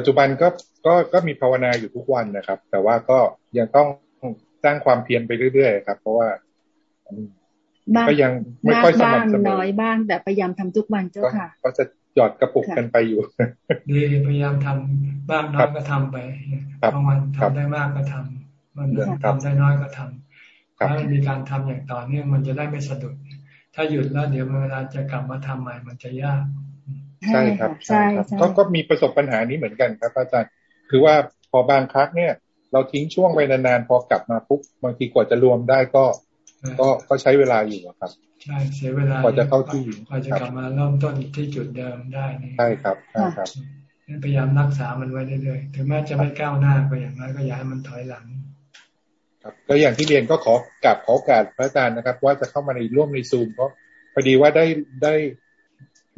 ปัจจุบันก็ก็ก็มีภาวนาอยู่ทุกวันนะครับ แต่ว่าก็ยังต้องสร้างความเพียรไปเรื่อยๆครับ เพราะว่าก็ยังไม่ค่อยสม่ำเสมอน้อยบ้าง แต่พยายามทำทุกวันเจ้าค่ะ ก็จะหยอดกระปุกกันไปอยู่ดีพยายามทำบ้างน้อยก็ทำไปบางวันทำได้มากก็ทำมันทำได้น้อยก็ทำถ้ามีการทำอย่างต่อเนื่องมันจะได้ไม่สะดุด ถ้าหยุดแล้วเดี๋ยวเวลาจะกลับมาทำใหม่มันจะยาก ใช่ครับใช่ครับก็ก็มีประสบปัญหานี้เหมือนกันครับอาจารย์คือว่าพอบางครั้งเนี่ย เราทิ้งช่วงไปนานๆพอกลับมาปุ๊บบางทีกว่าจะรวมได้ก็ ก็ก็ใช้เวลาอยู่ครับใช่เสียเวลากว่าจะเข้าที่กว่าจะกลับมาเริ่มต้นที่จุดเดิมได้นี่ใช่ครับใช่ครับพยายามรักษามันไว้เรื่อยๆถึงแม้จะไม่ก้าวหน้าก็อย่างน้อยก็อย่าให้มันถอยหลังครับก็อย่างที่เรียนก็ขอกลับขอโอกาสพระอาจารย์นะครับ ว่าจะเข้ามาในร่วมในซูมเพราะพอดีว่าได้ได้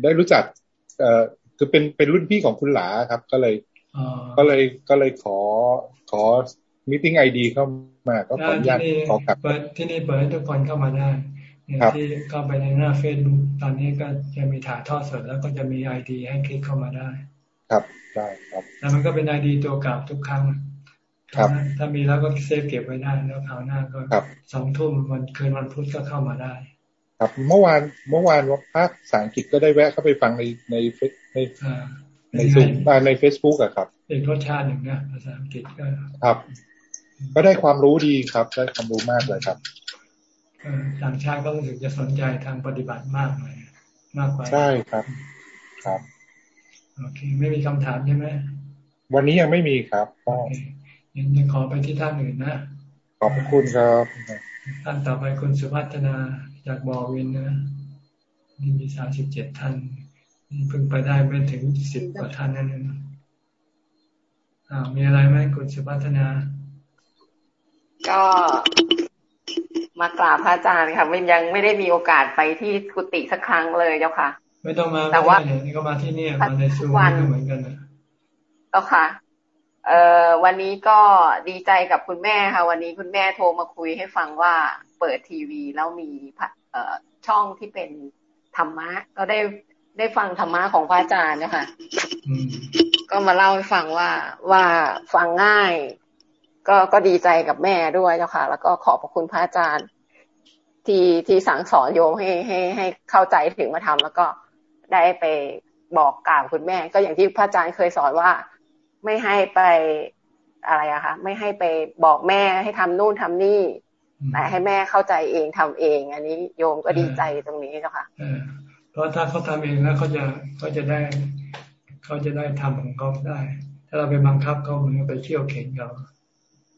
ได้รู้จัก เอ่อคือเป็นเป็นรุ่นพี่ของคุณหลาครับ ก็เลยก็เลยก็เลยขอขอ meeting ID เข้ามาก็ขออนุญาตขอกลับที่นี่เปิดให้ทุกคนเข้ามาได้ที่เข้าไปในหน้าเฟซบุ๊กตอนนี้ก็จะมีถ่ายทอดสดแล้วก็จะมี ID ให้คลิกเข้ามาได้ ครับได้ครับแล้วมันก็เป็น ID ตัวเก่าทุกครั้งครับถ้ามีแล้วก็ save เก็บไว้ได้แล้วคราวหน้าก็สองทุ่มวันคืนวันพุธก็เข้ามาได้ ครับ เมื่อวานเมื่อวานว่าภาคภาษาอังกฤษก็ได้แวะเข้าไปฟังในในเฟซในในซูมในเฟซบุ๊กอะครับเป็นรสชาติหนึ่งนะภาษาอังกฤษก็ครับ ก็ได้ความรู้ดีครับได้ความรู้มากเลยครับต่างชาติก็รู้สึกจะสนใจทางปฏิบัติมากเลยมากกว่าใช่ครับ ครับโอเคไม่มีคำถามใช่ไหมวันนี้ยังไม่มีครับก็ยังยังขอไปที่ท่านอื่นนะขอบคุณครับท่านต่อไปคุณสุพัฒนา จากบอวินนะนี่มีสามสิบเจ็ดท่านเพิ่งไปได้ไม่ถึงสิบกว่าท่านนั่นเองอ่ามีอะไรไหมคุณสุพัฒนา ก็มากราบพระอาจารย์ค่ะมันยังไม่ได้มีโอกาสไปที่กุฏิสักครั้งเลยเจ้าค่ะ ไม่ต้องมาแต่ว่านี่ก็มาที่นี่มาในซูมก็เหมือนกันนะเจ้าค่ะเอ่อวันนี้ก็ดีใจกับคุณแม่ค่ะ วันนี้คุณแม่โทรมาคุยให้ฟังว่า เปิดทีวี แล้วมีเอ่อช่องที่เป็นธรรมะ ก็ได้ได้ฟังธรรมะของพระอาจารย์นะคะก็มาเล่าให้ฟังว่าว่าฟังง่าย ก็ก็ดีใจกับแม่ด้วยเจ้าค่ะ แล้วก็ขอบพระคุณพระอาจารย์ ที่ที่สั่งสอนโยมให้ให้ให้เข้าใจถึงมาทำแล้วก็ได้ไปบอกกล่าวคุณแม่ ก็อย่างที่พระอาจารย์เคยสอนว่า ไม่ให้ไปอะไรอะคะไม่ให้ไปบอกแม่ให้ทำนู่นทำนี่ แต่ให้แม่เข้าใจเองทำเอง อันนี้โยมก็ดีใจตรงนี้เจ้าค่ะเพราะถ้าเขาทำเองแล้วเขาจะเขาจะได้เขาจะได้ทำของเขาได้ ถ้าเราไปบังคับเขาเหมือนไปเที่ยวเข็นเขา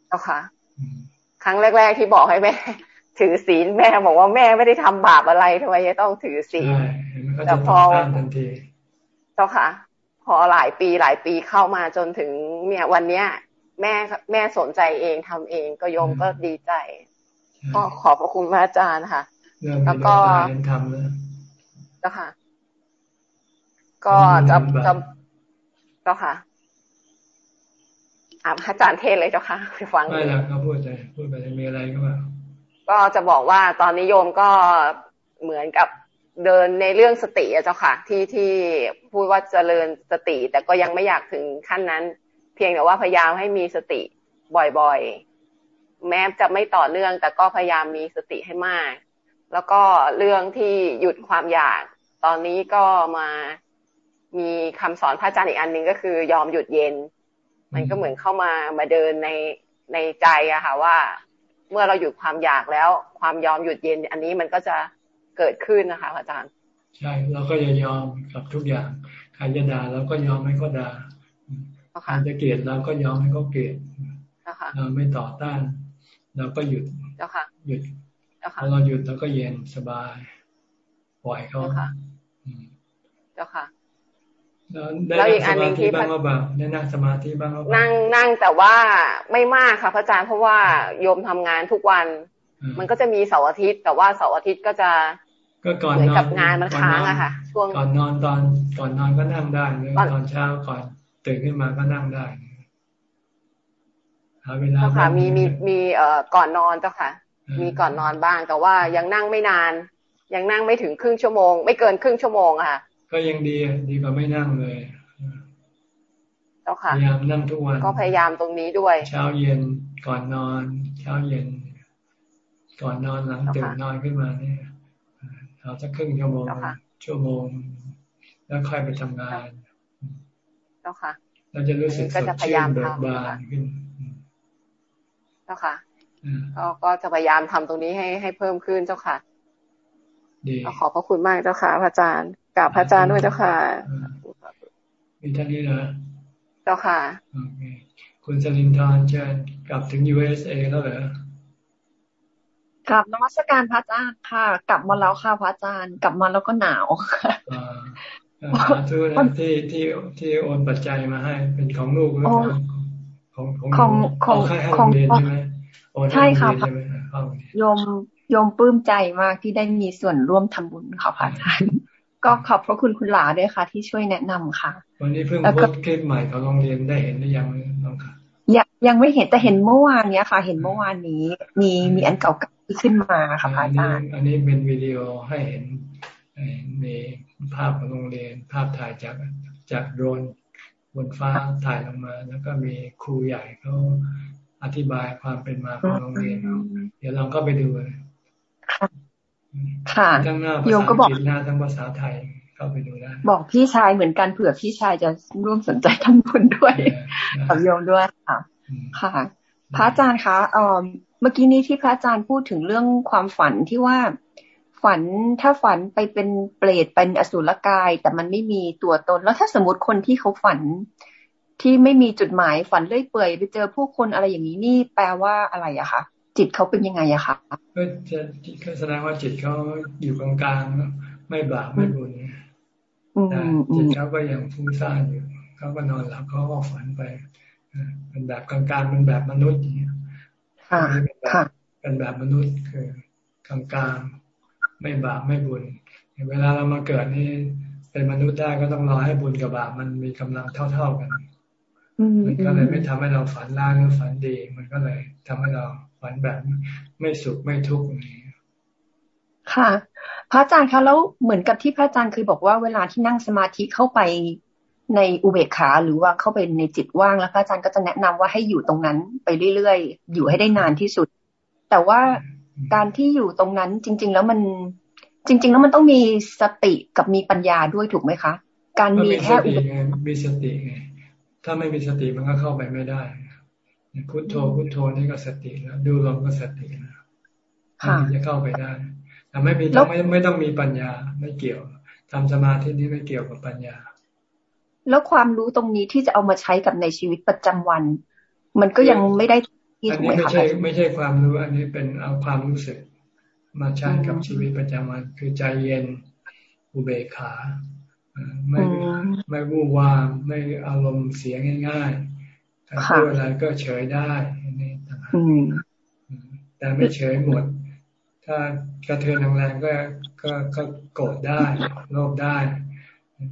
เจ้าค่ะ ครั้งแรก ๆ ที่บอกให้แม่ ถือศีลแม่บอกว่าแม่ไม่ได้ทำบาปอะไรทำไมจะต้องถือศีลแต่พอเจ้าค่ะ พอหลายปีหลายปีเข้ามาจนถึงเนี่ยวันเนี้ย แม่แม่สนใจเองทำเองก็โยมก็ดีใจ ก็ขอบพระคุณพระอาจารย์ค่ะ แล้วก็ทำเลยจ้าค่ะ ก็จะจะเจ้าค่ะถามอาจารย์เทศเลยเจ้าค่ะไปฟังไม่ละก็พูดไปพูดไปมีอะไรก็ว่าก็จะบอกว่าตอนนิยมก็เหมือนกับเดินในเรื่องสติอะเจ้าค่ะ ที่ที่พูดว่าเจริญสติ แต่ก็ยังไม่อยากถึงขั้นนั้น เพียงแต่ว่าพยายามให้มีสติบ่อยๆ แม้จะไม่ต่อเนื่อง แต่ก็พยายามมีสติให้มาก แล้วก็เรื่องที่หยุดความอยาก ตอนนี้ก็มามีคำสอนพระอาจารย์อีกอันหนึ่งก็คือยอมหยุดเย็น มันก็เหมือนเข้ามามาเดินในในใจอะค่ะว่า เมื่อเราหยุดความอยากแล้ว ความยอมหยุดเย็น อันนี้มันก็จะเกิดขึ้นนะคะอาจารย์ ใช่เราก็จะยอมกับทุกอย่างใครจะด่าเราก็ยอมให้เขาด่าใครจะเกลียดเราก็ยอมให้เขาเกลียดเราไม่ต่อต้าน เราก็หยุดหยุดพอเราหยุดเราก็เย็นสบายปล่อยเขาเจ้าค่ะแล้วอีกอันหนึ่งที่บ้างก็แบบได้นั่งสมาธิบ้างก็นั่งนั่งแต่ว่าไม่มากค่ะพระอาจารย์เพราะว่าโยมทำงานทุกวัน มันก็จะมีเสาร์อาทิตย์ แต่ว่าเสาร์อาทิตย์ก็จะก็ก่อนนอนกับงานมันค้างอะค่ะ ช่วงก่อนนอนตอนก่อนนอนก็นั่งได้หรือตอนเช้าก่อนตื่นขึ้นมาก็นั่งได้ หาเวลาค่ะ มีมีมีเอ่อก่อนนอนเจ้าค่ะ มีก่อนนอนบ้างแต่ว่ายังนั่งไม่นาน ยังนั่งไม่ถึงครึ่งชั่วโมง ไม่เกินครึ่งชั่วโมงค่ะ ก็ยังดีดีกว่าไม่นั่งเลยเจ้าค่ะพยายามนั่งทุกวันก็พยายามตรงนี้ด้วย เช้าเย็นก่อนนอน เช้าเย็น ก่อนนอนหลังตื่นนอนขึ้นมาเนี่ยเอาสักครึ่งชั่วโมงชั่วโมง แล้วค่อยไปทำงานเจ้าค่ะ เราจะรู้สึกสดชื่นเบิกบานขึ้น เจ้าค่ะก็จะพยายามทำตรงนี้ให้ให้เพิ่มขึ้นเจ้าค่ะขอบพระคุณมากเจ้าค่ะพระอาจารย์กราบพระอาจารย์ด้วยเจ้าค่ะมีท่านนี้นะเจ้าค่ะคุณสลินทร์เชิญกลับถึง USA แล้วเหรอกลับนมัสการพระอาจารย์ค่ะ กลับมาแล้วค่ะพระอาจารย์ กลับมาแล้วก็หนาวค่ะทุกที่ที่ที่โอนปัจจัยมาให้ เป็นของลูกหรือของ ของของของของใช่ค่ะโยมโยมปลื้มใจมากที่ได้มีส่วนร่วมทำบุญค่ะพระอาจารย์ก็ขอบพระคุณคุณหลาด้วยค่ะ ที่ช่วยแนะนำค่ะ วันนี้เพิ่งโพสคลิปใหม่ของโรงเรียนได้เห็นหรือยังน้องค่ะยังยังไม่เห็นแต่เห็นเมื่อวานเนี้ยค่ะ เห็นเมื่อวานนี้ มีมีอันเก่าๆที่ขึ้นมาค่ะพระอาจารย์อันนี้เป็นวิดีโอให้เห็นมีภาพของโรงเรียน ภาพถ่ายจากจากโดรน บนฟ้าถ่ายลงมา แล้วก็มีครูใหญ่เขาอธิบายความเป็นมาของโรงเรียนเดี๋ยวลองก็ไปดูเลยค่ะโยมก็บอกหน้าทั้งภาษาไทยเข้าไปดูได้บอกพี่ชายเหมือนกันเผื่อพี่ชายจะร่วมสนใจทั้งคนด้วยกับโยมด้วยค่ะ ค่ะ พระอาจารย์คะเอ่อเมื่อกี้นี้ที่พระอาจารย์พูดถึงเรื่องความฝันที่ว่า ฝันถ้าฝันไปเป็นเปรตเป็นอสุรกาย แต่มันไม่มีตัวตน แล้วถ้าสมมติคนที่เขาฝันที่ไม่มีจุดหมายฝันเลื่อยเปื่อยไปเจอผู้คนอะไรอย่างนี้นี่แปลว่าอะไรอะคะจิตเขาเป็นยังไงอะคะก็จะก็แสดงว่าจิตเขาอยู่กลางๆไม่บาปไม่บุญแต่จิตเขาก็ยังฟุ้งซ่านอยู่เขาก็นอนหลับเขาก็ฝันไปเป็นแบบกลางๆเป็นแบบมนุษย์อย่างเงี้ยเป็นแบบมนุษย์คือกลางๆ ไม่บาปไม่บุญ เวลาเรามาเกิดนี่เป็นมนุษย์ได้ก็ต้องรอให้บุญกับบาปมันมีกำลังเท่า ๆกันมันก็เลยไม่ทำให้เราฝันร้ายหรือฝันดี มันก็เลยทำให้เราฝันแบบไม่สุขไม่ทุกข์อย่างนี้ค่ะ พระอาจารย์คะแล้วเหมือนกับที่พระอาจารย์เคยบอกว่าเวลาที่นั่งสมาธิเข้าไปในอุเบกขาหรือว่าเข้าไปในจิตว่างแล้วพระอาจารย์ก็จะแนะนำว่าให้อยู่ตรงนั้นไปเรื่อยๆ อยู่ให้ได้นานที่สุด แต่ว่า การที่อยู่ตรงนั้นจริง ๆ แล้วมันจริง ๆ แล้วมันต้องมีสติกับมีปัญญาด้วยถูกไหมคะ การมีแค่อุเบกขามีสติไงถ้าไม่มีสติมันก็เข้าไปไม่ได้พุทโธพุทโธนี่ก็สติแล้วดูลมก็สติแล้วจะเข้าไปได้แต่ไม่มีต้องไม่ไม่ต้องมีปัญญาไม่เกี่ยวทำสมาธินี้ไม่เกี่ยวกับปัญญา แล้วความรู้ตรงนี้ที่จะเอามาใช้กับในชีวิตประจำวัน มันก็ยังไม่ได้ ที่ถูกไหมคะไม่ใช่ไม่ใช่ความรู้ อันนี้เป็นเอาความรู้สึก มาใช้กับชีวิตประจำวัน คือใจเย็นอุเบกขาไม่ไม่วู่วามไม่อารมณ์เสียง่ายๆการพูดอะไรก็เฉยได้นี่ต่างหากแต่ไม่เฉยหมด ถ้ากระเทือนแรงๆก็ก็ก็โกรธได้โลภได้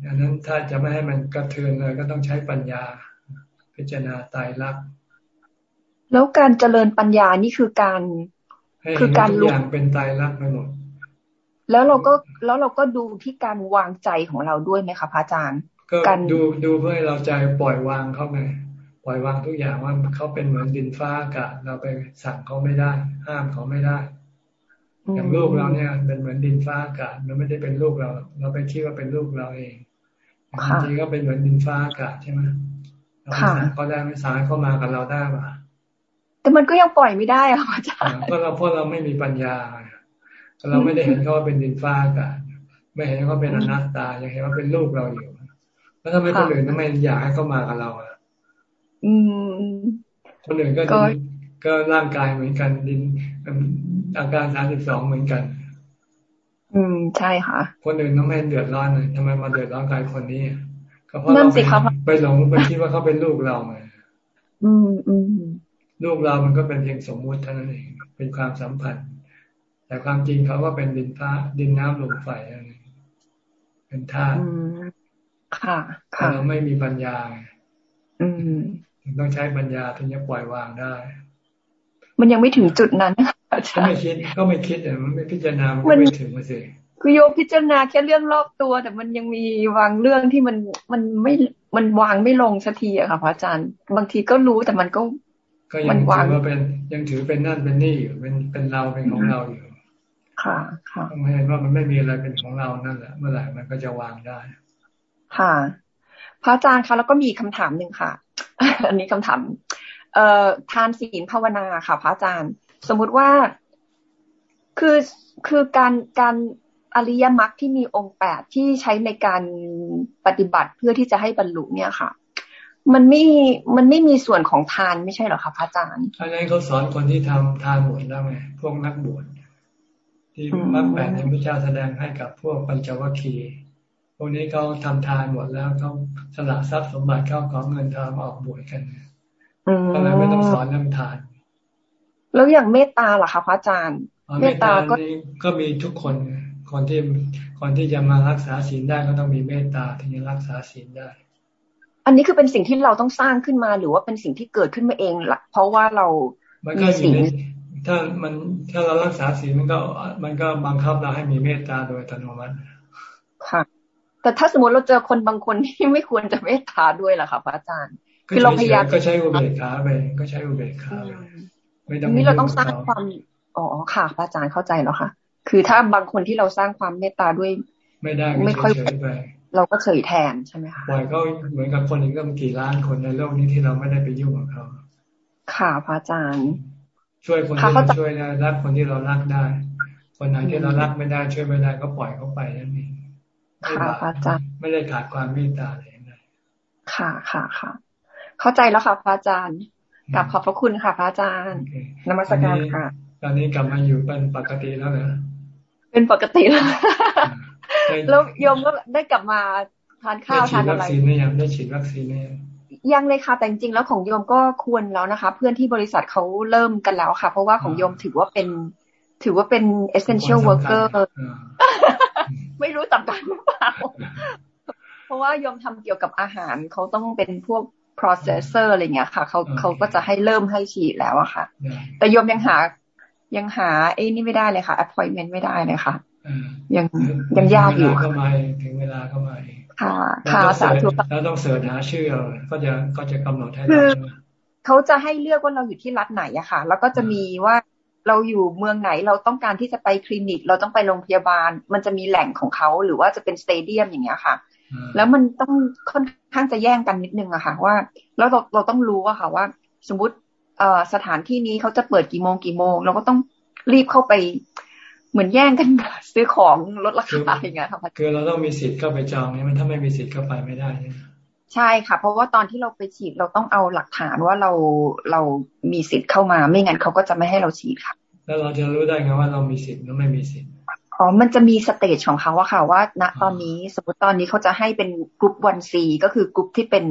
อันนั้นถ้าจะไม่ให้มันกระเทือนเลยก็ต้องใช้ปัญญา พิจารณาตายรัก แล้วการเจริญปัญญานี่คือการ คือการรู้อย่างเป็นตายรักไปหมดแล้วเราก็แล้วเราก็ดูที่การวางใจของเราด้วยไหมคะพระอาจารย์ก็ดูดูเพื่อให้เราใจปล่อยวางเขาไงปล่อยวางทุกอย่างว่าเขาเป็นเหมือนดินฟ้าอากาศเราไปสั่งเขาไม่ได้ ห้ามเขาไม่ได้ อย่างลูกเราเนี่ยเป็นเหมือนดินฟ้าอากาศมันไม่ได้เป็นลูกเรา เราไปคิดว่าเป็นลูกเราเองบางทีก็เป็นเหมือนดินฟ้าอากาศใช่ไหมเราสั่งเขาได้ไม่สั่งเขามากับเราได้ป่ะ แต่มันก็ยังปล่อยไม่ได้อะอาจารย์เพราะเราเพราะเราไม่มีปัญญา เราไม่ได้เห็นเขาว่าเป็นดินฟ้าอากาศไม่เห็นเขาเป็นอนัตตายังเห็นว่าเป็นลูกเราอยู่แล้วทำไมคนอื่นทำไมอยากให้เขามากับเราอะคนอื่นก็ก็ร่างกายเหมือนกันดินอาการสามสิบสองเหมือนกัน อืมใช่ค่ะ คนอื่นทำไมเดือดร้อนเลยทำไมมาเดือดร้อนกายคนนี้ก็เพราะเราไปหลงไปคิดว่าเขาเป็นลูกเราไงอืมอืม ลูกเรามันก็เป็นเพียงสมมุติเท่านั้นเองเป็นความสัมพันธ์ แต่ความจริงเขาก็เป็นดินฟ้าดินน้ำลมไฟอะไรเป็นธาตุค่ะค่ะเราไม่มีปัญญา อืมต้องใช้ปัญญาถึงจะปล่อยวางได้ มันยังไม่ถึงจุดนั้นก็ไม่คิดก็ไม่คิดอะมันไม่พิจารณามันไม่ถึงมาสิคือโยพิจารณาแค่เรื่องรอบตัว แต่มันยังมีวางเรื่องที่มันมันไม่มันวางไม่ลงสักทีอะค่ะพระอาจารย์ บางทีก็รู้แต่มันก็ ก็ยังถือว่าเป็นยังถือเป็นนั่นเป็นนี่อยู่เป็นเป็นเราเป็นของเราอยู่ ค่ะ ค่ะต้องเห็นว่ามันไม่มีอะไรเป็นของเรานั่นแหละ เมื่อไหร่มันก็จะวางได้ ค่ะ พระอาจารย์คะแล้วก็มีคำถามหนึ่งค่ะ อันนี้คำถาม เอ่อทานศีลภาวนาค่ะ พระอาจารย์ สมมุติว่าคือคือการการอริยมรรคที่มีองค์แปดที่ใช้ในการปฏิบัติเพื่อที่จะให้บรรลุเนี่ยค่ะ มันไม่มันไม่มีส่วนของทานไม่ใช่หรอคะพระอาจารย์อันนั้นเขาสอนคนที่ทำทานหมดแล้วไงพวกนักบวชที่มรรคแปดที่พระเจ้าแสดงให้กับพวกปัญจวัคคีย์พวกนี้เขาทำทานหมดแล้วเขาสละทรัพย์สมบัติเข้าของเงินทองออกบวชกันก็เลยไม่ต้องสอนเรื่องทาน แล้วอย่างเมตตาล่ะคะพระอาจารย์ เมตตาก็ก็มีทุกคนคนที่คนที่จะมารักษาศีลได้ก็ต้องมีเมตตาถึงจะรักษาศีลได้ อันนี้คือเป็นสิ่งที่เราต้องสร้างขึ้นมา หรือว่าเป็นสิ่งที่เกิดขึ้นมาเองล่ะเพราะว่าเรามีศีลถ้ามันถ้าเรารักษาศีลมันก็ มันก็บังคับเราให้มีเมตตาโดยอัตโนมัติค่ะ แต่ถ้าสมมติเราเจอคนบางคนที่ไม่ควรจะเมตตาด้วยล่ะค่ะพระอาจารย์ คือเราพยายามก็ใช้อุเบกขาไปก็ใช้อุเบกขาไม่ต้องนี่เราต้องสร้างความอ๋อค่ะพระอาจารย์เข้าใจแล้วค่ะ คือถ้าบางคนที่เราสร้างความเมตตาด้วย ไม่ได้ไม่ค่อย เราก็เฉยแทนใช่ไหมคะปล่อยก็เหมือนกับคนหนึ่งก็มีกี่ล้านคนในโลกนี้ที่เราไม่ได้ไปยุ่งกับเขาค่ะพระอาจารย์ ช่วยคนที่ช่วยได้รักคนที่เรารักได้คคนไหนที่เรารักไม่ได้ช่วยไม่ได้ก็ปล่อยเขาไปนั่นเองค่ะพระอาจารย์ไม่ได้ขาดความเมตตาเลยนะค่ะค่ะค่ะ เข้าใจแล้วค่ะพระอาจารย์กลับขอบพระคุณค่ะพระอาจารย์ นมัสการค่ะ ตอนนี้กลับมาอยู่เป็นปกติแล้วเหรอเป็นปกติแล้ว แล้วโยมก็ได้กลับมาทานข้าวทานอะไรได้ฉีดวัคซีนไหมยังได้ฉีดวัคซีนไหมยังเลยค่ะแต่จริงๆแล้วของโยมก็ควรแล้วนะคะ เพื่อนที่บริษัทเขาเริ่มกันแล้วค่ะ เพราะว่าของโยมถือว่าเป็น ถือว่าเป็น essential worker ไม่รู้ตำกันหรือเปล่าเพราะว่าโยมทำเกี่ยวกับอาหารเขาต้องเป็นพวก processor อะไรเงี้ยค่ะเขาเขาก็จะให้เริ่มให้ฉีดแล้วอะค่ะ แต่โยมยังหายังหาไอ้นี่ไม่ได้เลยค่ะ appointment ไม่ได้เลยค่ะ ยังยังยากอยู่เข้ามาถึงเวลาเข้ามาค่ะค่ะสาธุแล้วต้องเสิร์ชหาชื่อก็จะก็จะกำหนดให้คือเขาจะให้เลือกว่าเราอยู่ที่รัฐไหนอะค่ะ แล้วก็จะมีว่าเราอยู่เมืองไหนเราต้องการที่จะไปคลินิก เราต้องไปโรงพยาบาล มันจะมีแหล่งของเขาหรือว่าจะเป็นสเตเดียมอย่างเงี้ยค่ะ แล้วมันต้องค่อนข้างจะแย่งกันนิดนึงอะค่ะ ว่าแล้วเราเราต้องรู้อะค่ะว่า สมมติเอ่อสถานที่นี้เขาจะเปิดกี่โมงกี่โมง เราก็ต้องรีบเข้าไป เหมือนแย่งกันซื้อของลดราคาอย่างเงี้ยค่ะคือเราต้องมีสิทธิ์เข้าไปจองเนี่ยมันถ้าไม่มีสิทธิ์เข้าไปไม่ได้ใช่ค่ะ เพราะว่าตอนที่เราไปฉีดเราต้องเอาหลักฐานว่าเราเรามีสิทธิ์เข้ามา ไม่งั้นเขาก็จะไม่ให้เราฉีดค่ะ แล้วเราจะรู้ได้ไงว่าเรามีสิทธิ์หรือไม่มีสิทธิ์อ๋อ มันจะมี stage ของเขาอะค่ะว่า ณตอนนี้สมมติตอนนี้เขาจะให้เป็นกลุ่ม one C ก็คือกลุ่มที่เป็น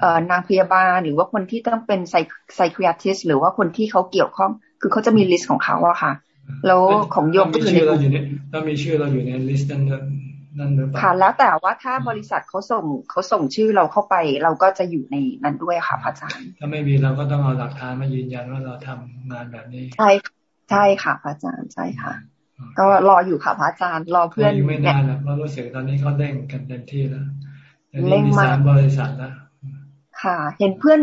เอ่อนางพยาบาลหรือว่าคนที่ต้องเป็นไซไซคิอาทิสหรือว่าคนที่เขาเกี่ยวข้อง คือเขาจะมีลิสต์ของเขาอะค่ะ แล้วของโยมก็คือในเราอยู่ในถ้ามีชื่อเราอยู่ใน list นั้นนั่นหรือเปล่าค่ะแล้วแต่ว่าถ้าบริษัทเขาส่งเขาส่งชื่อเราเข้าไป เราก็จะอยู่ในนั้นด้วยค่ะพระอาจารย์ ถ้าไม่มีเราก็ต้องเอาหลักฐานมายืนยันว่าเราทำงานแบบนี้ ใช่ใช่ค่ะพระอาจารย์ใช่ค่ะ ก็รออยู่ค่ะพระอาจารย์รอเพื่อนอยู่ไม่นานแล้วเพราะรู้สึกตอนนี้เขาเร่งกันเต็มที่แล้วเร่งมาบริษัทแล้วค่ะ เห็นเพื่อน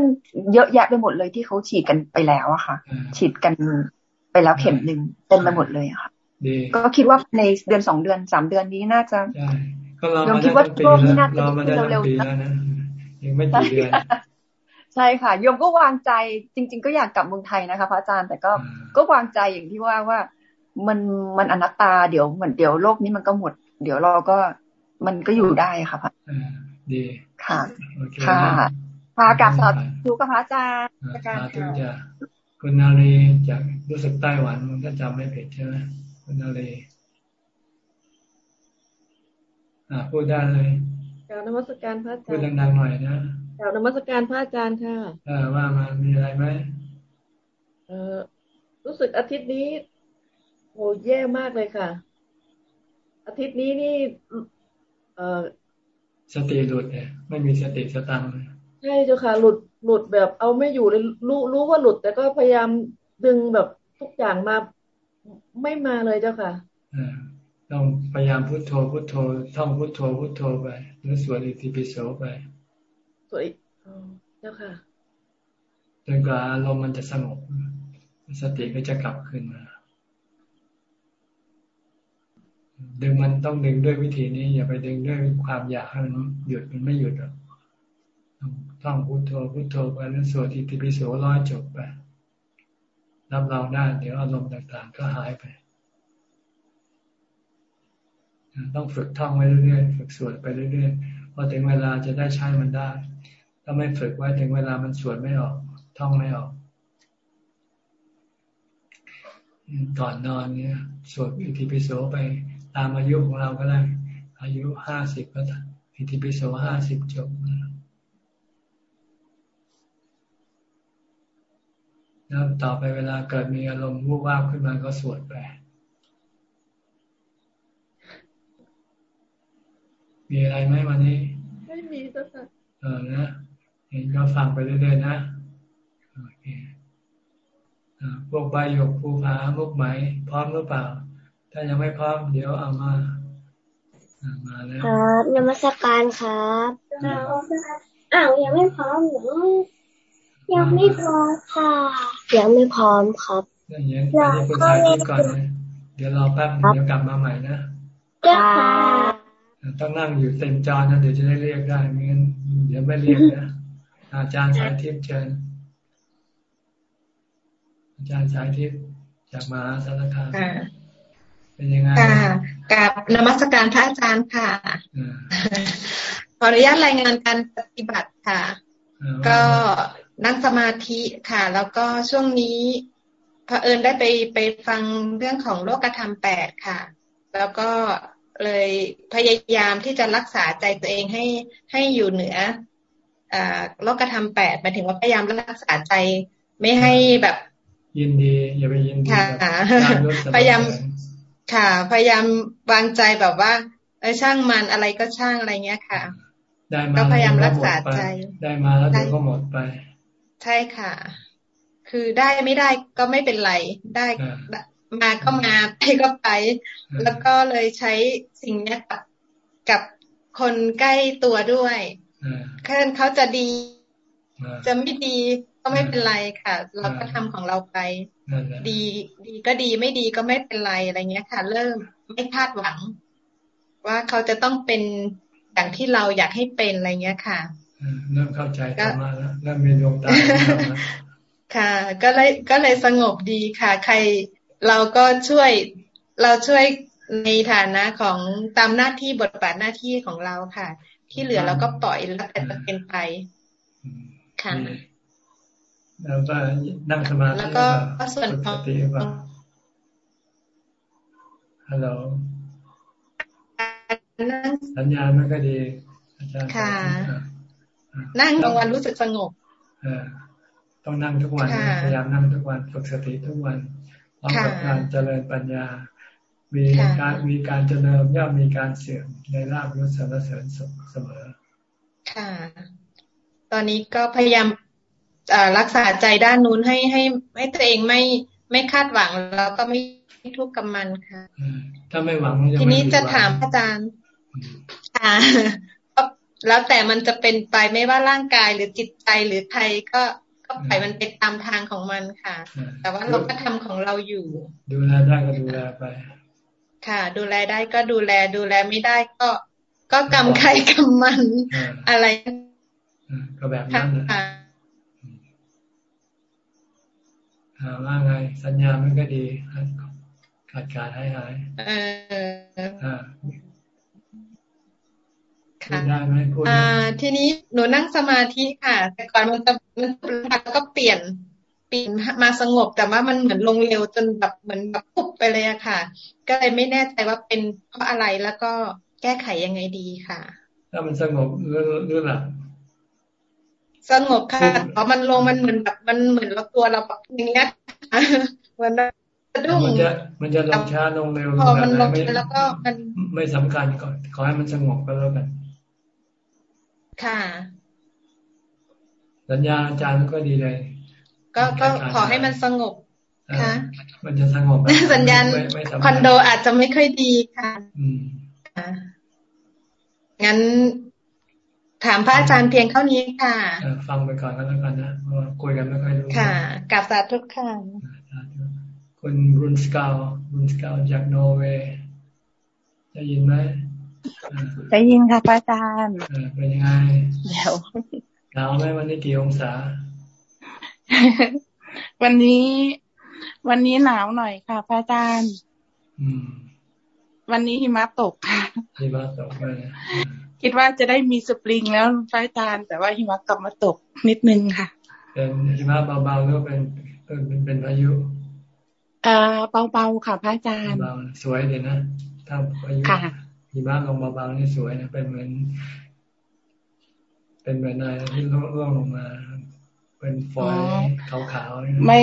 เยอะแยะไปหมดเลยที่เขาฉีดกันไปแล้วอะค่ะ ฉีดกัน ไปแล้วเข็มหนึ่งเต็มไปหมดเลยค่ะก็คิดว่าในเดือนสองเดือนสามเดือนนี้น่าจะยอมคิดว่าช่วงนี้น่าจะเร็วๆนะยังไม่กี่เดือนใช่ค่ะโยมก็วางใจจริง ๆ ก็อยากกลับเมืองไทยนะคะพระอาจารย์แต่ก็ก็วางใจอย่างที่ว่าว่ามันมันอนัตตาเดี๋ยวเหมือนเดี๋ยวโลกนี้มันก็หมด เดี๋ยวเราก็มันก็อยู่ได้ค่ะพระดีค่ะ ค่ะพากับสาธุกับพระอาจารย์อาจารย์ คุณนาลีจากรู้สึกไต้หวันมันก็จำไม่ผิดใช่ไหมคุณนาลีอ่าพูดได้เลยกล่าวนมัสการพระอาจารย์พูดดังๆหน่อยนะกล่าวนมัสการพระอาจารย์ค่ะเออว่ามามีอะไรไหมเออรู้สึกอาทิตย์นี้โหแย่มากเลยค่ะ อาทิตย์นี้นี่ เออสติหลุดเนี่ยไม่มีสติสตังเลยใช่เจ้าค่ะหลุด หลุดแบบเอาไม่อยู่เลยรู้รู้ว่าหลุด แต่ก็พยายามดึงแบบทุกอย่างมาไม่มาเลยเจ้าค่ะต้องพยายามพุโทโธพุโทโธท่องพุโทโธพุโทโธไปหรือสวดอิติปิโสไปสวดเจ้าค่ะจนกว่าอารมณ์มันจะสงบสติก็จะกลับคืนมาดึงมันต้องดึงด้วยวิธีนี้ อย่าไปดึงด้วยความอยากให้มันหยุดมันไม่หยุดหรอก ท่องพุโทโธพุโทโธไปแล้วสวดอิติปิโสร้อยจบไปรับรองได้เดี๋ยวอารมณ์ต่างๆ ก็หายไปต้องฝึกท่องไว้เรื่อยๆฝึกสวดไปเรื่อยๆพอถึงเวลาจะได้ใช้มันได้ ถ้าไม่ฝึกไว้ถึงเวลามันสวดไม่ออก ท่องไม่ออกก่อนนอนเนี่ยสวดอิติปิโสไปตามอายุของเราก็ได้ อายุห้าสิบก็อิติปิโสห้าสิบจบ แล้วต่อไปเวลาเกิดมีอารมณ์วูบวาบขึ้นมาก็สวดไปมีอะไรไหมวันนี้ ไม่มีจ้ะค่ะเออนะเห็นก็ฟังไปเรื่อยๆนะโอเคพวกใบหยกภูผามุกไหม พร้อมหรือเปล่า ถ้ายังไม่พร้อม เดี๋ยวเอามามาแล้วครับนมัสการครับอ้าวยังไม่พร้อมหรือยังไม่พร้อมค่ะ ยังไม่พร้อมครับรอคุณชายคิดก่อนนะเดี๋ยวรอแป๊บเดี๋ยวกลับมาใหม่นะค่ะต้องนั่งอยู่เต็มจอนะเดี๋ยวจะได้เรียกได้ไม่งั้นเดี๋ยวไม่เรียกนะอาจารย์สายทิพย์เชิญอาจารย์สายทิพย์จากมาสารคามเป็นยังไงค่ะกับนมัสการพระอาจารย์ค่ะขออนุญาตรายงานการปฏิบัติค่ะ ก็ นั่งสมาธิค่ะ แล้วก็ช่วงนี้เผอิญได้ไปไปฟังเรื่องของโลกธรรมแปดค่ะ แล้วก็เลยพยายามที่จะรักษาใจตัวเองให้ให้อยู่เหนือโลกธรรมแปดหมายถึงว่าพยายามรักษาใจไม่ให้แบบ ยินดีอย่าไปยินดีค่ะพยายามค่ะ พยายามวางใจแบบว่าเออช่างมันอะไรก็ช่างอะไรเงี้ยค่ะก็พยายามรักษาใจ ได้มาแล้วเดี๋ยวก็หมดไป ใช่ค่ะ คือได้ไม่ได้ก็ไม่เป็นไรได้มาก็มาไปก็ไป แล้วก็เลยใช้สิ่งนี้กับกับคนใกล้ตัวด้วยเพื่อนเขาจะดี จะไม่ดีก็ไม่เป็นไรค่ะ เราก็ทำของเราไป ดีดีก็ดีไม่ดีก็ไม่เป็นไรอะไรเงี้ยค่ะ เริ่มไม่คาดหวัง ว่าเขาจะต้องเป็นอย่างที่เราอยากให้เป็นอะไรเงี้ยค่ะ เริ่มเข้าใจธรรมะแล้วเริ่มมีดวงตาค่ะ ก็เลยก็เลยสงบดีค่ะ ใครเราก็ช่วยเราช่วยในฐานะของตามหน้าที่บทบาทหน้าที่ของเราค่ะ ที่เหลือเราก็ปล่อยแล้วแต่จะเป็นไปค่ะแล้วก็นั่งสมาธิแล้วก็ส่วนของฮัลโหลสัญญาณไม่ก็ดีอาจารย์ค่ะ นั่งบางวันรู้สึกสงบต้องนั่งทุกวันพยายามนั่งทุกวันฝึกสติทุกวันพร้อมกับการเจริญปัญญา มีการมีการเจริญย่อมมีการเสื่อมในลาบยศสรรเสริญเสมอ ค่ะ ตอนนี้ก็พยายามรักษาใจด้านนู้นให้ให้ให้ตัวเองไม่ไม่คาดหวังแล้วก็ไม่ทุกข์กับมันค่ะถ้าไม่หวังทีนี้จะถามอาจารย์ค่ะ แล้วแต่มันจะเป็นไปไม่ว่าร่างกายหรือจิตใจหรือใครก็ก็ปล่อยมันเป็นตามทางของมันค่ะ แต่ว่าเราก็ทำของเราอยู่ ดูแลได้ก็ดูแลไป ค่ะ ดูแลได้ก็ดูแลดูแลไม่ได้ก็ ก็กรรมใครกรรมมันอะไรก็แบบนั้นนะว่าไง สัญญามันก็ดีขาดขาดให้หายเออ ค่ะได้ไหมพูดอ่า ทีนี้หนูนั่งสมาธิค่ะ แต่ก่อนมันจะมันก็เปลี่ยนเปลี่ยนมาสงบแต่ว่ามันเหมือนลงเร็วจนแบบเหมือนแบบปุ๊บไปเลยอะค่ะ ก็เลยไม่แน่ใจว่าเป็นเพราะอะไรแล้วก็แก้ไขยังไงดีค่ะ ถ้ามันสงบหรือหรือหลับสงบค่ะเพราะมันลงมันเหมือนแบบมันเหมือนเราตัวเราแบบอย่างเงี้ยเหมือนสะดุ้งมันจะมันจะลงช้าลงเร็วพอมันลงแล้วก็มันไม่สำคัญก่อนขอให้มันสงบก็แล้วกัน ค่ะ สัญญาอาจารย์ก็ดีเลย ก็ก็ขอให้มันสงบค่ะมันจะสงบสัญญาณคอนโดอาจจะไม่ค่อยดีค่ะงั้นถามพระอาจารย์เพียงเท่านี้ค่ะ ฟังไปก่อนก็แล้วกันนะคุยกันไม่ค่อยรู้ค่ะกับสาธุค่ะคุณรุนสกาวรุนสกาวจากนอร์เวย์ได้ยินไหม ได้ยินค่ะพระอาจารย์เป็นยังไงเดี๋ยวหนาวไหมวันนี้กี่องศา วันนี้ วันนี้หนาวหน่อยค่ะพระอาจารย์วันนี้หิมะตกค่ะหิมะตกเลยคิดว่าจะได้มีสปริงแล้วพระอาจารย์แต่ว่าหิมะกลับมาตกนิดนึงค่ะ เป็นหิมะเบาๆหรือเป็นเป็นเป็นพายุเออเบาๆค่ะพระอาจารย์เบาสวยเลยนะถ้าพายุ หิมะลงเบาๆนี่สวยนะเป็นเหมือน เป็นเหมือนอะไรที่ร่วงลงมา เป็นฟอยขาวๆไม่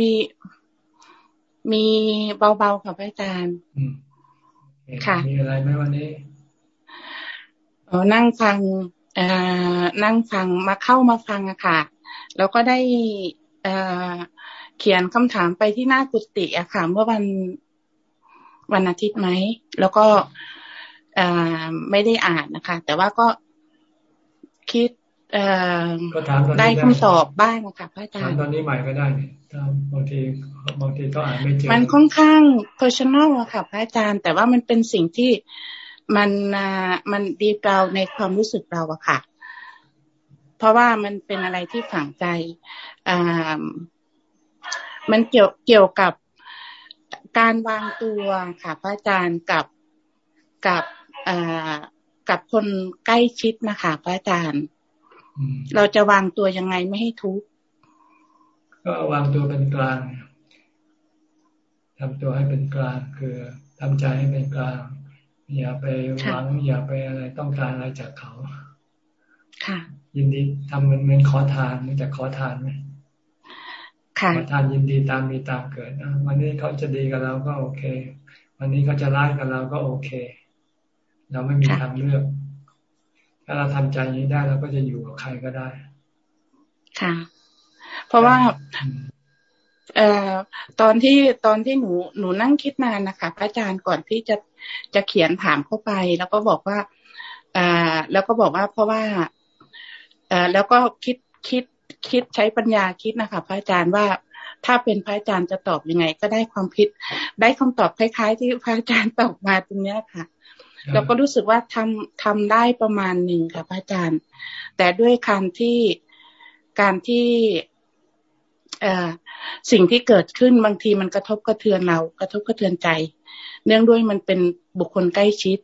มีมีเบาๆค่ะพระอาจารย์ค่ะ มีอะไรไหมวันนี้เออนั่งฟังเอ่อนั่งฟังมาเข้ามาฟังอะค่ะ แล้วก็ได้เอ่อเขียนคำถามไปที่หน้ากุฏิอะค่ะ เมื่อวัน วันอาทิตย์ไหม แล้วก็ไม่ได้อ่านนะคะ แต่ว่าก็คิดได้คำตอบบ้างนะคะพระอาจารย์ตอนนี้ใหม่ก็ได้ถ้าบางทีบางทีก็อ่านไม่เจอมันค่อนข้าง personal อะค่ะพระอาจารย์ แต่ว่ามันเป็นสิ่งที่มันมันดีเราในความรู้สึกเราอะค่ะ เพราะว่ามันเป็นอะไรที่ฝังใจอ่ามันเกี่ยวเกี่ยวกับ การวางตัวค่ะ พระอาจารย์กับกับอ่ากับคนใกล้ชิดนะคะพระอาจารย์เราจะวางตัวยังไงไม่ให้ทุกข์ก็วางตัวเป็นกลางทำตัวให้เป็นกลางคือทำใจให้เป็นกลาง อย่าไปหวังอย่าไปอะไรต้องการอะไรจากเขา ค่ะ ยินดีทำเหมือนเหมือนขอทานรู้จักขอทานไหม ขอทานยินดีตามมีตามเกิดวันนี้เขาจะดีกับเราก็โอเค วันนี้เขาจะร้ายกับเราก็โอเค เราไม่มีทางเลือก ถ้าเราทำใจนี้ได้เราก็จะอยู่กับใครก็ได้ ค่ะ เพราะว่าเอ่อตอนที่ตอนที่หนูหนูนั่งคิดนานนะคะพระอาจารย์ก่อนที่จะจะเขียนถามเข้าไป แล้วก็บอกว่าอ่าแล้วก็บอกว่าเพราะว่าเอ่อแล้วก็คิดคิด คิดใช้ปัญญาคิดนะคะพระอาจารย์ว่าถ้าเป็นพระอาจารย์จะตอบยังไง ก็ได้ความคิด ได้คำตอบคล้ายๆ ที่พระอาจารย์ตอบมาตรงนี้ค่ะเราก็รู้สึกว่าทำทำได้ประมาณหนึ่งค่ะพระอาจารย์ แต่ด้วยการที่การที่เอ่อสิ่งที่เกิดขึ้นบางทีมันกระทบกระเทือนเรา กระทบกระเทือนใจ เนื่องด้วยมันเป็นบุคคลใกล้ชิด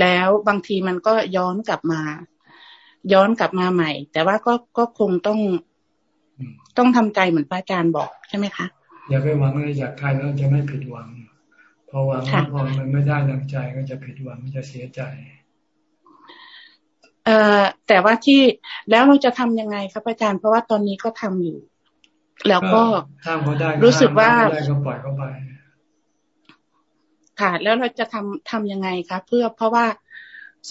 แล้วบางทีมันก็ย้อนกลับมา ย้อนกลับมาใหม่ แต่ว่าก็ก็คงต้องต้องทำใจเหมือนพระอาจารย์บอกใช่ไหมคะอย่าไปหวังอะไรจากใครแล้วจะไม่ผิดหวังพอหวังพอมันไม่ได้ดังใจก็จะผิดหวังจะเสียใจ เอ่อแต่ว่าที่แล้วเราจะทำยังไงครับอาจารย์ เพราะว่าตอนนี้ก็ทำอยู่ แล้วก็รู้สึกว่าก็ปล่อยเขาไปค่ะแล้วเราจะทำทํำยังไงคะเพื่อเพราะว่า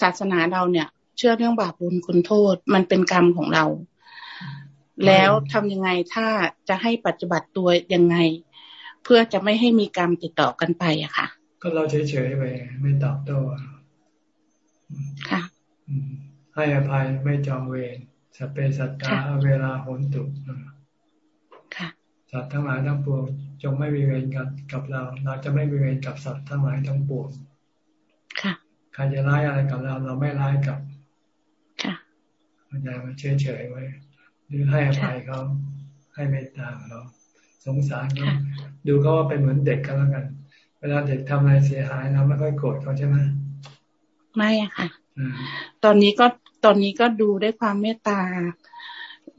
ศาสนาเราเนี่ย เชื่อเรื่องบาปบุญคุณโทษ มันเป็นกรรมของเรา แล้วทำยังไงถ้าจะให้ปฏิบัติตัวยังไง เพื่อจะไม่ให้มีกรรมติดต่อกันไปอะค่ะ ก็เราเฉยๆไปไม่ตอบโต้ค่ะให้อภัยไม่จองเวรสเปสัตตาเวลาโหนตุสัตว์ทั้งหลายทั้งปวงจงไม่มีเวรกับกับเรา เราจะไม่มีเวรกับสัตว์ทั้งหลายทั้งปวงค่ะใครจะร้ายอะไรกับเรา เราไม่ร้ายกับค่ะ มันจะมาเฉยเฉยไว้ หรือให้อภัยเขาให้เมตตาเขาสงสารเขาดูเขาว่าเป็นเหมือนเด็กกันแล้วกัน เวลาเด็กทำอะไรเสียหายเราไม่ค่อยโกรธเขาใช่ไหมไม่อะค่ะ ตอนนี้ก็ตอนนี้ก็ดูด้วยความเมตตา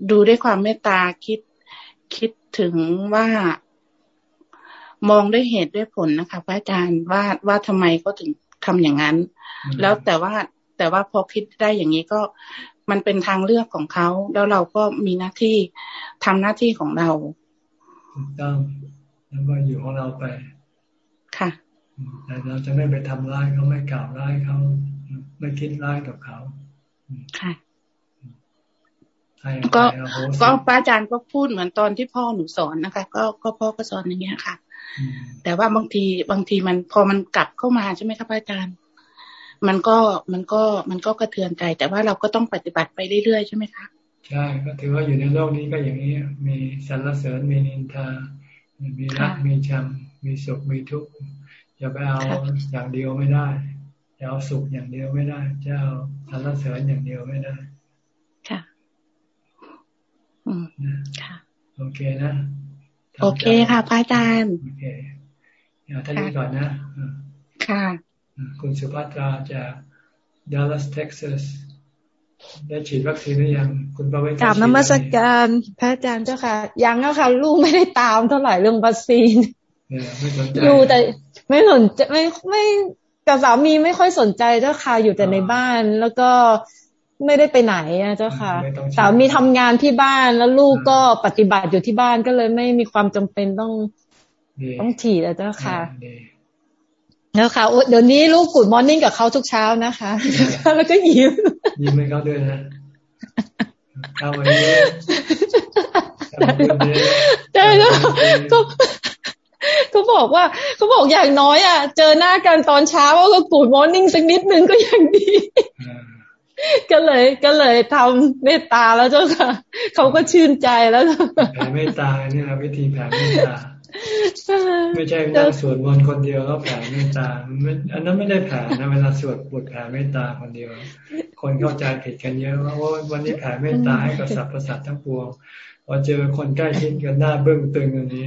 ดูด้วยความเมตตาคิดคิดถึงว่ามองด้วยเหตุด้วยผลนะคะพระอาจารย์ว่าว่าทำไมเขาถึงทำอย่างนั้น แล้วแต่ว่าแต่ว่าพอคิดได้อย่างนี้ก็ มันเป็นทางเลือกของเขา แล้วเราก็มีหน้าที่ทำหน้าที่ของเราถูกต้องแล้วก็อยู่ของเราไป ค่ะ แต่เราจะไม่ไปทำร้ายเขาไม่กล่าวร้ายเขาไม่คิดร้ายกับเขาค่ะก็ก็พระอาจารย์ก็พูดเหมือนตอนที่พ่อหนูสอนนะคะ ก็ก็พ่อก็สอนอย่างเงี้ยค่ะ แต่ว่าบางทีบางทีมันพอมันกลับเข้ามาใช่ไหมครับอาจารย์ มันก็มันก็มันก็กระเทือนใจ แต่ว่าเราก็ต้องปฏิบัติไปเรื่อยๆ ใช่ไหมคะใช่ก็ถือว่าอยู่ในโลกนี้ก็อย่างนี้ มีสรรเสริญมีนินทา มีรักมีชังมีสุขมีทุกข์อย่าไปเอาอย่างเดียวไม่ได้อย่าเอาสุขอย่างเดียวไม่ได้จะเอาสรรเสริญอย่างเดียวไม่ได้ ค่ะโอเคนะ โอเคค่ะพระอาจารย์ โอเคอย่าท่านนี้ก่อนนะ ค่ะ คุณสุภัตราจากดัลลัสเท็กซัสได้ฉีดวัคซีนหรือยังคุณประเวศกลับนมัสการพระอาจารย์เจ้าค่ะ ยังแล้วค่ะลูกไม่ได้ตามเท่าไหร่เรื่องวัคซีนอยู่แต่ไม่สนใจไม่ไม่กับสามีไม่ค่อยสนใจเจ้าค่ะอยู่แต่ในบ้านแล้วก็ไม่ได้ไปไหนอะเจ้าค่ะสามีทำงานที่บ้านแล้วลูกก็ปฏิบัติอยู่ที่บ้านก็เลยไม่มีความจำเป็นต้องต้องฉีดอะเจ้าค่ะ แล้วค่ะเดี๋ยวนี้ลูกกูดมอร์นิ่งกับเขาทุกเช้านะคะ แล้วก็ยิ้ม ยิ้มให้เขาด้วยนะเอาไว้ใช่แล้วก็เขาบอกว่าเขาบอกอย่างน้อยอะ เจอหน้ากันตอนเช้าก็กูดมอร์นิ่งสักนิดนึงก็ยังดี ก็เลยก็เลยทำเมตตาแล้วเจ้าค่ะเขาก็ชื่นใจแล้วแผ่เมตตาเนี่ยวิธีแผ่เมตตา ไม่ใช่นั่งสวดมนต์คนเดียวแล้วแผ่เมตตาอันนั้นไม่ได้แผ่นะเวลาสวดบทแผ่เมตตาคนเดียว คนเข้าใจผิดกันเยอะว่าวันนี้แผ่เมตตาให้กับสรรพสัตว์ทั้งปวงพอเจอคนใกล้ชิดกันหน้าเบื้องตึงอันนี้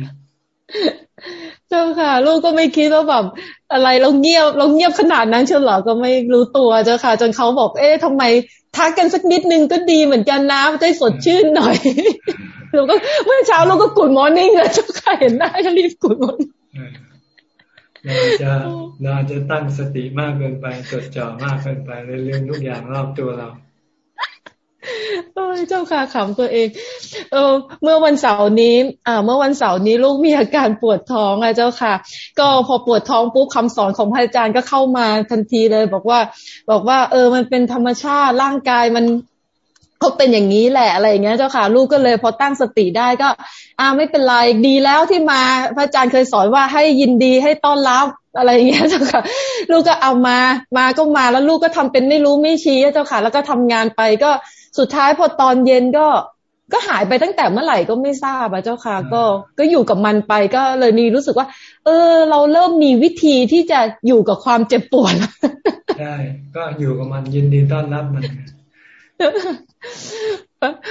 เจ้าจ้าค่ะ ลูกก็ไม่คิดว่าแบบอะไรเราเงียบเราเงียบขนาดนั้นเชียวหรอก็ไม่รู้ตัวเจ้าค่ะ จนเขาบอก เอ๊ะทำไมทักกันสักนิดนึงก็ดีเหมือนกันนะจะสดชื่นหน่อย เราก็เมื่อเช้าเราก็กุดมอร์นิ่งเลยเจ้าค่ะเห็นหน้าก็รีบกุดมอร์นิ่งเราจะเราจะตั้งสติมากเกินไปจดจ่อมากเกินไปเลยลืมทุกอย่างรอบตัวเราโอ้ยเจ้าค่ะขำตัวเอง เออ เมื่อวันเสาร์นี้ อ่า เมื่อวันเสาร์นี้ลูกมีอาการปวดท้องอะเจ้าค่ะ ก็พอปวดท้องปุ๊บคำสอนของพระอาจารย์ก็เข้ามาทันทีเลย บอกว่า บอกว่า เออ มันเป็นธรรมชาติร่างกายมัน เขาเป็นอย่างนี้แหละอะไรอย่างเงี้ยเจ้าค่ะ ลูกก็เลยพอตั้งสติได้ก็ อ่าไม่เป็นไรดีแล้วที่มาพระอาจารย์เคยสอนว่าให้ยินดีให้ต้อนรับอะไรอย่างเงี้ยเจ้าค่ะ ลูกก็เอามามาก็มาแล้วลูกก็ทำเป็นไม่รู้ไม่ชี้เจ้าค่ะ แล้วก็ทำงานไปก็สุดท้ายพอตอนเย็นก็ก็หายไปตั้งแต่เมื่อไหร่ก็ไม่ทราบอะเจ้าค่ะ ก็ก็อยู่กับมันไปก็เลยมีรู้สึกว่า เออ เราเริ่มมีวิธีที่จะอยู่กับความเจ็บปวดใช่ก็อยู่กับมันยินดีต้อนรับมัน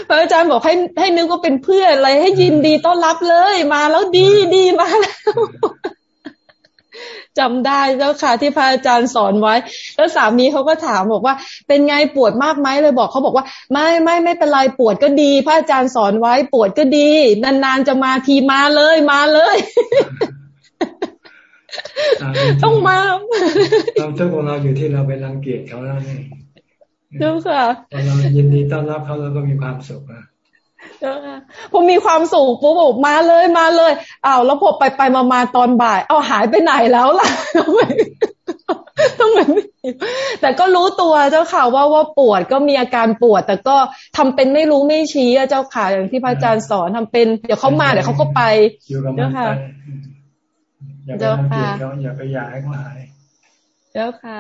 พระอาจารย์บอกให้ให้นึกว่าเป็นเพื่อนอะไรให้ยินดีต้อนรับเลย มาแล้วดีดีมาแล้วจำได้เจ้าค่ะที่พระอาจารย์สอนไว้ แล้วสามีเขาก็ถามบอกว่า เป็นไงปวดมากไหมเลยบอกเขาบอกว่า ไม่ไม่ไม่เป็นไรปวดก็ดี พระอาจารย์สอนไว้ปวดก็ดี นานๆจะมาทีมาเลยมาเลยต้องมาเราทุกของเราอยู่ที่เราไปรังเกียจเขาแล้วนี่ เจ้าค่ะเรายินดีต้อนรับเขาแล้วก็มีความสุขอะผมมีความสุขปุ๊บบอกมาเลยมาเลยอ้าวแล้วพอไปไปมามาตอนบ่าย เอาหายไปไหนแล้วล่ะต้องเหมือนแต่ก็รู้ตัวเจ้าค่ะว่าว่าปวดก็มีอาการปวด แต่ก็ทำเป็นไม่รู้ไม่ชี้เจ้าค่ะอย่างที่พระอาจารย์สอนทำเป็น เดี๋ยวเขามาเดี๋ยวเขาก็ไปเจ้าค่ะเจ้าค่ะอย่าไปอยากให้เขาหาย เจ้าค่ะ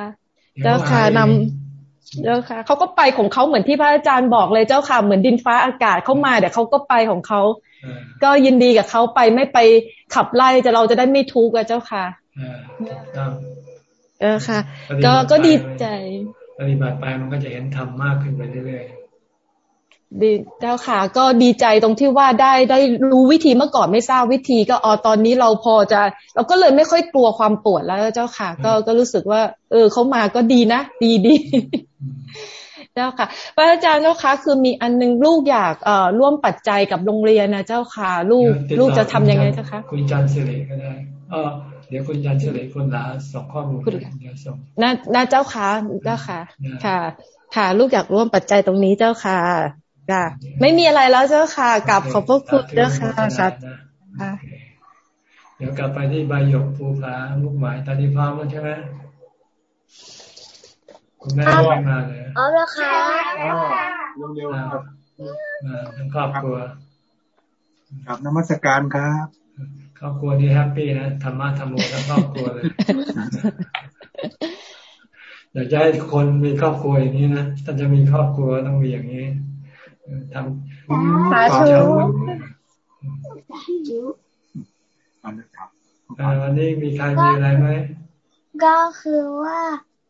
เจ้าค่ะนำ เจ้าค่ะเขาก็ไปของเขาเหมือนที่พระอาจารย์บอกเลยเจ้าค่ะ เหมือนดินฟ้าอากาศเขามาเดี๋ยวเขาก็ไปของเขาก็ยินดีกับเขาไปไม่ไปขับไล่จะเราจะได้ไม่ทุกข์อะเจ้าค่ะเออค่ะ ก็ก็ดีใจ ปฏิบัติไปมันก็จะเห็นธรรมมากขึ้นไปเรื่อย ดีเจ้าค่ะ ก็ดีใจตรงที่ว่าได้ได้รู้วิธีเมื่อก่อนไม่ทราบวิธี ก็อ๋อตอนนี้เราพอจะ เราก็เลยไม่ค่อยกลัวความปวดแล้วเจ้าค่ะ ก็ก็รู้สึกว่า เออเขามาก็ดีนะดีดีเจ้าค่ะพระอาจารย์เจ้าค่ะ คือมีอันนึงลูกอยากเอ่อร่วมปัจจัยกับโรงเรียนนะเจ้าค่ะ ลูกลูกจะทำยังไงเจ้าคะคุณจันเสลก็ได้เออเดี๋ยวคุณจันเสลคนละส่งข้อมูลเดี๋ยวส่งน่าเจ้าค่ะเจ้าค่ะ ค่ะ ค่ะ ลูกอยากร่วมปัจจัยตรงนี้เจ้าค่ะ ค่ะ ไม่มีอะไรแล้วเจ้าค่ะกลับขอบพระคุณเจ้าค่ะสัตว์เดี๋ยวกลับไปที่ใบหยกภูผาลูกหมายตอนนี้พร้อมแล้วใช่ไหมคุณแม่ไม่มาเลยอ๋อแล้วค่ะเร็วๆครับมาทั้งครอบครัว ครับนมัสการครับครอบครัวนี้แฮปปี้นะธรรมะธรรมโมทั้งครอบครัวเลยอยากให้คนมีครอบครัวอย่างนี้นะถ้าจะมีครอบครัวต้องมีอย่างนี้ ทำสาธุวันนี้มีใครมีอะไรไหมก็คือว่า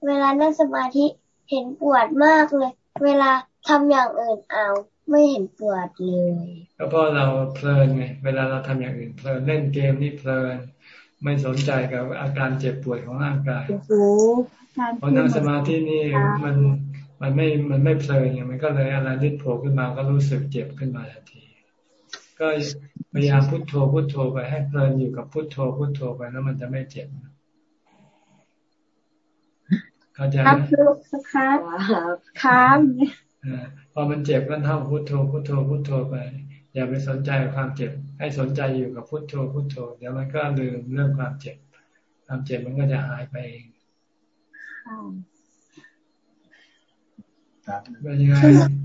เวลานั่งสมาธิเห็นปวดมากเลย เวลาทำอย่างอื่นเอาไม่เห็นปวดเลยก็เพราะเราเพลินไงเวลาเราทำอย่างอื่นเพลินเล่นเกมนี่เพลิน ไม่สนใจกับอาการเจ็บปวดของร่างกายเพราะนั่งสมาธินี่มัน มันไม่มันไม่เพลินไงมันก็เลยอะไรนิดโผล่ขึ้นมาก็รู้สึกเจ็บขึ้นมาทันที ก็พยายามพุโทโธพุโทโธไปให้เพลินอยู่กับพุโทโธพุโทโธไปแล้วมันจะไม่เจ็บเข้าใจไหมครับครับพอมันเจ็บก็เท่าพุโทโธพุโทโธพุโทโธไป อย่าไปสนใจความเจ็บ ให้สนใจอยู่กับพุโทโธพุโทโธเดี๋ยวมันก็ลืมเรื่องความเจ็บ ความเจ็บมันก็จะหายไปเอง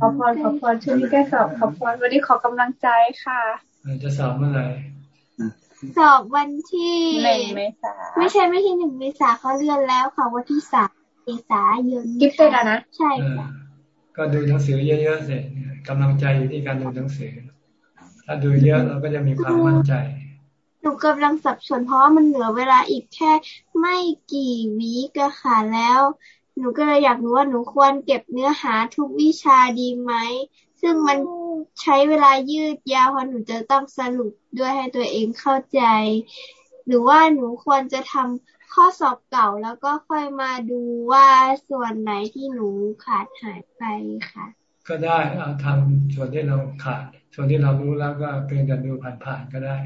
ขอพรขอพรช่วงนี้แกสอบขอพรวันนี้ขอกำลังใจค่ะจะสอบเมื่อไหร่สอบวันที่หนึ่งเมษาไม่ใช่ไม่ใช่หนึ่งเมษาเขาเลื่อนแล้วค่ะวันที่สามเมษายนกิฟต์เซนะใช่ค่ะก็ดูหนังสือเยอะๆเสร็จกำลังใจอยู่ที่การดูหนังสือ ถ้าดูเยอะเราก็จะมีความมั่นใจหนูกำลังสับสนเพราะว่ามันเหลือเวลาอีกแค่ไม่กี่วิก็ค่ะแล้ว หนูก็เลยอยากรู้ว่าหนูควรเก็บเนื้อหาทุกวิชาดีไหม ซึ่งมันใช้เวลายืดยาวเพราะหนูจะต้องสรุปด้วยให้ตัวเองเข้าใจ หรือว่าหนูควรจะทำข้อสอบเก่าแล้วก็ค่อยมาดูว่าส่วนไหนที่หนูขาดหายไปค่ะ ก็ได้เอาทำส่วนที่เราขาด ส่วนที่เรารู้แล้วก็เพียงแต่ดูผ่านๆก็ได้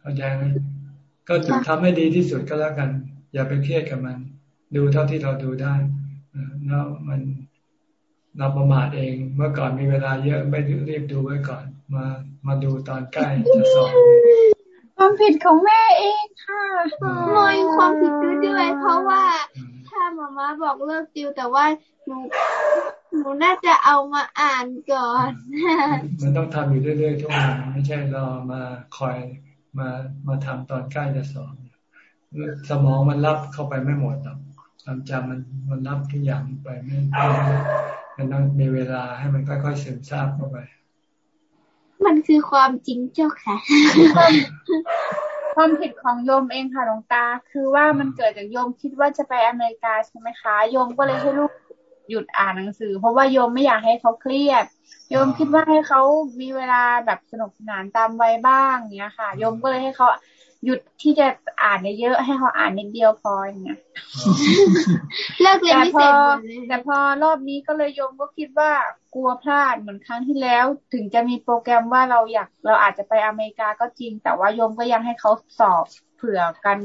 เข้าใจไหม ก็จุดทำให้ดีที่สุดก็แล้วกัน อย่าไปเครียดกับมัน ดูเท่าที่เราดูได้แล้วมันเราประมาทเอง เมื่อก่อนมีเวลาเยอะไม่รีบดูไว้ก่อน มามาดูตอนใกล้จะสอบความผิดของแม่เองค่ะมอยความผิดด้วย เพราะว่า ถ้ามาม่าบอกเลิกติวแต่ว่าหนูหนูน่าจะเอามาอ่านก่อน มันต้องทำอยู่เรื่อยๆทุกวันไม่ใช่รอมาคอย มามาทำตอนใกล้จะสอบสมองมันรับเข้าไปไม่หมดหรอกความจำมันมันรับทุกอย่างไปไม่มันต้องมีเวลาให้มันค่อยๆซึมซาบเข้าไป มันคือความจริงเจ้าค่ะ ความผิดของโยมเองค่ะหลวงตา คือว่ามันเกิดจากโยมคิดว่าจะไปอเมริกาใช่ไหมคะ โยมก็เลยให้ลูกหยุดอ่านหนังสือ เพราะว่าโยมไม่อยากให้เขาเครียด โยมคิดว่าให้เขามีเวลาแบบสนุกสนานตามวัยบ้างเนี้ยค่ะ โยมก็เลยให้เขาหยุดที่จะอ่านเยอะให้เขาอ่านนิดเดียวพออย่างเงี้ยเลิกเรียนไม่เสร็จแต่พอรอบนี้ก็เลยโยมก็คิดว่ากลัวพลาดเหมือนครั้งที่แล้ว ถึงจะมีโปรแกรมว่าเราอยากเราอาจจะไปอเมริกาก็จริง แต่ว่าโยมก็ยังให้เขาสอบเผื่อกัน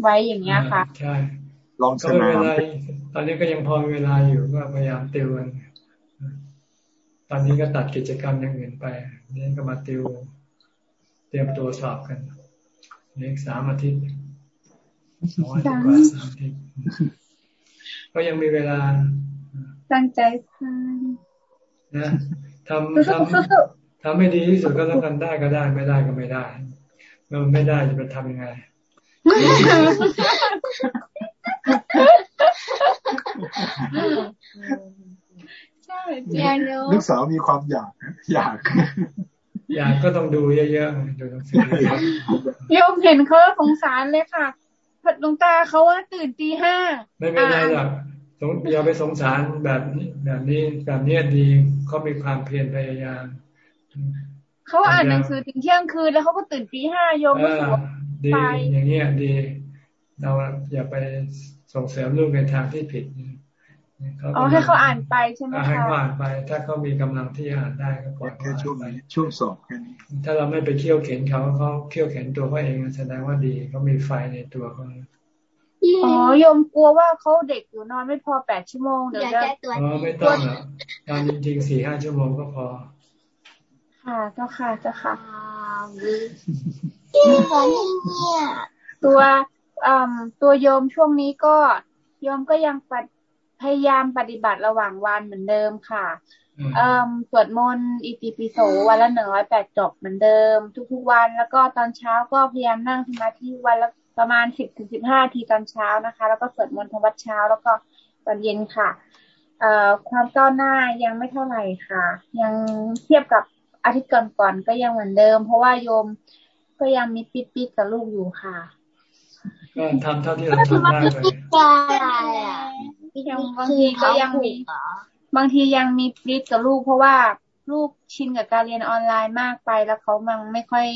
ไว้อย่างเงี้ยค่ะใช่ลองก็เวลาตอนนี้ก็ยังพอเวลาอยู่ก็พยายามติวกัน ตอนนี้ก็ตัดกิจกรรมอย่างอื่นไป นี่ก็มาติว เตรียมตัวสอบกันเล็กสามอาทิตย์สองอาทิตย์กว่าสามอาทิตย์ก็ยังมีเวลา ตั้งใจทำนะทำทำทำให้ดีที่สุดก็แล้วกันได้ก็ได้ ไม่ได้ก็ไม่ได้เมื่อไม่ได้จะไปทำยังไง ใช่ลูกสาวมีความอยากอยาก อยากก็ต้องดูเยอะๆดูหนังสือโยมเห็นเขาสงสารเลยค่ะพัดลงตาเขาว่าตื่นตีห้าไม่เป็นไรหรอกอย่าไปสงสารแบบนี้แบบนี้แบบนี้ดีเขามีความเพียรพยายามเขาอ่านหนังสือถึงเที่ยงคืนแล้วเขาก็ตื่นตีห้าโยมก็สวดีอย่างเงี้ยดี เราอย่าไปส่งเสริมลูกในทางที่ผิด อ๋อให้เขาอ่านไปใช่ไหมคะให้เขาอ่านไป ถ้าเขามีกำลังที่อ่านได้ก็ปล่อยแค่ช่วงนี้ช่วงสอบแค่นี้ ถ้าเราไม่ไปเคี่ยวเข็นเขาเขาเคี่ยวเข็นตัวเขาเองแสดงว่าดีเขามีไฟในตัวเขาอ๋อยมกลัวว่าเขาเด็กอยู่นอนไม่พอแปดชั่วโมงเดี๋ยวจะอ๋อไม่ต้องอะนอนจริงๆสี่ห้าชั่วโมงก็พอ ค่ะเจ้าค่ะเจ้าค่ะตัวตัวโยมช่วงนี้ก็โยมก็ยังป พยายามปฏิบัติระหว่างวันเหมือนเดิมค่ะสวดมนต์อิติปิโสวันละหนึ่งร้อยแปดจบเหมือนเดิม ทุกๆวันแล้วก็ตอนเช้าก็พยายามนั่งสมาธิวันละประมาณสิบถึงสิบห้าทีตอนเช้านะคะ แล้วก็สวดมนต์ทวัดเช้า แล้วก็ตอนเย็นค่ะเอ่อความก้าวหน้ายังไม่เท่าไหร่ค่ะ ยังเทียบกับอาทิตย์ก่อนๆก็ยังเหมือนเดิม เพราะว่าโยมก็ยังมีปิดปิดกับลูกอยู่ค่ะก็ทำเท่าที่เราทำได้ไป ยังบางทีก็ยังมีบางทียังมีปิดกับลูก เพราะว่าลูกชินกับการเรียนออนไลน์มากไปแล้วเขามันไม่ค่อย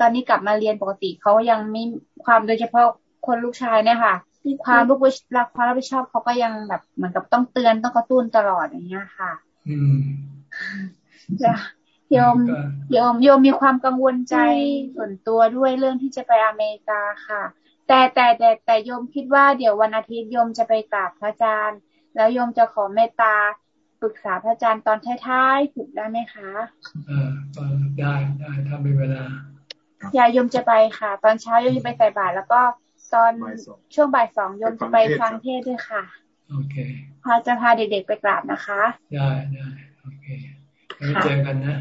ตอนนี้กลับมาเรียนปกติเขายังไม่ความโดยเฉพาะคนลูกชายเนี่ยค่ะความลูกรักความรับผิดชอบเขาก็ยังแบบเหมือนกับต้องเตือนต้องกระตุ้นตลอดอย่างเงี้ยค่ะ อืมจะโยมโยมโยมมีความกังวลใจส่วนตัวด้วยเรื่องที่จะไปอเมริกาค่ะ แต่แต่แต่แต่โยมคิดว่าเดี๋ยววันอาทิตย์โยมจะไปกราบพระอาจารย์ แล้วโยมจะขอเมตตาปรึกษาพระอาจารย์ตอนท้ายๆถูกได้ไหมคะเออได้ได้ถ้ามีเวลาอย่าโยมจะไปค่ะ ตอนเช้าโยมจะไปใส่บาตรแล้วก็ตอนช่วงบ่ายสองโยมจะไปฟังเทศด้วยค่ะโอเคพาจะพาเด็กๆไปกราบนะคะ ได้ได้โอเคไว้เจอกันนะ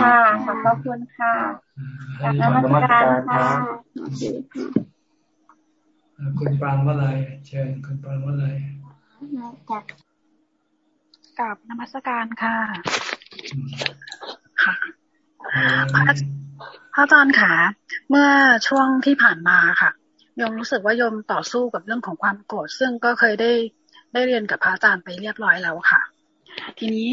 ค่ะขอบคุณค่ะนมัสการค่ะ คุณปรางว่าอะไรเชิญคุณปรางว่าอะไรกับนมัสการค่ะค่ะพระอาจารย์ค่ะ เมื่อช่วงที่ผ่านมาค่ะโยมรู้สึกว่าโยมต่อสู้กับเรื่องของความโกรธซึ่งก็เคยได้ได้เรียนกับพระอาจารย์ไปเรียบร้อยแล้วค่ะ ทีนี้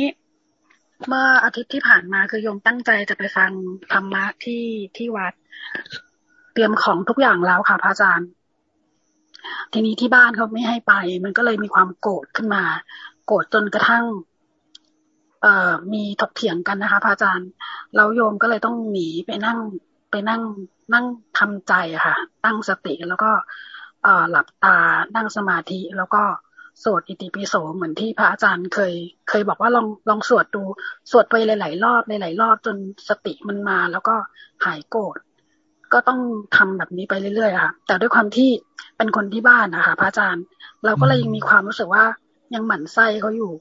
เมื่ออาทิตย์ที่ผ่านมาคือโยมตั้งใจจะไปฟังธรรมะที่ที่วัด เตรียมของทุกอย่างแล้วค่ะพระอาจารย์ ทีนี้ที่บ้านเขาไม่ให้ไป มันก็เลยมีความโกรธขึ้นมา โกรธจนกระทั่ง เอ่อมีถกเถียงกันนะคะพระอาจารย์แล้วโยมก็เลยต้องหนีไปนั่งไปนั่งนั่งทำใจอะค่ะ ตั้งสติแล้วก็เอ่อหลับตานั่งสมาธิแล้วก็สวดอิติปิโสเหมือนที่พระอาจารย์เคย เคยบอกว่าลองลองสวดดูสวดไปหลาย ๆ รอบหลายๆรอบจนสติมันมา แล้วก็หายโกรธก็ต้องทำแบบนี้ไปเรื่อยๆค่ะ แต่ด้วยความที่ เป็นคนที่บ้านนะคะพระอาจารย์ เราก็เลยยังมีความรู้สึกว่ายังหมั่นไส้เขาอยู่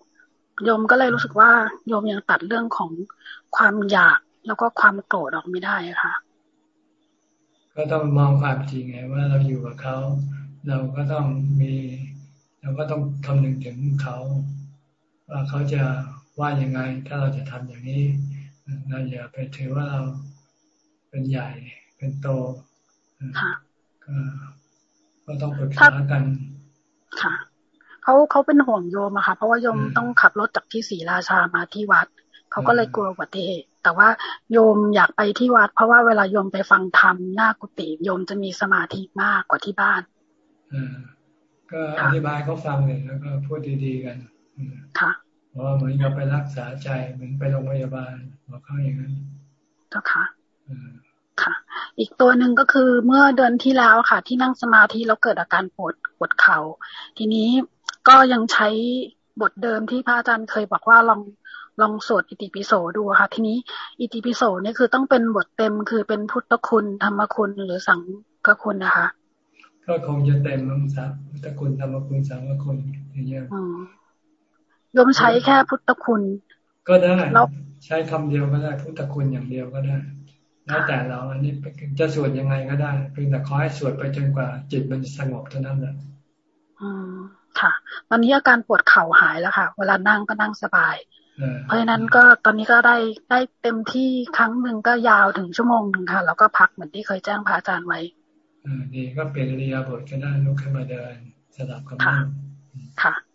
โยมก็เลยรู้สึกว่าโยมยังตัดเรื่องของความอยากแล้วก็ความโกรธออกไม่ได้ค่ะ ก็ต้องมองความจริงไงว่าเราอยู่กับเขา เราก็ต้องมีเราก็ต้องคำนึงถึงเขาว่าเขาจะว่ายังไง ถ้าเราจะทำอย่างนี้เราอย่าไปถือว่าเราเป็นใหญ่เป็นโตก็ ต้องปรึกษากัน ค่ะเขาเขาเป็นห่วงโยมอะค่ะ เพราะว่าโยมต้องขับรถจากที่ศรีราชามาที่วัดเขาก็เลยกลัวอุบัติเหตุแต่ว่าโยมอยากไปที่วัด เพราะว่าเวลาโยมไปฟังธรรมหน้ากุฏิโยมจะมีสมาธิมากกว่าที่บ้านก็อธิบายเขาฟังเลยแล้วก็พูดดีๆกันค่ะเพราะเหมือนกับไปรักษาใจเหมือนไปโรงพยาบาลบอกเขาอย่างนั้นเจ้าค่ะ ค่ะ อีกตัวหนึ่งก็คือเมื่อเดือนที่แล้วค่ะ ที่นั่งสมาธิแล้วเกิดอาการปวดปวดเขา่าทีนี้ก็ยังใช้บทเดิมที่พระอาจารย์เคยบอกว่าลองลองสวดอิติปิโสดูค่ะ ทีนี้อิติปิโสนี่คือต้องเป็นบทเต็มคือเป็นพุทธคุณ ธรรมคุณหรือสังฆคุณนะคะ ก็คงจะเต็มมั้งสัพุทธคุณธรรมคุณสังฆคุณอย่างเงี้ยยมใช้แค่พุทธคุณ ก็ได้ใช้คำเดียวก็ได้ พุทธคุณอย่างเดียวก็ได้ แล้วแต่เราอันนี้จะสวดยังไงก็ได้เพียงแต่ขอให้สวดไปจนกว่า จิตมันสงบเท่านั้นแหละอืมค่ะ ตอนนี้อาการปวดเข่าหายแล้วค่ะ เวลานั่งก็นั่งสบาย เพราะฉะนั้นก็ตอนนี้ก็ได้ได้เต็มที่ครั้งหนึ่งก็ยาวถึงชั่วโมงหนึ่งค่ะ แล้วก็พักเหมือนที่เคยแจ้งพระอาจารย์ไว้อ่าดีก็เปลี่ยนเรียบทก็ได้ลุกขึ้นมาเดินสลับกับนั่งค่ะค่ะ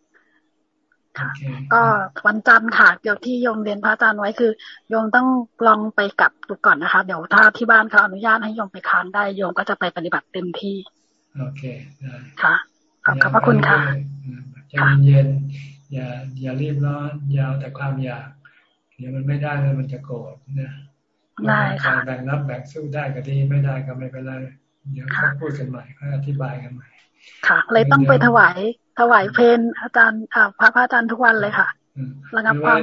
ก็วันจันทร์ค่ะเดี๋ยวที่โยมเรียนพระอาจารย์ไว้คือโยมต้องลองไปกลับดูก่อนนะคะ เดี๋ยวถ้าที่บ้านเขาอนุญาตให้โยมไปค้างได้โยมก็จะไปปฏิบัติเต็มที่ โอเคได้ค่ะขอบพระคุณค่ะใจเย็นอย่าอย่ารีบร้อนอย่าแต่ความอยากเดี๋ยวมันไม่ได้แล้วมันจะโกรธนะได้ค่ะแบ่งรับแบ่งสู้ได้ก็ดีไม่ได้ก็ไม่เป็นไรเดี๋ยวเขาพูดกันใหม่เขาอธิบายกันใหม่ค่ะ เลยต้องไปถวาย ถวายเพนอาจารย์พระพระอาจารย์ทุกวันเลยค่ะระงับความ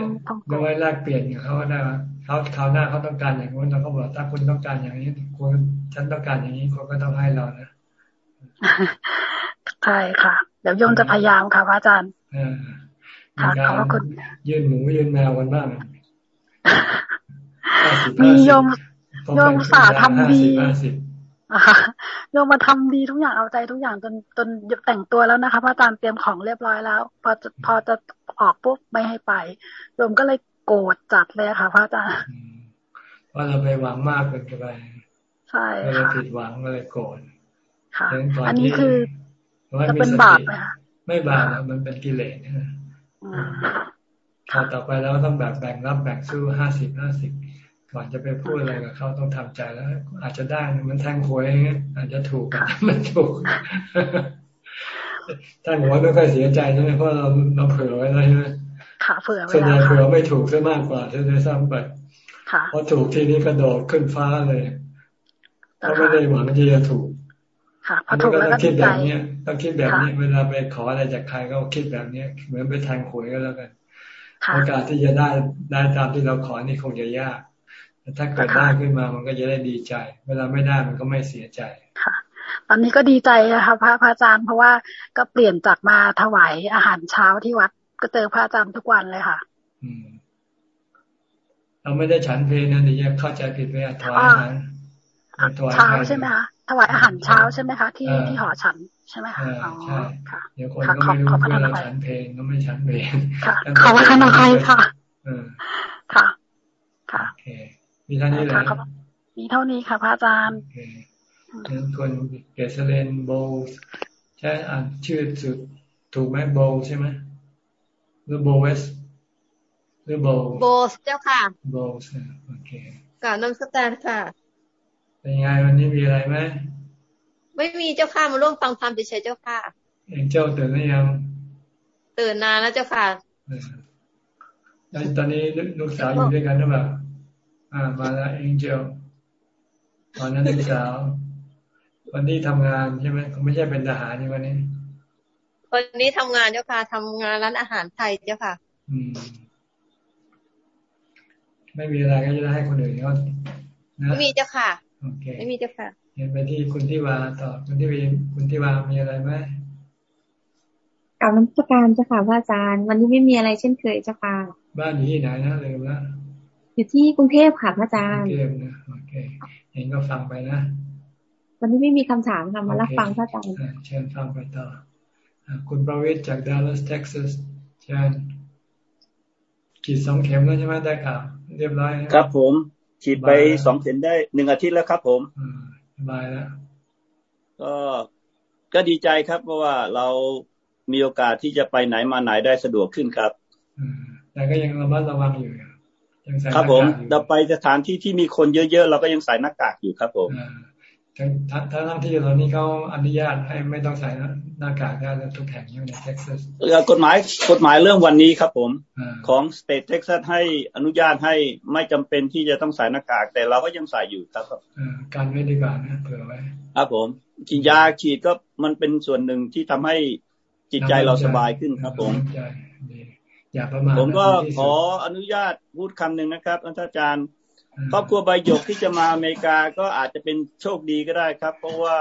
โดยแลกเปลี่ยนกับเขาได้เขาคราวหน้าเขาต้องการอย่างนู้นเราก็บอกถ้าคุณต้องการอย่างนี้คุณฉันต้องการอย่างนี้คุณก็ต้องให้เรานะใช่ค่ะ เดี๋ยวโยมจะพยายามค่ะพระอาจารย์ค่ะขอบคุณยืนหมูยืนแมวกันบ้างมีโยมโยมสาทำดี โยมมาทำดีทุกอย่างเอาใจทุกอย่างจนจนแต่งตัวแล้วนะคะพระอาจารย์เตรียมของเรียบร้อยแล้ว พอจะพอจะออกปุ๊บไม่ให้ไปโยมก็เลยโกรธจัดเลยค่ะพระอาจารย์เพราะเราไปหวังมากเกินไปใช่ค่ะเลยผิดหวังก็เลยโกรธค่ะอันนี้คือจะเป็นบาปไหมคะไม่บาปมันเป็นกิเลสพอต่อไปแล้วต้องแบบแบ่งรับแบ่งสู้ห้าสิบห้าสิบ ก่อนจะไปพูดอะไรกับเขาต้องทำใจแล้ว อาจจะได้มันแทงหวยอาจจะถูกมันถูกแทงหวยไม่ค่อยเสียใจใช่ไหมเพราะเราเราเผื่อไว้แล้วใช่ไหมค่ะเผื่อไว้ส่วนใหญ่เผื่อไม่ถูกซะมากกว่าจะได้ซ้ำไปพอถูกทีนี้กระโดดขึ้นฟ้าเลยเพราะไม่ได้หวังที่จะถูกค่ะพอถูกแล้วก็คิดแบบนี้ต้องคิดแบบนี้เวลาไปขออะไรจากใครก็คิดแบบนี้เหมือนไปแทงหวยก็แล้วกันโอกาสที่จะได้ได้ตามที่เราขอนี่คงจะยากแต่ ถ้าเกิดได้ขึ้นมามันก็จะได้ดีใจ เวลาไม่ได้มันก็ไม่เสียใจค่ะตอนนี้ก็ดีใจนะคะพระพระอาจารย์เพราะว่าก็เปลี่ยนจากมาถวายอาหารเช้าที่วัดก็เจอพระอาจารย์ทุกวันเลยค่ะ อืม เราไม่ได้ฉันเพลนะนี่ยังเข้าใจผิดไปถวายอาหารเช้าใช่ไหมคะถวายอาหารเช้าใช่ไหมคะที่ที่หอฉันใช่ไหมคะอ๋อค่ะเดี๋ยวคนก็ไม่รู้ว่าเราฉันเพลงก็ไม่ฉันเพลงค่ะขอพระธนาคารค่ะค่ะค่ะโอเค มีเท่านี้เลยมีเท่านี้ค่ะพระอาจารย์นั้นคนเกสเลนโบใช่อ่านชื่อสุดถูกไหมโบใช่ไหมหรือโบเวสหรือโบโบสเจ้าค่ะโบสโอเคกล่าวนำสการค่ะเป็นไงวันนี้มีอะไรไหมไม่มีเจ้าค่ะมาร่วมฟังธรรมเฉยๆเจ้าค่ะเอ็งเจ้าตื่นหรือยังตื่นนานแล้วเจ้าค่ะตอนนี้ลูกสาวอยู่ด้วยกันหรือเปล่า อ่ามาแล้วเอ็งเจ้าตอนนั้นลูกสาว วันนี้ทำงานใช่ไหมไม่ใช่เป็นทหารในวันนี้ วันนี้ทำงานเจ้าค่ะทำงานร้านอาหารไทยเจ้าค่ะ อืม ไม่มีอะไรก็จะได้ให้คนอื่นเขาไม่มีเจ้าค่ะโอเคไม่มีเจ้าค่ะเห็นไปที่คุณที่วาต่อคุณที่วีคุณที่วามีอะไรไหมกล่าวน้ำสการเจ้าค่ะพระอาจารย์ วันนี้ไม่มีอะไรเช่นเคยเจ้าค่ะ บ้านอยู่ที่ไหนนะเลยละ อยู่ที่กรุงเทพค่ะพระอาจารย์กรุงเทพนะโอเคเห็นก็ฟังไปนะวันนี้ไม่มีคำถามค่ะมารับฟังพระอาจารย์เชิญฟังไปต่อคุณประวิทย์จากดัลลัสเท็กซัสเชิญฉีดสองเข็มแล้วใช่ไหมได้ข่าวเรียบร้อยครับผม ฉีดไปสองเข็มได้หนึ่งอาทิตย์แล้วครับ ผมสบายแล้วก็ก็ดีใจครับ เพราะว่าเรามีโอกาสที่จะไปไหนมาไหนได้สะดวกขึ้นครับแต่ก็ยังระมัดระวังอยู่ยังใส่ ครับผมเราไปสถานที่ที่มีคนเยอะๆเราก็ยังใส่หน้ากากอยู่ครับผมทั้งทั้งที่ตอนนี้เขาอนุญาตให้ไม่ต้องใส่หน้ากากได้ทุกแห่งอยู่ในเท็กซัสกฎหมายกฎหมายเรื่องวันนี้ครับผม ของ state เท็กซัสให้อนุญาตให้ไม่จำเป็นที่จะต้องใส่หน้ากาก แต่เราก็ยังใส่อยู่ครับการไม่ดีกว่านะเผื่อไว้ครับผมฉีดยาฉีดก็มันเป็นส่วนหนึ่งที่ทำให้จิตใจเราสบายขึ้นครับผม อย่าประมาทผมก็ขออนุญาตพูดคำหนึ่งนะครับท่านอาจารย์ ครอบครัวใบหยกที่จะมาอเมริกาก็อาจจะเป็นโชคดีก็ได้ครับ เพราะว่า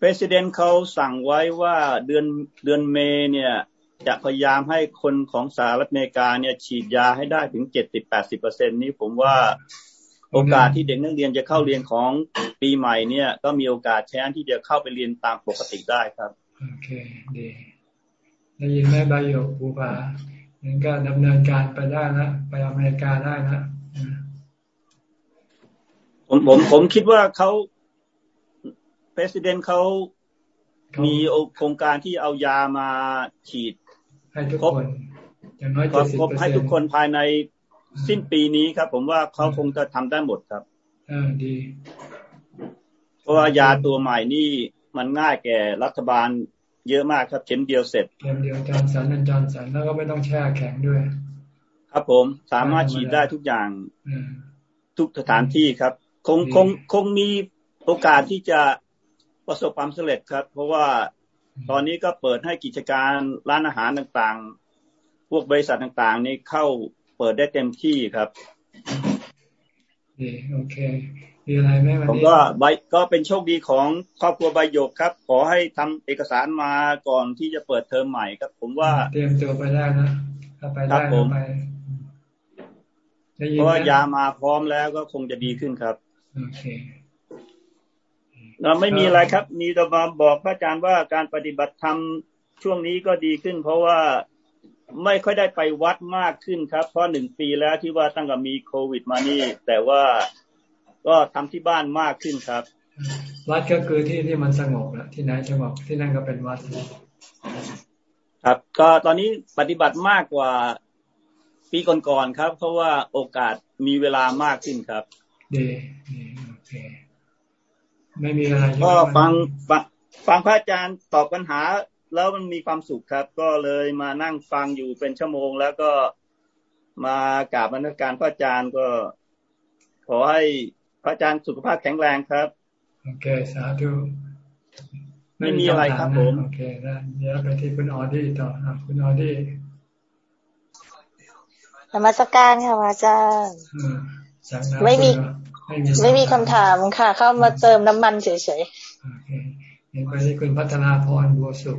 ประธานเขาสั่งไว้ว่าเดือนเดือนเมเนี่ย จะพยายามให้คนของสหรัฐอเมริกาเนี่ยฉีดยาให้ได้ถึงเจ็ดสิบแปดสิบเปอร์เซ็นนี้ผมว่าโอกาสที่เด็กนักเรียนจะเข้าเรียนของปีใหม่เนี่ย ก็มีโอกาสแทนที่จะเข้าไปเรียนตามปกติได้ครับ โอเคดี ได้ยินไหมใบหยกภูผางั้นก็ดำเนินการไปได้นะไปอเมริกาได้นะผมผมผมคิดว่าเขาประธานเขามีโครงการที่เอายามาฉีดให้ทุกคนอย่างน้อยเจ็ดสิบเปอร์เซ็นต์ให้ทุกคนภายในสิ้นปีนี้ครับ ผมว่าเขาคงจะทำได้หมดครับอ่าดี เพราะว่ายาตัวใหม่นี่มันง่ายแก่รัฐบาล เยอะมากครับเข็มเดียวเสร็จเข็มเดียวจอนสันเป็นจอนสันแล้วก็ไม่ต้องแช่แข็งด้วย ครับผมสามารถฉีดได้ทุกอย่างทุกสถานที่ครับ คงคงคงมีโอกาสที่จะประสบความสำเร็จครับ เพราะว่าตอนนี้ก็เปิดให้กิจการร้านอาหารต่างๆ พวกบริษัทต่างๆ นี่เข้าเปิดได้เต็มที่ครับดีโอเค มีอะไรไหมวันนี้ผมก็ใบก็เป็นโชคดีของครอบครัวใบหยกครับ ขอให้ทำเอกสารมาก่อนที่จะเปิดเทอมใหม่ครับ ผมว่าเตรียมตัวไปได้นะถ้าไปได้ไปเพราะว่ายามาพร้อมแล้วก็คงจะดีขึ้นครับโอเคเราไม่มีอะไรครับ มีแต่มาบอกพระอาจารย์ว่าการปฏิบัติธรรมช่วงนี้ก็ดีขึ้น เพราะว่าไม่ค่อยได้ไปวัดมากขึ้นครับ เพราะหนึ่งปีแล้วที่ว่าตั้งแต่มีโควิดมานี่ แต่ว่า ก็ทำที่บ้านมากขึ้นครับ วัดก็คือที่ที่มันสงบนะที่ไหนสงบที่นั่นก็เป็นวัด ครับ ก็ตอนนี้ปฏิบัติมากกว่าปีก่อนๆครับ เพราะว่าโอกาสมีเวลามากขึ้นครับดีดีโอเคไม่มีอะไรก็ฟังฟังฟังพระอาจารย์ตอบปัญหา แล้วมันมีความสุขครับ ก็เลยมานั่งฟังอยู่เป็นชั่วโมง แล้วก็มากราบนมัสการพระอาจารย์ก็ขอให้ พระอาจารย์สุขภาพแข็งแรงครับ โอเค สาธุไม่มีอะไรครับผม โอเคนะเดี๋ยวไปที่คุณออดี้ต่อครับคุณออดี้ธรรมสการค่ะอาจารย์ไม่มี ไม่มีคำถามค่ะ เข้ามาเติมน้ำมันเฉยๆโอเคเห็นไปที่คุณพัฒนาพรบัวสุข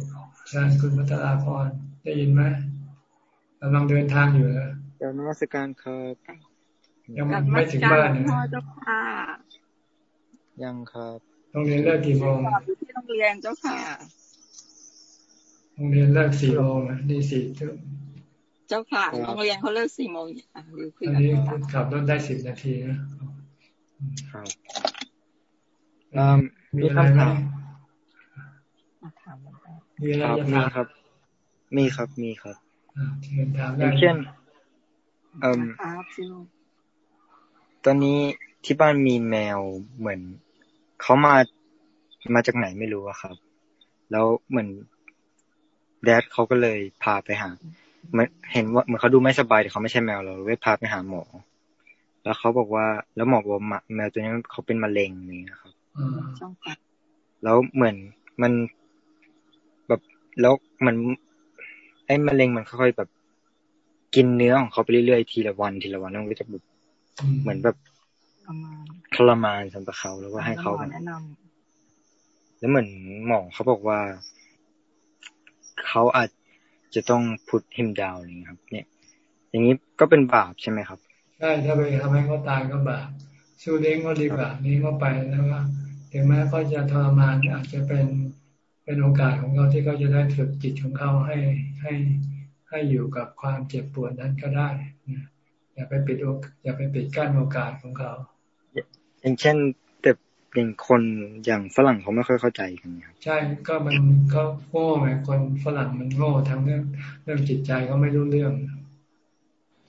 ใช่คุณพัฒนาพรได้ยินไหมกำลังเดินทางอยู่นะเดี๋ยวนมัสการครับ ยังไม่ถึงบ้านเนี่ยยังครับโรงเรียนเลิกกี่โมงที่โรงเรียนเจ้าค่ะโรงเรียนเลิกสี่โมงนะนี่สี่ทุ่มเจ้าค่ะโรงเรียนเขาเลิกสี่โมงอันนี้ขับรถได้สิบนาทีนะครับมีคำถามมีอะไรจะถามครับ มีครับมีครับเชิญถามได้อย่างเช่นเอ่อ ตอนนี้ที่บ้านมีแมวเหมือนเขามามาจากไหนไม่รู้อะครับ แล้วเหมือนแดดเขาก็เลยพาไปหาเห็นว่าเหมือนเขาดูไม่สบายแต่เขาไม่ใช่แมวเราเลยพาไปหาหมอ แล้วเขาบอกว่า แล้วหมอบอกว่าแมวตัวนี้เขาเป็นมะเร็งนี่นะครับแล้วเหมือนมันแบบแล้วมันไอ้มะเร็งมันค่อยๆแบบ กินเนื้อของเขาไปเรื่อยๆทีละวันทีละวันแล้วมันก็จะแบบ เหมือนแบบทรมานสำหรับเขาแล้วก็ให้เขาแนะนแล้วเหมือนหมอเขาบอกว่าเขาอาจจะต้องพุทหิมดาวอะไรเงี้ยครับ เนี่ย อย่างนี้ก็เป็นบาปใช่ไหมครับใช่ถ้าไปทำให้เขาตายก็บาปสู้เลี้ยงก็ดีกว่านี้ก็ไปแล้วว่าถึงแม้เขาจะทรมานอาจจะเป็นเป็นโอกาสของเขาที่เขาจะได้ฝึกจิตของเขาให้ให้ให้อยู่กับความเจ็บปวดนั้นก็ได้ อย่าไปปิดอย่าไปปิดกั้นโอกาสของเขา อย่างเช่นแต่เป็นคนอย่างฝรั่งเขาไม่ค่อยเข้าใจกันครับใช่ก็มันก็โง่ไงคนฝรั่งมันโง่ทั้งเรื่องเรื่องจิตใจเขาไม่รู้เรื่อง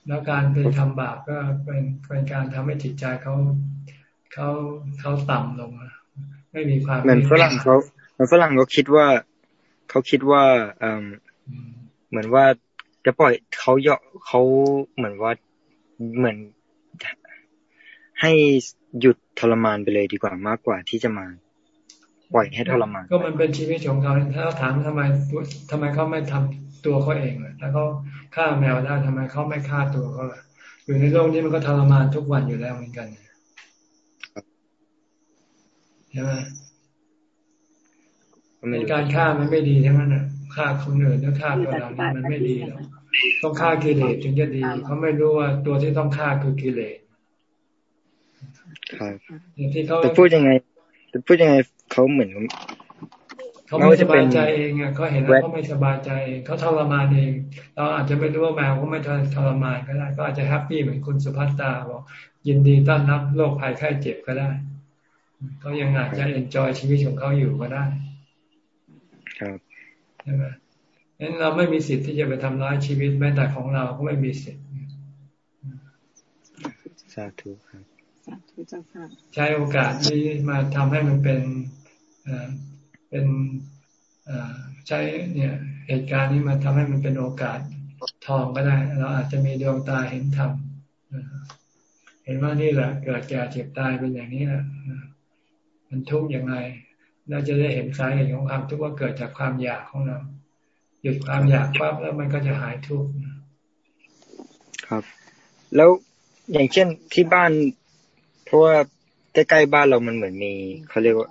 แล้วการไปทำบาปก็เป็นเป็นการทำให้จิตใจเขาเขาเขาต่ำลงไม่มีความเหมือนฝรั่งเขาเหมือนฝรั่งเขาคิดว่าเขาคิดว่าเอเหมือนว่าจะปล่อยเขาเยาะเขาเหมือนว่า เหมือนให้หยุดทรมานไปเลยดีกว่ามากกว่าที่จะมาปล่อยให้ทรมาน ก็มันเป็นชีวิตของเขาถ้าถามทำไมทำไมเขาไม่ทำตัวเขาเองล่ะถ้าเขาฆ่าแมวได้ทำไมเขาไม่ฆ่าตัวเขาล่ะอยู่ในโลกนี้มันก็ทรมานทุกวันอยู่แล้วเหมือนกันใช่ไหมการฆ่ามันไม่ดีทั้งนั้นอะฆ่าคนอื่นแล้วฆ่าตัวเรานี่มันไม่ดีหรอก ต้องฆ่ากิเลสถึงจะดี เขาไม่รู้ว่าตัวที่ต้องฆ่าคือกิเลสครับจะพูดยังไงจะพูดยังไงเขาเหมือนเขาไม่สบายใจเองอะเขาเห็นแล้วเขาไม่สบายใจเองเขาทรมานเอง เราอาจจะไม่รู้ว่าแมวเขาไม่ทรมานก็ได้ก็อาจจะแฮปปี้เหมือนคุณสุภัตตาบอกยินดีต้อนรับโรคภัยไข้เจ็บก็ได้เขายังอาจจะเอนจอยชีวิตของเขาอยู่ก็ได้ ครับใช่ไหม นั้นเราไม่มีสิทธิ์ที่จะไปทำร้ายชีวิตแม้แต่ของเราก็ไม่มีสิทธิ์สาธุครับใช้โอกาสนี้มาทำให้มันเป็นเป็นใช้เนี่ย เหตุการณ์นี้มาทำให้มันเป็นโอกาสทองก็ได้ เราอาจจะมีดวงตาเห็นธรรมเห็นว่านี่แหละเกิดแก่เจ็บตายเป็นอย่างนี้แหละมันทุกข์ยังไงเราจะได้เห็นสาเหตุของความทุกข์ว่าเกิดจากความอยากของเราห ยุดความอยากปั๊บแล้วมันก็จะหายทุกข์ครับ แล้วอย่างเช่นที่บ้าน เพราะว่าใกล้ๆบ้านเรามันเหมือนมีเขาเรียกว่า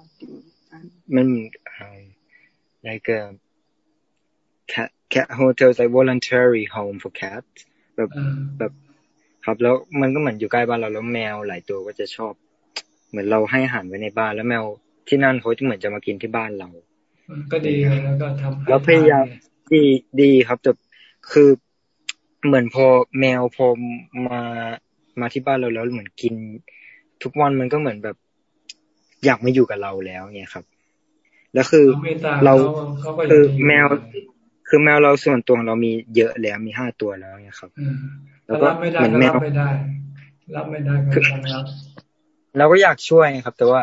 มันอะไร like a cat cat hotel like voluntary home for cats แบบแบบครับแล้วมันก็เหมือนอยู่ใกล้บ้านเราแล้วแมวหลายตัวก็จะชอบ เหมือนเราให้อาหารไว้ในบ้านแล้วแมวที่นั่นเขาจะเหมือนจะมากินที่บ้านเรา ก็ดีแล้วก็ทำแล้วพยายาม ดีดีครับแต่คือเหมือนพอแมวพอมามาที่บ้านเราแล้วเหมือนกิน ทุกวันมันก็เหมือนแบบ อยากมาอยู่กับเราแล้วเนี่ยครับ แล้วคือเราคือแมว คือแมวเราส่วนตัวเรามีเยอะแล้วมีห้าตัวแล้วเนี่ยครับแล้วก็เหมือนแมวไม่ได้รับไม่ได้ก็รับเราก็อยากช่วยครับ แต่ว่า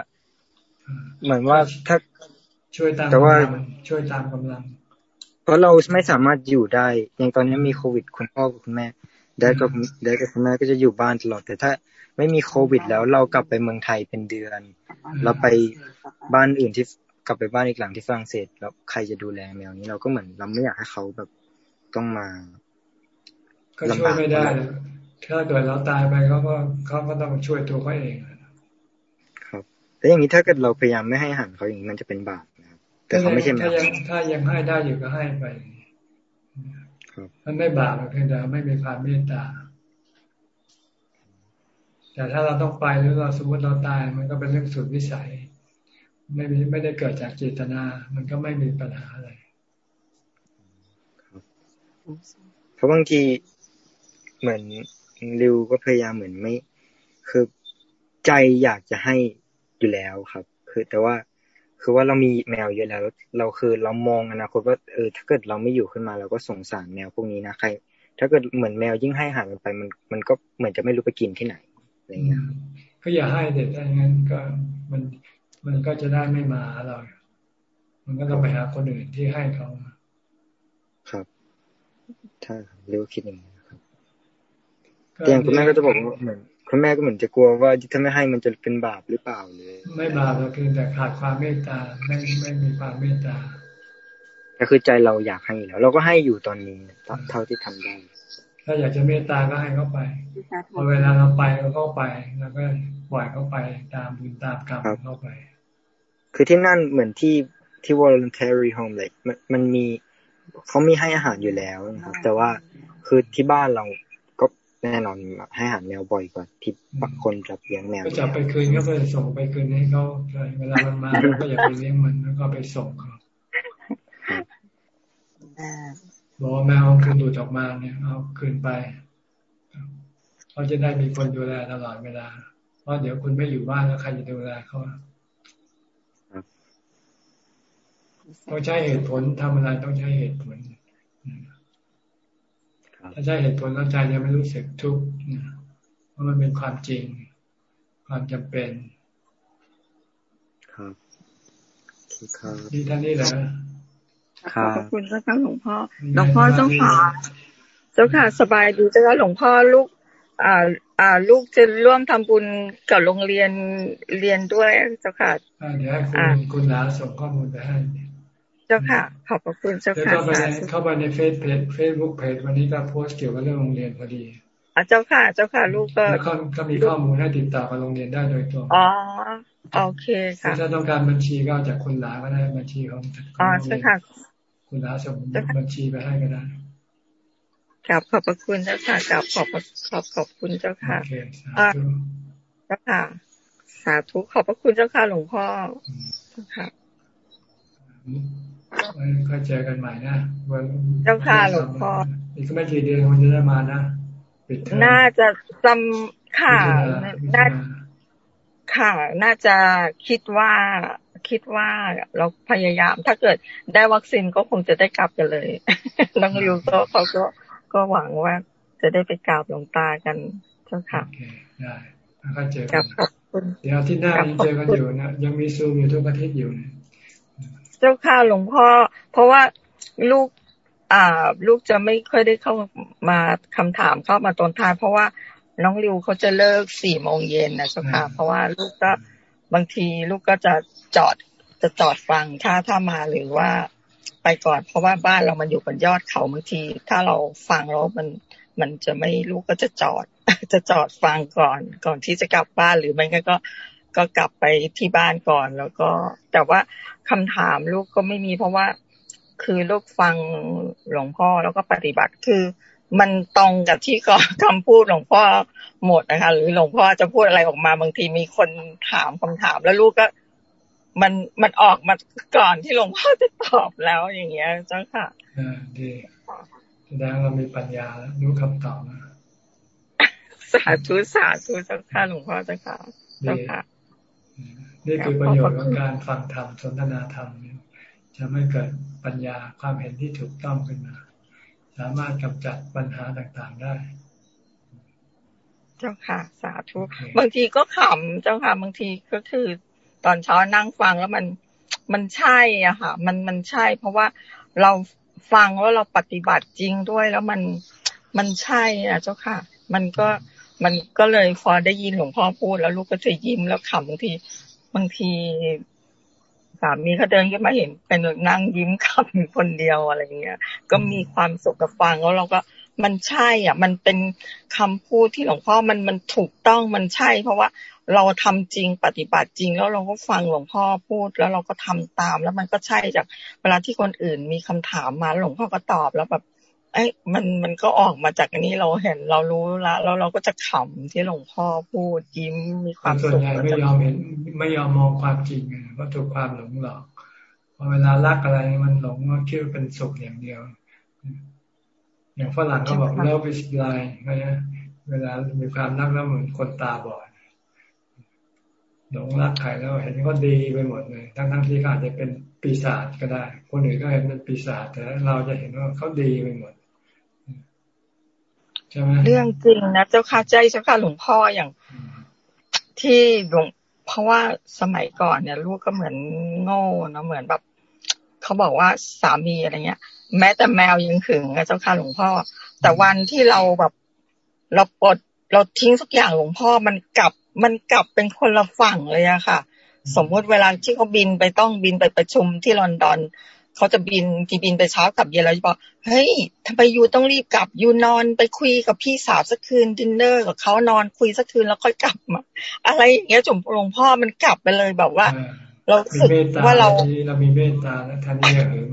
เหมือนว่าถ้าช่วยตามแต่ว่าช่วยตามกำลัง เพราะเราไม่สามารถอยู่ได้ อย่างตอนนี้มีโควิด คุณพ่อกับคุณแม่เด็กกับเด็กกับคุณแม่ก็จะอยู่บ้านตลอด แต่ถ้าไม่มีโควิด แล้วเรากลับไปเมืองไทยเป็นเดือน เราไปบ้านอื่นที่กลับไปบ้านอีกหลังที่ฝรั่งเศส แล้วใครจะดูแลแมวนี้เราก็เหมือนเราไม่อยากให้เขาแบบต้องมาก็ช่วยไม่ได้ ถ้าเกิดเราตายไปเขาก็เขาก็ต้องช่วยตัวเขาเอง ครับ แล้วอย่างนี้ถ้าเกิดเราพยายามไม่ให้อาหารเขาอย่างนี้มันจะเป็นบาปนะครับ แต่เขาไม่ใช่แมวถ้ายังให้ได้อยู่ก็ให้ไปมันไม่บาปเพียงแต่ไม่มีความเมตตา แต่ถ้าเราต้องไปหรือเราสมมติเราตาย มันก็เป็นเรื่องสุดวิสัย ไม่ไม่ได้เกิดจากเจตนา มันก็ไม่มีปัญหาอะไรเพราะบางทีเหมือนริวก็พยายามเหมือนไม่ คือใจอยากจะให้อยู่แล้วครับ คือแต่ว่า คือว่าเรามีแมวเยอะแล้ว เราคือเรามองอนาคตว่าเออถ้าเกิดเราไม่อยู่ขึ้นมาเราก็สงสารแมวพวกนี้นะใคร ถ้าเกิดเหมือนแมวยิ่งให้อาหารมันไปมันมันก็เหมือนจะไม่รู้ไปกินที่ไหนอะไรเงี้ยก็อย่าให้เด็กถ้าอย่างนั้นก็มันมันก็จะได้ไม่มาเรา มันก็ต้องไปหาคนอื่นที่ให้เขาครับ ถ้าเรียกคิดอย่างนี้ครับแต่อย่างคุณแม่ก็จะบอกว่าเหมือน คุณแม่ก็เหมือนจะกลัวว่าถ้าไม่ให้มันจะเป็นบาปหรือเปล่าเลยไม่บาปเพียงแต่ขาดความเมตตาไม่ไม่มีความเมตตาก็คือใจเราอยากให้แล้ว เราก็ให้อยู่ตอนนี้เท่าที่ทำได้ถ้าอยากจะเมตตาก็ให้เขาไปพอเวลาเราไปเราก็ไปแล้วก็ปล่อยเขาไปตามบุญตามกรรมเข้าไป คือที่นั่นเหมือนที่ที่ voluntary home เลยมันมันมีเขามีให้อาหารอยู่แล้วนะครับ แต่ว่าคือที่บ้านเราก็ แน่นอนให้อาหารแมวบ่อยกว่าที่คนจับเลี้ยงแมว ก็จับไปคืนก็ไปส่งไปคืนให้เขาเวลามันมาก็อย่าไปเลี้ยงมันแล้วก็ไปส่งเขาบอกว่าแมวคือดูดออกมาเนี่ยเอาคืนไปเขาจะได้มีคนดูแลตลอดเวลาเพราะเดี๋ยวคุณไม่อยู่บ้านแล้วใครจะดูแลเขาต้องใช้เหตุผลทำอะไรต้องใช้เหตุผล ถ้าใช้เหตุผลแล้วใจจะไม่รู้สึกทุกข์เพราะมันเป็นความจริง ความจำเป็น ครับดีท่านนี้แหละขอบคุณเจ้าค่ะหลวงพ่อหลวงพ่อเจ้าค่ะเจ้าค่ะสบายดีเจ้าค่ะหลวงพ่อลูกอ่าอ่า ลูกจะร่วมทำบุญกับโรงเรียนเรียนด้วยเจ้าค่ะเดี๋ยวให้คุณคุณนาส่งข้อมูลไปให้ เจ้าค่ะ ขอบพระคุณเจ้าค่ะเข้าไปในเข้าไปในเฟซเพจเฟซบุ๊กเพจวันนี้ก็โพสต์เกี่ยวกับเรื่องโรงเรียนพอดีอะเจ้าค่ะ เจ้าค่ะลูกก็แล้วก็มีข้อมูลให้ติดต่อกับโรงเรียนได้โดยตรงอ๋อโอเคค่ะถ้าต้องการบัญชีก็จากคุณลาก็ได้บัญชีของอ๋อใช่ค่ะ คุณลาส่งบัญชีไปให้ก็ได้กราบขอบพระคุณเจ้าค่ะกราบขอบขอบขอบคุณเจ้าค่ะอ่าเจ้าค่ะ สาธุขอบพระคุณเจ้าค่ะหลวงพ่อเจ้าค่ะ ค่อยเจอกันใหม่นะวันเจ้าค่ะหลวงพ่ออีกไม่กี่เดือนมันจะได้มานะปิดเทอมน่าจะจำค่ะน่าค่ะ น่าจะคิดว่าคิดว่าเราพยายาม ถ้าเกิดได้วัคซีนก็คงจะได้กลับกันเลยน้องริวก็เขาก็ก็หวังว่าจะได้ไปกราบหลวงตากันเจ้าค่ะได้แล้วก็เจอกันเดี๋ยวที่หน้ายังเจอกันอยู่นะยังมีซูมอยู่ทุกอาทิตย์อยู่นะ จ้าค่ะหลวงพ่อ เพราะว่าลูกอ่า ลูกจะไม่ค่อยได้เข้ามาคำถามเข้ามาตอนท้ายเพราะว่าน้องริวเขาจะเลิกสี่โมงเย็นนะเจ้าค่ะ เพราะว่าลูกก็บางทีลูกก็จะจอดจะจอดฟังถ้าถ้ามาหรือว่าไปก่อน เพราะว่าบ้านเรามันอยู่บนยอดเขาบางที ถ้าเราฟังแล้วมันมันจะไม่ลูกก็จะจอดจะจอดฟังก่อนก่อนที่จะกลับบ้านหรือไม่ก็ ก็ก็กลับไปที่บ้านก่อน แล้วก็แต่ว่าคำถามลูกก็ไม่มี เพราะว่าคือลูกฟังหลวงพ่อแล้วก็ปฏิบัติคือมันตรงกับที่ก็คำพูดหลวงพ่อหมดนะคะ หรือหลวงพ่อจะพูดอะไรออกมาบางทีมีคนถามคำถาม แล้วลูกก็มันมันออกมาก่อนที่หลวงพ่อจะตอบแล้วอย่างเงี้ยเจ้าค่ะอ่าดีแสดงเรามีปัญญาแล้วรู้คำตอบนะสาธุสาธุเจ้าค่ะหลวงพ่อเจ้าค่ะเจ้าค่ะ นี่คือประโยชน์ของการฟังธรรมสนทนาธรรมเนี่ยจะไม่เกิดปัญญาความเห็นที่ถูกต้องขึ้นมา สามารถกำจัดปัญหาต่างๆได้ เจ้าค่ะ สาธุบางทีก็ขำเจ้าค่ะบางทีก็คือ ตอนเช้านั่งฟังแล้วมันมันใช่อะค่ะ มันมันใช่ เพราะว่าเราฟังแล้วเราปฏิบัติจริงด้วยแล้วมันมันใช่อะเจ้าค่ะ มันก็ มันก็เลยพอได้ยินหลวงพ่อพูดแล้วลูกก็จะยิ้มแล้วขำบางที บางทีสามีเขาเดินขึ้นมาเห็นเป็นนั่งยิ้มขำคนเดียวอะไรเงี้ย ก็มีความสุขกับฟังแล้วเราก็มันใช่ อะ มันเป็นคำพูดที่หลวงพ่อมันมันถูกต้องมันใช่ เพราะว่าเราทำจริงปฏิบัติจริง แล้วเราก็ฟังหลวงพ่อพูด แล้วเราก็ทำตาม แล้วมันก็ใช่จากเวลาที่คนอื่นมีคำถามมาหลวงพ่อก็ตอบแล้วแบบ ไอ้มันมันก็ออกมาจากอันนี้เราเห็นเรารู้ละแล้วเราก็จะขำที่หลวงพ่อพูดยิ้มมีความสุขส่วนใหญ่ไม่ยอมเห็นไม่ยอมมองความจริงไงเพราะถูกความหลงหลอกพอเวลารักอะไรมันหลงก็คิดว่าเป็นสุขอย่างเดียว อย่างฝรั่งเขาบอก love is blind นะเวลามีความรักแล้วเหมือนคนตาบอดหลงรักใครแล้วเห็นก็ดีไปหมดเลย ทั้งทั้งที่อาจจะเป็นปีศาจก็ได้ คนอื่นก็เห็นเป็นปีศาจแต่เราจะเห็นว่าเขาดีไปหมด ใช่ไหมเรื่องจริงนะเจ้าค่ะใจเจ้าค่ะหลวงพ่ออย่างที่หลวงเพราะว่าสมัยก่อนเนี่ย ลูกก็เหมือนโง่นะเหมือนแบบเขาบอกว่าสามีอะไรเงี้ย แม้แต่แมวยังขึงนะเจ้าค่ะหลวงพ่อ แต่วันที่เราแบบเราปลดเราทิ้งสักอย่างหลวงพ่อมันกลับมันกลับเป็นคนละฝั่งเลยอะค่ะ สมมุติเวลาที่เขาบินไปต้องบินไปประชุมที่ลอนดอน เขาจะบินกี่บินไปเช้ากลับเย็นแล้วจะบอกเฮ้ยทำไมยูต้องรีบกลับยูนอนไปคุยกับพี่สาวสักคืนดินเนอร์กับเขานอนคุยสักคืนแล้วค่อยกลับมาอะไรอย่างเงี้ยจุ่มหลวงพ่อมันกลับไปเลยแบบว่า เราสึกว่าเราเรามีเมตตาแล้วท่านนี่เอง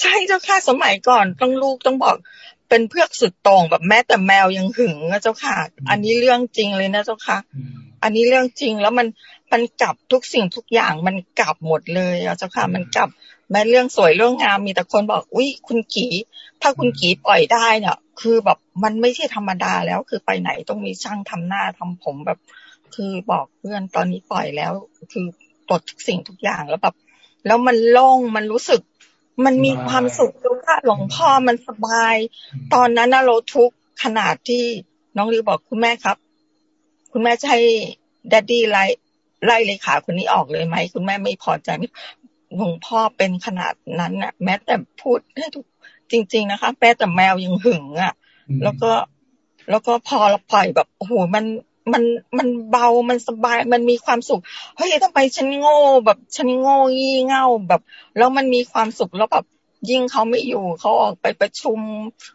ใช่เจ้าค่ะสมัยก่อนต้องลูกต้องบอกเป็นเพื่อสุดตรงแบบแม้แต่แมวยังหึงนะเจ้าค่ะ อันนี้เรื่องจริงเลยนะเจ้าค่ะ อันนี้เรื่องจริงแล้วมันมันกลับทุกสิ่งทุกอย่างมันกลับหมดเลยเจ้าค่ะมันกลับแม้เรื่องสวยเรื่องงามมีแต่คนบอกอุ้ยคุณกีถ้าคุณกีปล่อยได้เนี่ยคือแบบมันไม่ใช่ธรรมดาแล้วคือไปไหนต้องมีช่างทำหน้าทำผมแบบ คือบอกเพื่อนตอนนี้ปล่อยแล้ว คือปลดทุกสิ่งทุกอย่างแล้วแบบแล้วมันโล่งมันรู้สึก มันมีความสุขดูค่ะหลวงพ่อมันสบาย ตอนนั้นเราทุกขนาดที่น้องริวบอกคุณแม่ครับ คุณแม่ใช้ดัดดี้ไล่ไล่เลขาคนนี้ออกเลยไหมคุณแม่ไม่พอใจหลวงพ่อเป็นขนาดนั้นน่ะ แม้แต่พูดให้ทุกจริง ๆ นะคะแม้แต่แมวยังหึงอะ แล้วก็แล้วก็พอเราปล่อยแบบโอ้โหมันมันมันเบา มันสบาย มันมีความสุข เฮ้ยทำไมฉันโง่แบบฉันโง่ยี่เง่าแบบ แล้วมันมีความสุขแล้วแบบยิ่งเขาไม่อยู่เขาออกไปประชุม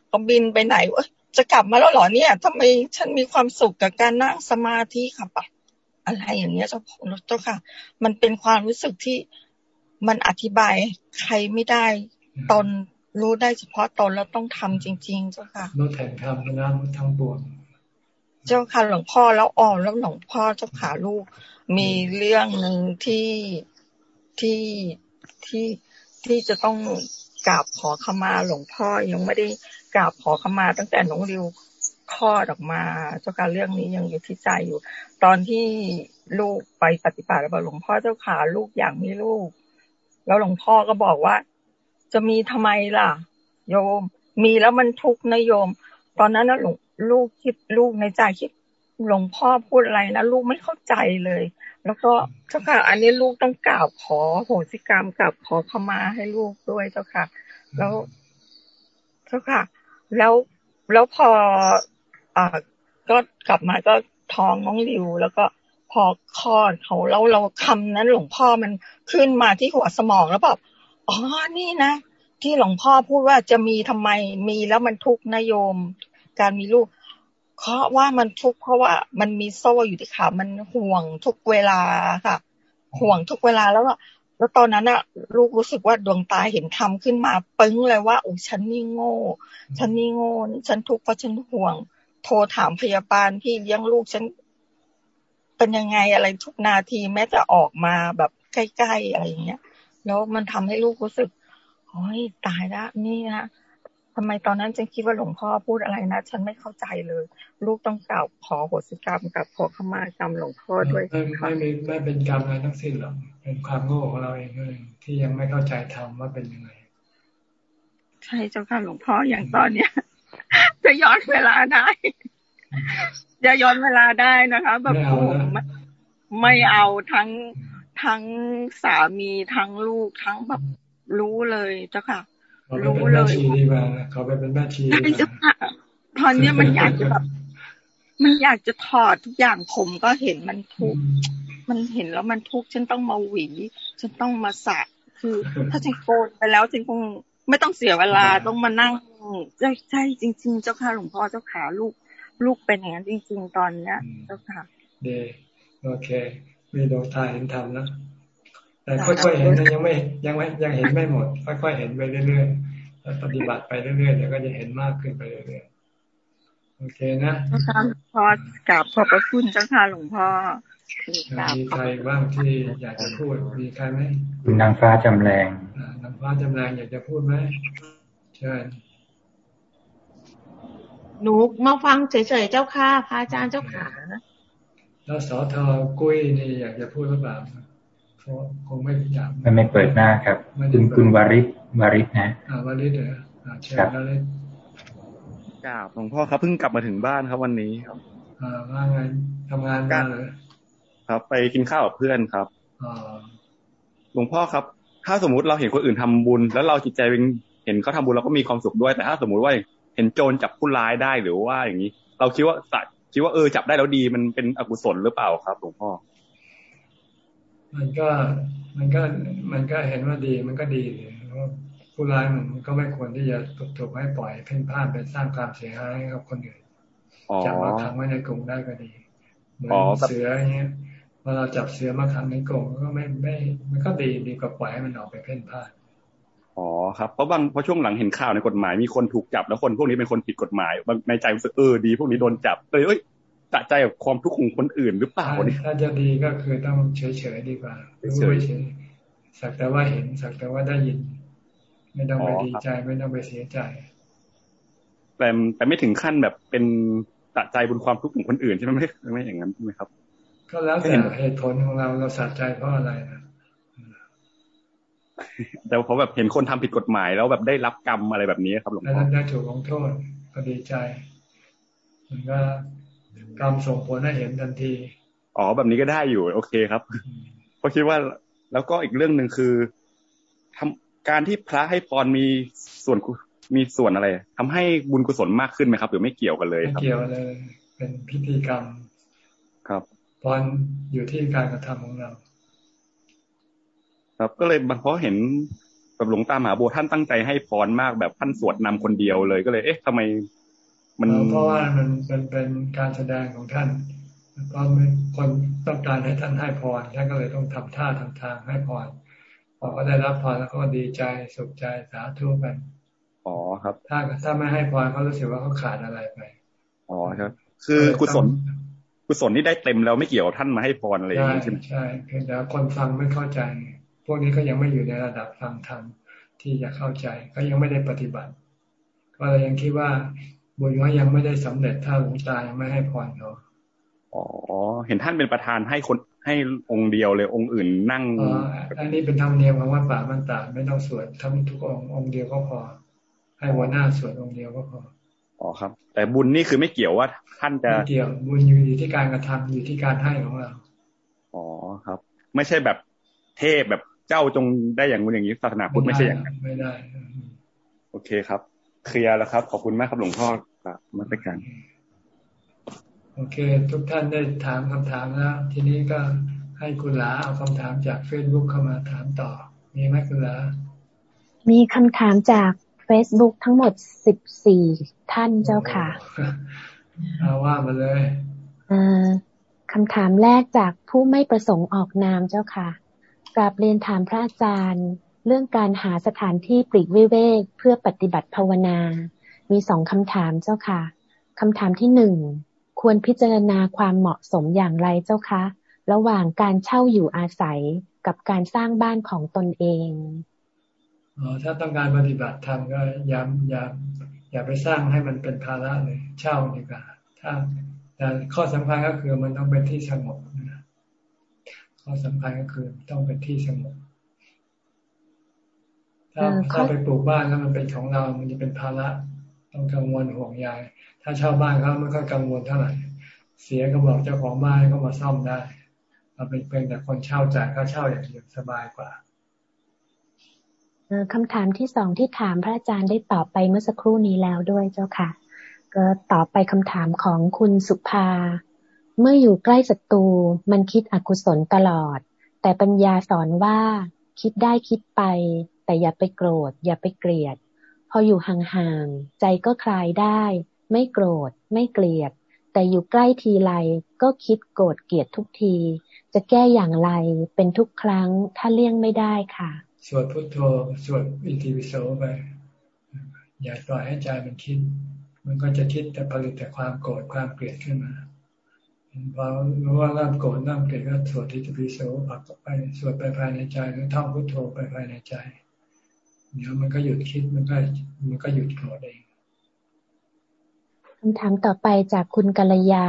เขาบินไปไหนเอ้ย จะกลับมาแล้วหรอเนี่ยทำไมฉันมีความสุขกับการนั่งสมาธิค่ะปะอะไรอย่างเงี้ยเจ้าเจ้าค่ะ มันเป็นความรู้สึกที่มันอธิบายใครไม่ได้ตนรู้ได้เฉพาะตนแล้วต้องทำจริง ๆ เจ้าค่ะรู้แทนทำนะทั้งปวงเจ้าค่ะหลวงพ่อแล้วอ่อนแล้วหลวงพ่อเจ้าขาลูก มีเรื่องหนึ่งที่ที่ที่ที่จะต้องกราบขอขมาหลวงพ่อยังไม่ได้ กราบขอขมาตั้งแต่น้องริวคลอดออกมาเจ้าค่ะเรื่องนี้ยังอยู่ที่ใจอยู่ ตอนที่ลูกไปปฏิบัติแล้วบอกหลวงพ่อเจ้าขาลูกอยากมีลูก แล้วหลวงพ่อก็บอกว่า จะมีทำไมล่ะ โยม มีแล้วมันทุกข์นะโยม ตอนนั้นนะหลวงลูกคิดลูกในใจคิดหลวงพ่อพูดอะไรนะลูกไม่เข้าใจเลย แล้วก็เจ้าค่ะ อันนี้ลูกต้องกราบขอโหสิกรรมกราบขอขมาให้ลูกด้วยเจ้าค่ะ แล้ว เจ้าค่ะ แล้วแล้วพออ่าก็กลับมาก็ท้องน้องริว แล้วก็พอคลอดเขาแล้วเราคำนั้นหลวงพ่อมันขึ้นมาที่หัวสมองแล้วแบบอ๋อนี่นะที่หลวงพ่อพูดว่าจะมีทำไมมีแล้วมันทุกนโยม การมีลูกเพราะว่ามันทุกเพราะว่ามันมีโซ่อยู่ที่ขา มันห่วงทุกเวลาค่ะ ห่วงทุกเวลาแล้ว แล้วตอนนั้นอะลูกรู้สึกว่าดวงตาเห็นธรรมขึ้นมาปึ้งเลยว่าโอ้ฉันนี่โง่ ฉันนี่โง่ฉันทุกข์เพราะฉันห่วง โทรถามพยาบาลพี่เลี้ยงลูกฉัน เป็นยังไงอะไรทุกนาทีแม้จะออกมาแบบใกล้ๆอะไรอย่างเงี้ย แล้วมันทำให้ลูกรู้สึกโอ้ยตายแล้วนี่นะ ทำไมตอนนั้นฉันคิดว่าหลวงพ่อพูดอะไรนะ ฉันไม่เข้าใจเลย ลูกต้องกล่าวขอโหสิกรรมกับขอขมากรรมหลวงพ่อด้วยไม่ไม่ไม่ไม่เป็นกรรมอะไรทั้งสิ้นหรอกเป็นความโง่ของเราเองเลยที่ยังไม่เข้าใจธรรมว่าเป็นยังไง ใช่เจ้าค่ะหลวงพ่ออย่างตอนเนี้ยจะย้อนเวลาได้จะย้อนเวลาได้นะคะ แบบโอ้ไม่เอาทั้งทั้งสามีทั้งลูกทั้งแบบรู้เลยเจ้าค่ะ รู้เลยดีกว่าเขาไปเป็นแม่ชีใช่จ้ะตอนนี้มันอยากจะแบบมันอยากจะถอดทุกอย่างผมก็เห็นมันทุกมันเห็นแล้วมันทุกฉันต้องมาหวี ฉันต้องมาสระคือ ถ้าฉันโกนไปแล้วฉันคงไม่ต้องเสียเวลาต้องมานั่งใช่ใช่จริง ๆ เจ้าค่ะหลวงพ่อเจ้าขาลูก ลูกเป็นอย่างนั้นจริง ๆ ตอนเนี้ย เจ้าค่ะเดโอเค ไมีดวงตาเห็นธรรมนะ แต่ค่อยๆเห็นยังไม่ยังไม่ยังเห็นไม่หมด ค่อยๆเห็นไปเรื่อยๆแล้วปฏิบัติไปเรื่อยๆเดี๋ยวก็จะเห็นมากขึ้นไปเรื่อยๆโอเคนะพอกราบขอบพระคุณเจ้าค่ะหลวงพ่อมีใครบ้างที่อยากจะพูดมีใครไหมคุณนางฟ้าจำแรงนางฟ้าจำแรงอยากจะพูดไหมเชิญหนูมาฟังเฉยๆเจ้าค่ะพระอาจารย์เจ้าค่ะแล้วสอทอกุ้ยนี่อยากจะพูดหรือเปล่า คงไม่อยากมันไม่เปิดหน้าครับ คุณคุณวาริศวาริศนะอ่าวาริศเหรออ่าเชิญวาริศกราบหลวงพ่อครับเพิ่งกลับมาถึงบ้านครับวันนี้ครับอ่าว่าไงทำงานกันเลยครับ ไปกินข้าวกับเพื่อนครับหลวงพ่อครับ ถ้าสมมุติเราเห็นคนอื่นทำบุญ แล้วเราจิตใจเป็นเห็นเขาทาบุญเราก็มีความสุขด้วยแต่ถ้าสมมุติว่าเห็นโจรจับผู้ร้ายได้หรือว่าอย่างนี้ เราคิดว่าสัตคิดว่าเออจับได้แล้วดีมันเป็นอกุศลหรือเปล่าครับหลวงพ่อ มันก็มันก็มันก็เห็นว่าดีมันก็ดีผู้ร้ายมันก็ไม่ควรที่จะถูกถูกให้ปล่อยเพ่นพ่านไปสร้างความเสียหายให้กับคนอื่นจับมาขังไว้ในกรงได้ก็ดีเหมือนเสืออย่างเงี้ยเวลาจับเสือมาขังในกรงก็ไม่ไม่ มันก็ดีดีกว่าปล่อยให้มันออกไปเพ่นพ่านอ๋อครับเพราะบางเพราะช่วงหลังเห็นข่าวในกฎหมายมีคนถูกจับแล้วคนพวกนี้เป็นคนผิดกฎหมายในใจรู้สึกเออดี พวกนี้โดนจับเลยเอ้ย ตะใจกับความทุกข์ของคนอื่นหรือเปล่าเนี่ยถ้าจะดีก็คือต้องเฉยๆดีกว่าเฉยเฉยสักแต่ว่าเห็นสักแต่ว่าได้ยิน ไม่ต้องไปดีใจไม่ต้องไปเสียใจ แต่แต่ไม่ถึงขั้นแบบเป็นตะใจบนความทุกข์ของคนอื่นใช่ไหมไม่ไม่อย่างนั้นใช่ไหมครับ ก็แล้วแต่เหตุผลของเราเราสะใจเพราะอะไรนะแต่เขาแบบเห็นคนทำผิดกฎหมายแล้วแบบได้รับกรรมอะไรแบบนี้ครับหลวงพ่อได้ถูกลงโทษก็ดีใจ มันก็ กรรมส่งผลให้เห็นทันที อ๋อแบบนี้ก็ได้อยู่ โอเคครับเพราะคิดว่าแล้วก็อีกเรื่องหนึ่งคือทำการที่พระให้พรมีส่วนมีส่วนอะไรทำให้บุญกุศลมากขึ้นไหมครับ หรือไม่เกี่ยวกันเลยครับไม่เกี่ยวเลย เป็นพิธีกรรม ครับพรอยู่ที่การกระทำของเรา ครับก็เลยเพราะเห็นแบบหลวงตามหาบัวท่านตั้งใจให้พรมากแบบท่านสวดนำคนเดียวเลยก็เลย เอ๊ะทำไม มันเพราะว่ามันเป็นเป็นการแสดงของท่านเพราะคนต้องการให้ท่านให้พรท่านก็เลยต้องทำท่าทำทางให้พรพอก็ได้รับพรแล้วก็ดีใจสุขใจสาธุกันอ๋อครับ ถ้าถ้าไม่ให้พรเขารู้สึกว่าเขาขาดอะไรไปอ๋อครับ คือกุศลกุศลที่ได้เต็มแล้วไม่เกี่ยวท่านมาให้พรอะไรอย่างนี้ใช่ไหมใช่เพียงแต่คนฟังไม่เข้าใจ พวกนี้ก็ยังไม่อยู่ในระดับฟังธรรมที่จะเข้าใจก็ยังไม่ได้ปฏิบัติ ก็เลยยังคิดว่า บุญเขายังไม่ได้สำเร็จถ้าหลวงตายังไม่ให้พรเขาอ๋อ เห็นท่านเป็นประธานให้คนให้องค์เดียวเลยองค์อื่นนั่งอ๋ออันนี้เป็นธรรมเนียมของวัดป่ามันตาไม่ต้องสวดทำทุกองค์องค์เดียวก็พอ ให้หัวหน้าสวดองค์เดียวก็พออ๋อครับ แต่บุญนี่คือไม่เกี่ยวว่าท่านจะไม่เกี่ยวบุญอยู่ที่การกระทำอยู่ที่การให้ของเราอ๋อครับ ไม่ใช่แบบเทพแบบเจ้าจงได้อย่างนู้นอย่างนี้ศาสนาพุทธไม่ใช่อย่างนั้นไม่ได้ โอเคครับ เคลียร์แล้วครับ ขอบคุณมากครับหลวงพ่อ ครับนมัสการโอเค ทุกท่านได้ถามคำถามแล้ว ทีนี้ก็ให้คุณลาเอาคำถามจากเฟซบุ๊กเข้ามาถามต่อ มีไหมคุณลามีคำถามจากเฟซบุ๊กทั้งหมดสิบสี่ท่านเจ้าค่ะเอาว่ามาเลยคำถามแรกจากผู้ไม่ประสงค์ออกนามเจ้าค่ะกราบเรียนถามพระอาจารย์ เรื่องการหาสถานที่ปลีกวิเวกเพื่อปฏิบัติภาวนา มีสองคำถามเจ้าค่ะคำถามที่หนึ่งควรพิจารณาความเหมาะสมอย่างไรเจ้าคะ ระหว่างการเช่าอยู่อาศัยกับการสร้างบ้านของตนเองออถ้าต้องการปฏิบัติธรรมก็อย่าอย่าอย่าไปสร้างให้มันเป็นภาระเลยเช่าดีกว่าถ้าแต่ข้อสำคัญก็คือมันต้องเป็นที่สงบข้อสำคัญก็คือต้องเป็นที่สงบถ้าถ้าไปปลูกบ้านแล้วมันเป็นของเรา มันจะเป็นภาระ ต้องกังวลห่วงใยถ้าเช่าบ้านเขาไม่ค่อยกังวลเท่าไหร่เสียก็บอกเจ้าของบ้านก็มาซ่อมได้เราเป็นเพียงแต่คนเช่าจ่ายก็เช่าอย่างเดียวสบายกว่าคำถามที่สองที่ถามพระอาจารย์ได้ตอบไปเมื่อสักครู่นี้แล้วด้วยเจ้าค่ะ ก็ตอบไปคำถามของคุณสุภา เมื่ออยู่ใกล้ศัตรูมันคิดอกุศลตลอด แต่ปัญญาสอนว่าคิดได้คิดไป แต่อย่าไปโกรธ อย่าไปเกลียด พออยู่ห่างๆใจก็คลายได้ ไม่โกรธ ไม่เกลียด แต่อยู่ใกล้ทีไรก็คิดโกรธเกลียดทุกที จะแก้อย่างไรเป็นทุกครั้งถ้าเลี่ยงไม่ได้ค่ะ สวดพุทโธสวดอิติปิโสไป อย่าปล่อยให้ใจมันคิด มันก็จะคิดแต่ผลิตแต่ความโกรธความเกลียดขึ้นมาพอรู้ว่าเริ่มโกรธเริ่มเกลียดก็สวดอิติปิโสผักไปสวดไปภายในใจหรือท่องพุทโธไปภายในใจ เดี๋ยวมันก็หยุดคิดมันก็มันก็หยุดโกรธเองคำถามต่อไปจากคุณกัลยา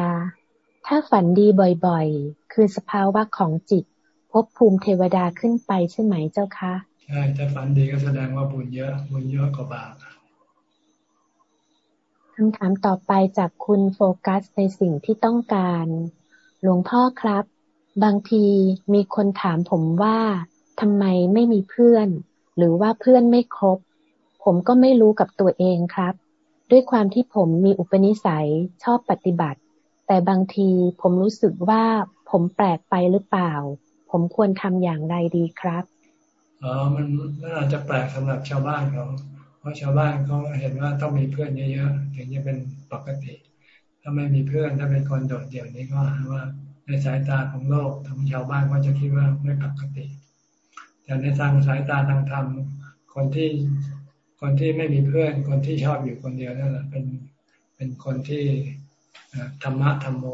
ถ้าฝันดีบ่อยๆ คือสภาวะของจิต พบภูมิเทวดาขึ้นไปใช่ไหมเจ้าคะใช่ถ้าฝันดีก็แสดงว่าบุญเยอะบุญเยอะกว่าบาปคำถามต่อไปจากคุณโฟกัสในสิ่งที่ต้องการ หลวงพ่อครับ บางทีมีคนถามผมว่าทำไมไม่มีเพื่อน หรือว่าเพื่อนไม่ครบ ผมก็ไม่รู้กับตัวเองครับ ด้วยความที่ผมมีอุปนิสัยชอบปฏิบัติ แต่บางทีผมรู้สึกว่าผมแปลกไปหรือเปล่า ผมควรทำอย่างไรดีครับอ๋อมันมันอาจจะแปลกสำหรับชาวบ้านเขาเพราะชาวบ้านเขาเห็นว่าต้องมีเพื่อนเยอะๆถึงจะเป็นปกติ ถ้าไม่มีเพื่อนถ้าเป็นคนโดดเดี่ยวนี้ก็หาว่าในสายตาของโลกของชาวบ้านก็จะคิดว่าไม่ปกติ แต่ในทางสายตาทางธรรมคนที่คนที่ไม่มีเพื่อน คนที่ชอบอยู่คนเดียวนั่นแหละเป็นเป็นคนที่ธรรมะธรรมโม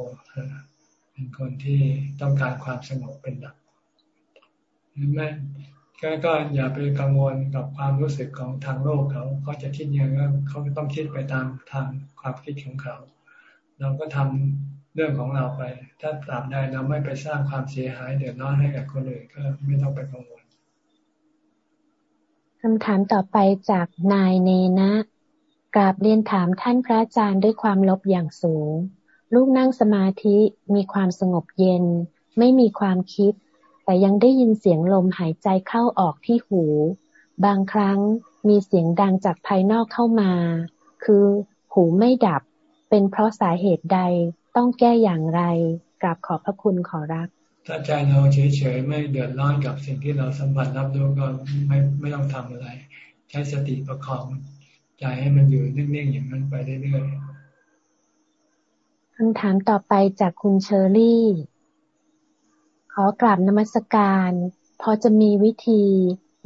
เป็นคนที่ต้องการความสงบเป็นหลักไม่ก็ก็อย่าไปกังวลกับความรู้สึกของทางโลกเขาเขาจะคิดยังไงเขาต้องคิดไปตามทางความคิดของเขา เราก็ทำเรื่องของเราไป ถ้าตามได้เราไม่ไปสร้างความเสียหายเดือดร้อนให้กับคนอื่นก็ไม่ต้องไปกังวล คำถามต่อไปจากนายเนนะกราบเรียนถามท่านพระอาจารย์ด้วยความลบอย่างสูง ลูกนั่งสมาธิมีความสงบเย็น ไม่มีความคิด แต่ยังได้ยินเสียงลมหายใจเข้าออกที่หู บางครั้งมีเสียงดังจากภายนอกเข้ามา คือหูไม่ดับ เป็นเพราะสาเหตุใดต้องแก้อย่างไรกราบขอบพระคุณขอรับ ถ้าใจเราเฉยๆไม่เดือดร้อนกับสิ่งที่เราสัมผัสรับรู้ก็ไม่ไม่ต้องทำอะไร ใช้สติประคองใจให้มันอยู่นิ่งๆอย่างนั้นไปเรื่อยๆคำถามต่อไปจากคุณเชอรี่ ขอกราบนมัสการ พอจะมีวิธี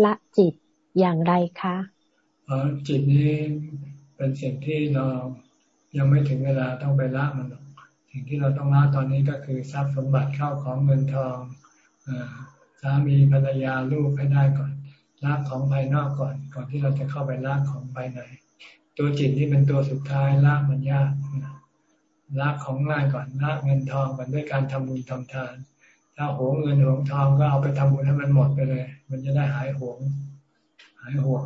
ละจิตอย่างไรคะอ๋อจิตนี้เป็นสิ่งที่เรายังไม่ถึงเวลาต้องไปละมันหรอก สิ่งที่เราต้องละตอนนี้ก็คือทรัพย์สมบัติเข้าของเงินทองสามีภรรยาลูกให้ได้ก่อนละของภายนอกก่อน ก่อนที่เราจะเข้าไปละของภายในตัวจิตนี่เป็นตัวสุดท้ายละมันยากละของง่ายก่อนละเงินทองกันด้วยการทำบุญทำทาน ถ้าหวงเงินหวงทองก็เอาไปทำบุญให้มันหมดไปเลย มันจะได้หายหวง หายห่วง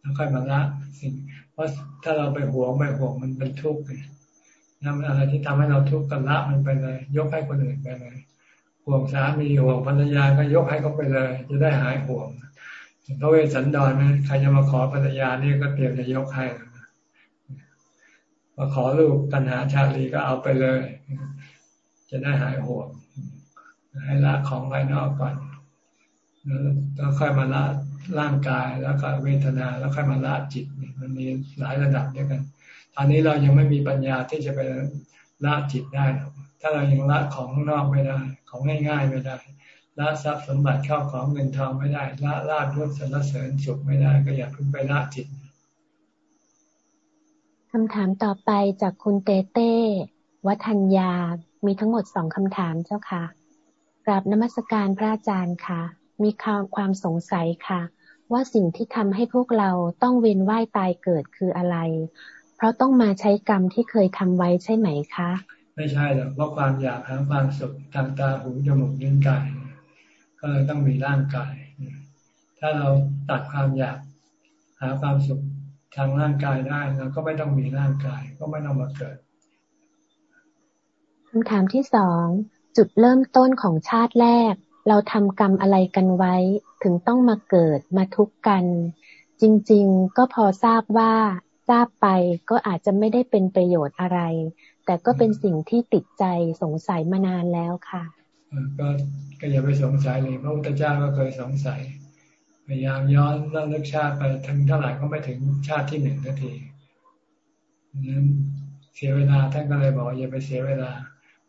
แล้วค่อยมาละสิ่ง เพราะถ้าเราไปหวงไปห่วงมันเป็นทุกข์เลย นั่นอะไรที่ทำให้เราทุกข์กันละมันไปเลย ยกให้คนอื่นไปเลยห่วงสามีห่วงภรรยาก็ยกให้เขาไปเลย จะได้หายห่วงพระเวสสันดรไหมใครจะมาขอภรรยานี่ก็เตรียมจะยกให้มาขอลูกตัณหาชาลีก็เอาไปเลย จะได้หายห่วง ให้ละของภายนอกก่อนแล้วค่อยมาละร่างกายแล้วก็เวทนาแล้วค่อยมาละจิตมันมีหลายระดับด้วยกัน ตอนนี้เรายังไม่มีปัญญาที่จะไปละจิตได้ ถ้าเรายังละของข้างนอกไม่ได้ ของง่ายๆไม่ได้ ละทรัพย์สมบัติเข้าของเงินทองไม่ได้ ละลาบยศสรรเสริญสุขไม่ได้ ก็อย่าเพิ่งไปละจิตคำถามต่อไปจากคุณเต้เต้วัฒนยา มีทั้งหมดสองคำถามเจ้าค่ะกราบนมัสการพระอาจารย์ค่ะ มีความสงสัยค่ะ ว่าสิ่งที่ทำให้พวกเราต้องเวียนว่ายตายเกิดคืออะไร เพราะต้องมาใช้กรรมที่เคยทำไว้ใช่ไหมคะ ไม่ใช่หรอกเพราะความอยากหาความสุขทางตาหูจมูกลิ้นกายก็เลยต้องมีร่างกาย ถ้าเราตัดความอยากหาความสุขทางร่างกายได้เราก็ไม่ต้องมีร่างกาย ก็ไม่ต้องมาเกิดคำถามที่สองจุดเริ่มต้นของชาติแรก เราทำกรรมอะไรกันไว้ ถึงต้องมาเกิดมาทุกข์กัน จริง ๆ ก็พอทราบว่า ทราบไปก็อาจจะไม่ได้เป็นประโยชน์อะไร แต่ก็เป็นสิ่งที่ติดใจสงสัยมานานแล้วค่ะ ก็ก็อย่าไปสงสัยเลยพระพุทธเจ้าก็เคยสงสัยพยายามย้อนเรื่องเลือกชาติไปทั้งเท่าไหร่ก็ไม่ถึงชาติที่หนึ่งนาทีนั้นเสียเวลาท่านก็เลยบอกอย่าไปเสียเวลา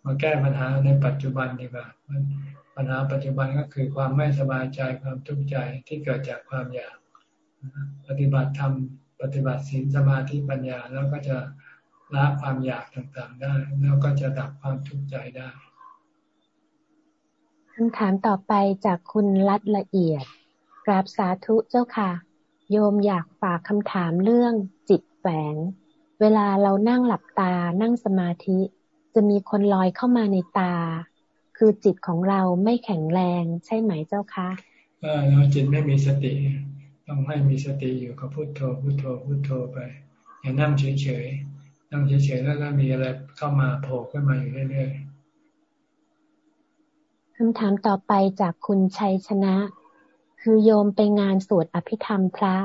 มาแก้ปัญหาในปัจจุบันดีกว่าปัญหาปัจจุบันก็คือความไม่สบายใจความทุกข์ใจที่เกิดจากความอยาก ปฏิบัติธรรม ปฏิบัติศีลสมาธิปัญญา แล้วก็จะละความอยากต่างๆได้ แล้วก็จะดับความทุกข์ใจได้คำถามต่อไปจากคุณรัดละเอียด กราบสาธุเจ้าค่ะ โยมอยากฝากคำถามเรื่องจิตแฝง เวลาเรานั่งหลับตานั่งสมาธิ จะมีคนลอยเข้ามาในตา คือจิตของเราไม่แข็งแรงใช่ไหมเจ้าคะว่าเราจิตไม่มีสติ ต้องให้มีสติอยู่กับพุโทโธพุโทโธพุโทโธไป อย่านั่งเฉยๆนั่งเฉยๆแล้วก็มีอะไรเข้ามาโผล่ขึ้นมาอยู่เรื่อยๆคำถามต่อไปจากคุณชัยชนะ คือโยมไปงานสวดอภิธรรมพระ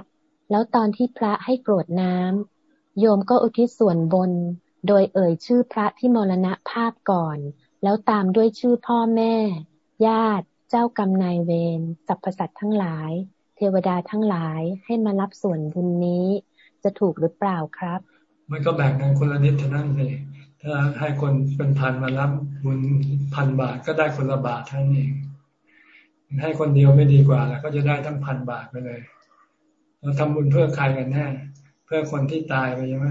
แล้วตอนที่พระให้กรวดน้ำโยมก็อุทิศส่วนบน โดยเอ่ยชื่อพระที่มรณะภาพก่อน แล้วตามด้วยชื่อพ่อแม่ ญาติ เจ้ากรรมนายเวรสรรพสัตว์ทั้งหลาย เทวดาทั้งหลายให้มารับส่วนบุญนี้ จะถูกหรือเปล่าครับ มันก็แบ่งกันคนละนิดเท่านั้นเลยถ้าให้คนเป็นพันมารับบุญพันบาทก็ได้คนละบาทเท่านั้นเองให้คนเดียวไม่ดีกว่าแล้วก็จะได้ทั้งพันบาทไปเลยเราทำบุญเพื่อใครกันแน่เพื่อคนที่ตายไปใช่ไหม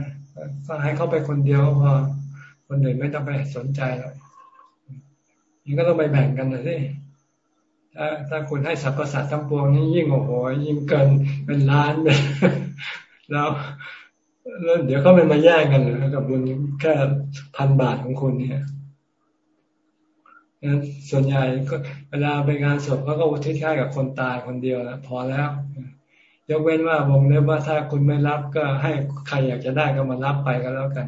ก็ให้เขาไปคนเดียวพอคนอื่นไม่ต้องไปสนใจหรอกนี่ก็ต้องไปแบ่งกันเลยสิ ถ้าถ้าคุณให้สรรพสัตว์ทั้งปวงนี้ยิ่งโอ้โหยิ่งเกินเป็นล้านเลยแล้วแล้วเดี๋ยวก็ไม่มาแย่งกันเลยกับบุญแค่พันบาทของคุณเนี่ยส่วนใหญ่ก็เวลาไปงานศพเขาก็อุทิศให้กับคนตายคนเดียวแล้วพอแล้ว ยกเว้นว่าวงเล็บว่าถ้าคุณไม่รับก็ให้ใครอยากจะได้ก็มารับไปก็แล้วกัน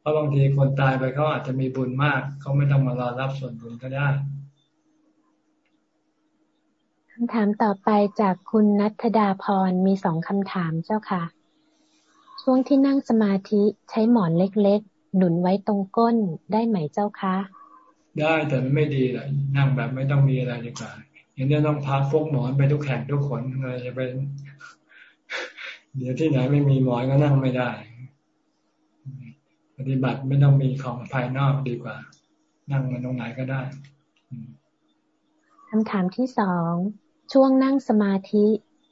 เพราะบางทีคนตายไปเขาอาจจะมีบุญมากเขาไม่ต้องมารอรับส่วนบุญก็ได้ คำถามต่อไปจากคุณนัทดาพรมีสองคำถามเจ้าค่ะ ช่วงที่นั่งสมาธิใช้หมอนเล็กๆ หนุนไว้ตรงก้นได้ไหมเจ้าคะ ได้แต่ไม่ดีแหละนั่งแบบไม่ต้องมีอะไรดีกว่าอย่างนี้ต้องพักพกหมอนไปทุกแข่งทุกคนเลยจะเป็นเดี๋ยวที่ไหนไม่มีหมอนก็นั่งไม่ได้ ปฏิบัติไม่ต้องมีของภายนอกดีกว่า นั่งมันตรงไหนก็ได้คำถามที่สอง ช่วงนั่งสมาธิ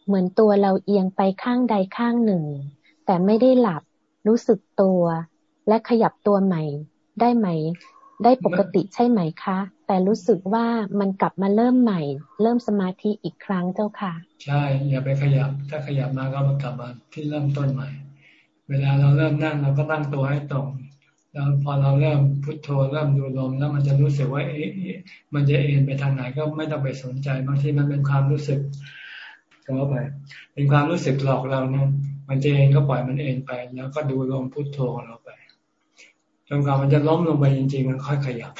เหมือนตัวเราเอียงไปข้างใดข้างหนึ่ง แต่ไม่ได้หลับ รู้สึกตัว และขยับตัวใหม่ ได้ไหม ได้ปกติใช่ไหมคะ แต่รู้สึกว่ามันกลับมาเริ่มใหม่ เริ่มสมาธิอีกครั้งเจ้าค่ะ ใช่อย่าไปขยับ ถ้าขยับมาก็มากลับมาที่เริ่มต้นใหม่ เวลาเราเริ่มนั่งเราก็ตั้งตัวให้ตรง แล้วพอเราเริ่มพุทโธเริ่มดูลมแล้วมันจะรู้สึกว่าเอ๊ะมันจะเอ็นไปทางไหนก็ไม่ต้องไปสนใจบางทีมันเป็นความรู้สึกก็ไป เป็นความรู้สึกหลอกเราเนี่ยมันจะเองก็ปล่อยมันเองไป แล้วก็ดูลมพุทโธของเราไปจนกว่ามันจะล้มลงไปจริงๆมันค่อยขยับ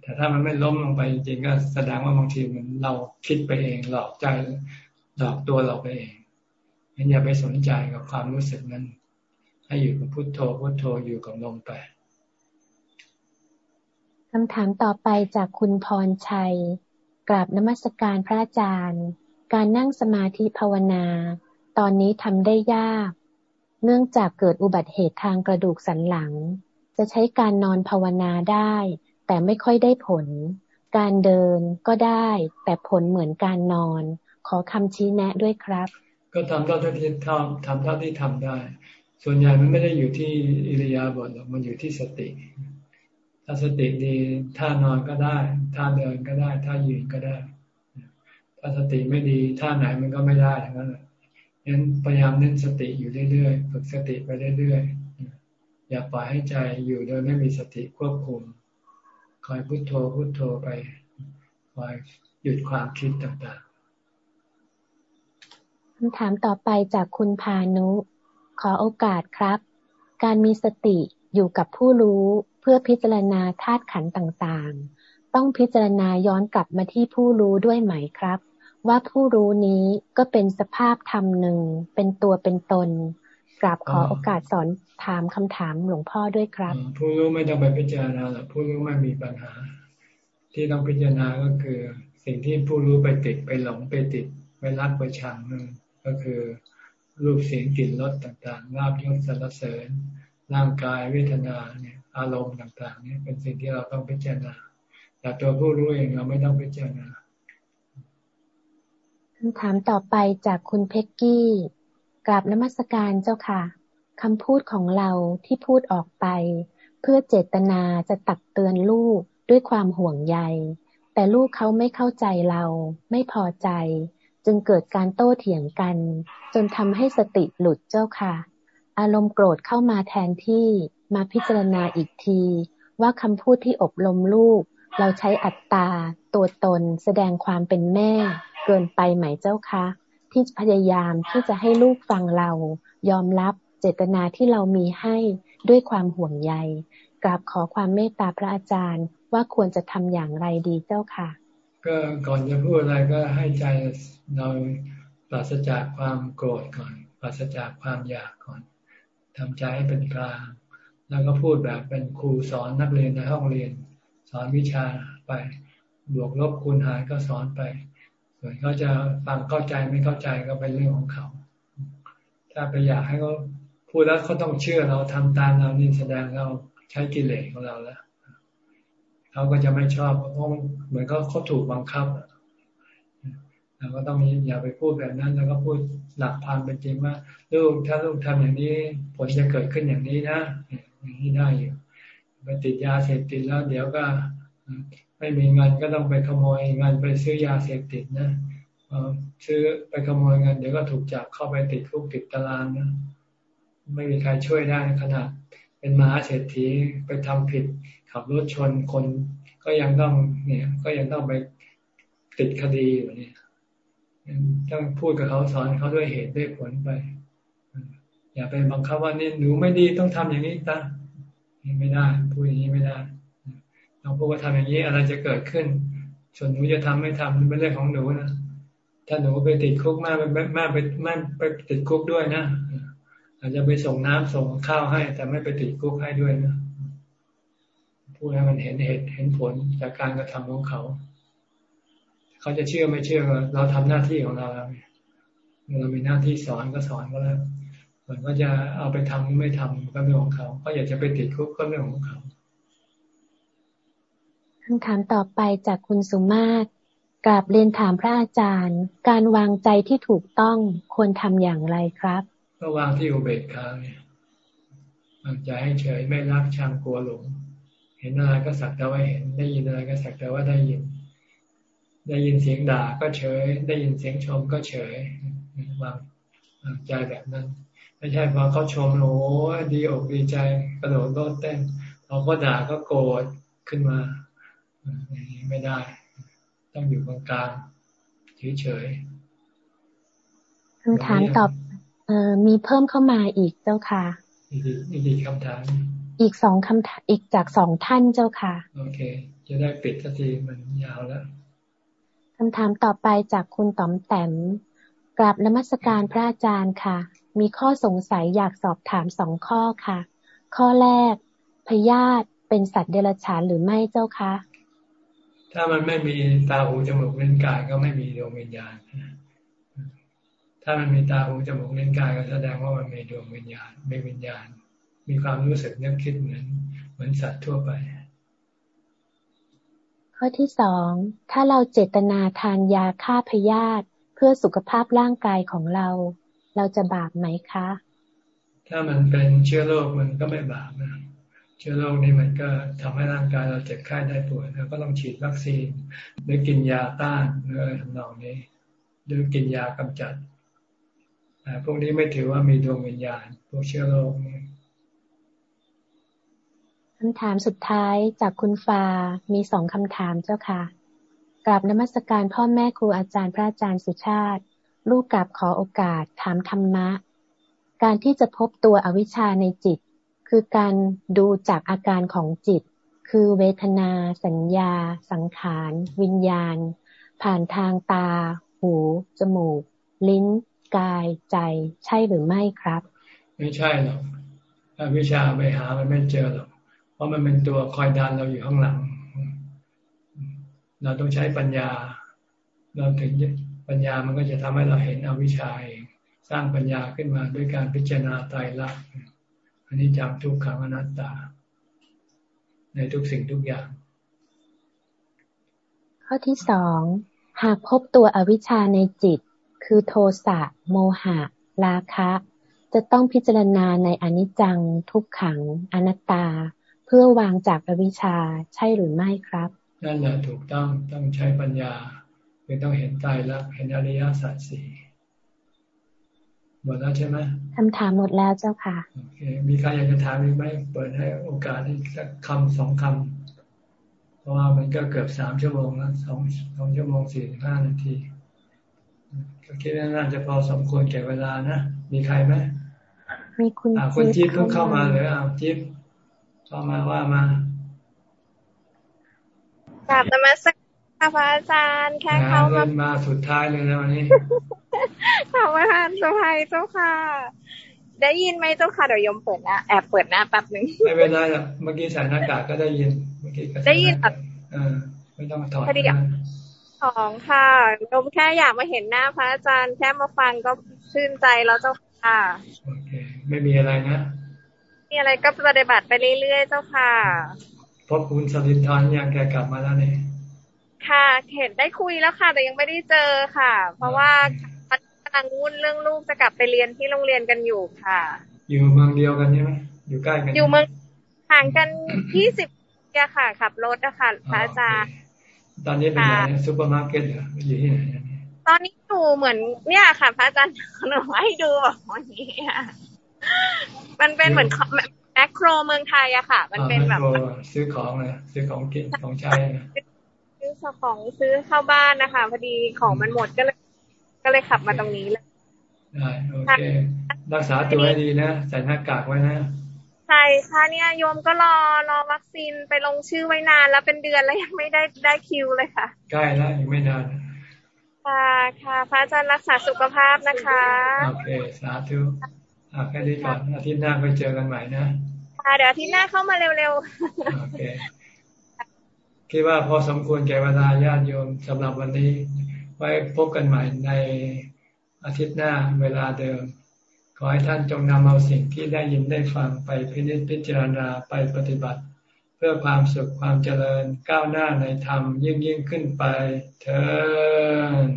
แต่ถ้ามันไม่ล้มลงไปจริงๆก็แสดงว่าบางทีมันเราคิดไปเองหลอกใจหลอกตัวเราไปเองงั้นอย่าไปสนใจกับความรู้สึกนั้น ให้อยู่กับพุทโธพุทโธอยู่กับลมไปคำถามต่อไปจากคุณพรชัย กราบนมัสการพระอาจารย์ การนั่งสมาธิภาวนา ตอนนี้ทำได้ยาก เนื่องจากเกิดอุบัติเหตุทางกระดูกสันหลัง จะใช้การนอนภาวนาได้ แต่ไม่ค่อยได้ผล การเดินก็ได้ แต่ผลเหมือนการนอน ขอคำชี้แนะด้วยครับ ก็ทำเท่าที่ทำทำเท่าที่ทำได้ ส่วนใหญ่มันไม่ได้อยู่ที่อิริยาบถหรอกมันอยู่ที่สติ ถ้าสติดีท่านอนก็ได้ท่าเดินก็ได้ท่ายืนก็ได้ ถ้าสติไม่ดีท่าไหนมันก็ไม่ได้ทั้งนั้นงั้นพยายามเน้นสติอยู่เรื่อยๆฝึกสติไปเรื่อยๆอย่าปล่อยให้ใจอยู่โดยไม่มีสติควบคุมคอยพุโทโธพุโทโธไปคอยหยุดความคิดต่างๆคำถามต่อไปจากคุณพานุ ขอโอกาสครับ การมีสติอยู่กับผู้รู้เพื่อพิจารณาธาตุขันต่างๆ ต้องพิจารณาย้อนกลับมาที่ผู้รู้ด้วยไหมครับ ว่าผู้รู้นี้ก็เป็นสภาพธรรมหนึ่ง เป็นตัวเป็นตนกราบขอโอกาสสอนถามคำถามหลวงพ่อด้วยครับ ผู้รู้ไม่ต้องไปพิจารณาหรอกผู้รู้ไม่มีปัญหา ที่ต้องพิจารณาก็คือ สิ่งที่ผู้รู้ไปติดไปหลงไปติดไปรักไปชังนั่นก็คือ รูปเสียงกลิ่นรสต่างๆลาบยศสรรเสริญ ร่างกายเวทนาเนี่ยอารมณ์ต่างๆเนี่ยเป็นสิ่งที่เราต้องพิจารณา แต่ตัวผู้รู้เองเราไม่ต้องพิจารณาคำถามต่อไปจากคุณเพ็กกี้กราบนมัสการเจ้าค่ะคำพูดของเราที่พูดออกไป เพื่อเจตนาจะตักเตือนลูกด้วยความห่วงใย แต่ลูกเขาไม่เข้าใจเรา ไม่พอใจ จึงเกิดการโต้เถียงกัน จนทำให้สติหลุดเจ้าค่ะ อารมณ์โกรธเข้ามาแทนที่มาพิจารณาอีกที ว่าคำพูดที่อบรมลูก เราใช้อัตตา ตัวตน แสดงความเป็นแม่ เกินไปไหมเจ้าคะที่พยายามที่จะให้ลูกฟังเรา ยอมรับเจจตนาที่เรามีให้ด้วยความห่วงใยกราบขอความเมตตาพระอาจารย์ว่าควรจะทำอย่างไรดีเจ้าค่ะ ก็ก่อนจะพูดอะไรก็ให้ใจเราปราศจากความโกรธก่อน ปราศจากความอยากก่อนทำใจให้เป็นกลาง แล้วก็พูดแบบเป็นครูสอนนักเรียนในห้องเรียน สอนวิชาไป บวกลบคูณหารก็สอนไป ส่วนเขาจะฟังเข้าใจไม่เข้าใจก็เป็นเรื่องของเขา ถ้าไปอยากให้เขาพูดแล้วเขาต้องเชื่อเราทำตามเรานี่แสดงเราใช้กิเลสของเราแล้ว เขาก็จะไม่ชอบเพราะเหมือนเขาเขาถูกบังคับเราก็ต้องอย่าไปพูดแบบนั้น แล้วก็พูดหลักความเป็นจริงว่า ลูกถ้าลูกทำอย่างนี้ ผลจะเกิดขึ้นอย่างนี้นะอย่างนี้ได้อยู่ไปติดยาเสพติดแล้ว เดี๋ยวก็ไม่มีเงินก็ต้องไปขโมยเงินไปซื้อยาเสพติดนะซื้อไปขโมยเงินเดี๋ยวก็ถูกจับเข้าไปติดคุกติดตารางนะไม่มีใครช่วยได้ขนาด เป็นมหาเศรษฐีไปทำผิด ขับรถชนคนก็ยังต้องเนี่ย ก็ยังต้องไปติดคดีอยู่เนี่ยต้องพูดกับเขาสอนเขาด้วยเหตุด้วยผลไป อย่าไปบังคับว่านี่หนูไม่ดีต้องทำอย่างนี้ตาไม่ได้ พูดอย่างนี้ไม่ได้เราพูดว่าทำอย่างนี้อะไรจะเกิดขึ้น ส่วนหนูจะทำไม่ทำเป็นเรื่องของหนูนะถ้าหนูไปติดคุกแม่ไปแม่ไปแม่ไปติดคุกด้วยนะอาจจะไปส่งน้ำส่งข้าวให้ แต่ไม่ไปติดคุกให้ด้วยนะ ดให้มันเห็นเหตุเห็นผลจากการกระทำของเขา เขาจะเชื่อไม่เชื่อเราทำหน้าที่ของเราแล้วเรามีหน้าที่สอนก็สอนก็แล้วส่วนก็จะเอาไปทำหรือไม่ทำก็เรื่องของเขาเขาอยากจะไปติดคุกก็เรื่องของเขาคำถามต่อไปจากคุณสุมาตรกราบเรียนถามพระอาจารย์ การวางใจที่ถูกต้องควรทำอย่างไรครับ ก็วางที่อุเบกขาเนี่ยวางใจให้เฉยไม่รักชังกลัวหลง เห็นอะไรก็สักแต่ว่าเห็น ได้ยินอะไรก็สักแต่ว่าได้ยิน ได้ยินเสียงด่าก็เฉย ได้ยินเสียงชมก็เฉยวางวางใจแบบนั้น ไม่ใช่พอเขาชมโอ้ดีอกดีใจกระโดดโลดเต้นพอเขาด่าก็โกรธขึ้นมาไม่ได้ ต้องอยู่กลางๆเฉยๆคำถามตอบเอ่อมีเพิ่มเข้ามาอีกเจ้าค่ะอีกอีกคำถาม อีกสองคำถามอีกจากสองท่านเจ้าค่ะ โอเค จะได้ปิดสักทีมันยาวแล้วคำถามต่อไปจากคุณต๋อมแต้มกราบนมัสการพระอาจารย์ค่ะ มีข้อสงสัยอยากสอบถามสองข้อค่ะ ข้อแรก พยาธิเป็นสัตว์เดรัจฉานหรือไม่เจ้าคะ ถ้ามันไม่มีตาหูจมูกเล่นกายก็ไม่มีดวงวิญญาณ ถ้ามันมีตาหูจมูกเล่นกายก็แสดงว่ามันมีดวงวิญญาณมีวิญญาณ มีความรู้สึกนึกคิดเหมือน เหมือนสัตว์ทั่วไป ข้อที่สองถ้าเราเจตนาทานยาฆ่าพยาธิเพื่อสุขภาพร่างกายของเรา เราจะบาปไหมคะ ถ้ามันเป็นเชื้อโรคมันก็ไม่บาปนะเชื้อโรคนี่มันก็ทำให้ร่างกายเราเจ็บไข้ได้ป่วยแล้วก็ต้องฉีดวัคซีน หรือกินยาต้านเนื้อทำนองนี้หรือกินยากำจัดพวกนี้ไม่ถือว่ามีดวงวิญญาณพวกเชื้อโรคนี่ คำถามสุดท้ายจากคุณฟ้ามีสองคำถามเจ้าค่ะกราบนมัสการพ่อแม่ครูอาจารย์พระอาจารย์สุชาติ ลูกกราบขอโอกาสถามธรรมะ การที่จะพบตัวอวิชชาในจิต คือการดูจากอาการของจิต คือเวทนา สัญญา สังขาร วิญญาณ ผ่านทางตา หู จมูก ลิ้น กาย ใจ ใช่หรือไม่ครับ ไม่ใช่หรอกถ้าวิชาไปหามันไม่เจอหรอก เพราะมันเป็นตัวคอยดันเราอยู่ข้างหลัง เราต้องใช้ปัญญา เราถึงปัญญามันก็จะทำให้เราเห็นอวิชชาเองสร้างปัญญาขึ้นมาด้วยการพิจารณาตายรักอันนี้จำทุกขังอนัตตา ในทุกสิ่งทุกอย่าง ข้อที่สองหากพบตัวอวิชชาในจิต คือโทสะโมหะ ราคะ จะต้องพิจารณาในอนิจจัง ทุกขัง อนัตตา เพื่อวางจากอวิชชาใช่หรือไม่ครับนั่นแหละถูกต้องต้องใช้ปัญญาคือต้องเห็นตายแล้วเห็นอริยสัจสี่หมดแล้วใช่ไหมคำถามหมดแล้วเจ้าค่ะโอเคมีใครอยากจะถามอีกไหมเปิดให้โอกาสอีกสักคำสองคำเพราะว่ามันก็เกือบสามชั่วโมงแล้วสองสองชั่วโมงสี่สิบห้านาทีก็คิดว่าน่าจะพอสมควรแก่เวลานะ มีใครไหมมีคุณคุณจิ๊บเพิ่งเข้ามาเลยอะจิ๊บ เข้ามาว่ามากลับมาสักค่ะพระอาจารย์แค่เข้ามามาสุดท้ายเลยนะวันนี้ขอบพระานสุภัยเจ้าค่ะ ได้ยินไหมเจ้าค่ะเดี๋ยวยมเปิดหน้าแอบเปิดหน้าแป๊บนึงไม่เป็นไรหรอกเมื่อกี้ใส่หน้ากากก็ได้ยินเมื่อกี้ก็ได้ยินเออไม่ต้องถอดสองค่ะยมแค่อยากมาเห็นหน้าพระอาจารย์ แค่มาฟังก็ชื่นใจแล้วเจ้าค่ะโอเคไม่มีอะไรนะ มีอะไรก็ปฏิบัติไปเรื่อยๆเจ้าค่ะพบคุณสลินทอนยังแกกลับมาแล้วเนี่ยค่ะ เห็นได้คุยแล้วค่ะ แต่ยังไม่ได้เจอค่ะ เพราะว่ากำลังวุ่นเรื่องลูกจะกลับไปเรียนที่โรงเรียนกันอยู่ค่ะ อยู่เมืองเดียวกันใช่ไหมอยู่ใกล้กัน อยู่เมืองห่างกันยี่สิบโลค่ะขับรถนะคะพระอาจารย์ตอนนี้เป็นไงซูเปอร์มาร์เก็ตอยู่ที่ไหนตอนนี้อยู่เหมือนเนี่ยค่ะพระอาจารย์หนูให้ดูแบบวันนี้ มันเป็นเหมือนแมคโครเมืองไทยอะค่ะ มันเป็นแบบ ซื้อของเลยซื้อของกินของใช้ซื้อของซื้อเข้าบ้านนะคะพอดีของมันหมดก็เลย ก็เลยขับมาตรงนี้เลยได้โอเค รักษาตัวให้ดีนะใส่หน้ากากไว้นะใช่ค่ะเนี่ยโยมก็รอรอวัคซีนไปลงชื่อไว้นานแล้วเป็นเดือนแล้วยังไม่ได้ได้คิวเลยค่ะใกล้แล้วยังไม่นานค่ะค่ะพระอาจารย์รักษาสุขภาพนะคะ โอเค สาธุ อ่าแค่นี้ก่อนอาทิตย์หน้าไปเจอกันใหม่นะค่ะเดี๋ยวอาทิตย์หน้าเข้ามาเร็วๆโอเคคิดว่าพอสมควรแก่เวลาญาติโยมสำหรับวันนี้ ไว้พบกันใหม่ในอาทิตย์หน้าเวลาเดิม ขอให้ท่านจงนำเอาสิ่งที่ได้ยินได้ฟังไปพิจิตพิจารณาไปปฏิบัติ เพื่อความสุขความเจริญก้าวหน้าในธรรมยิ่งยิ่งขึ้นไปเถิด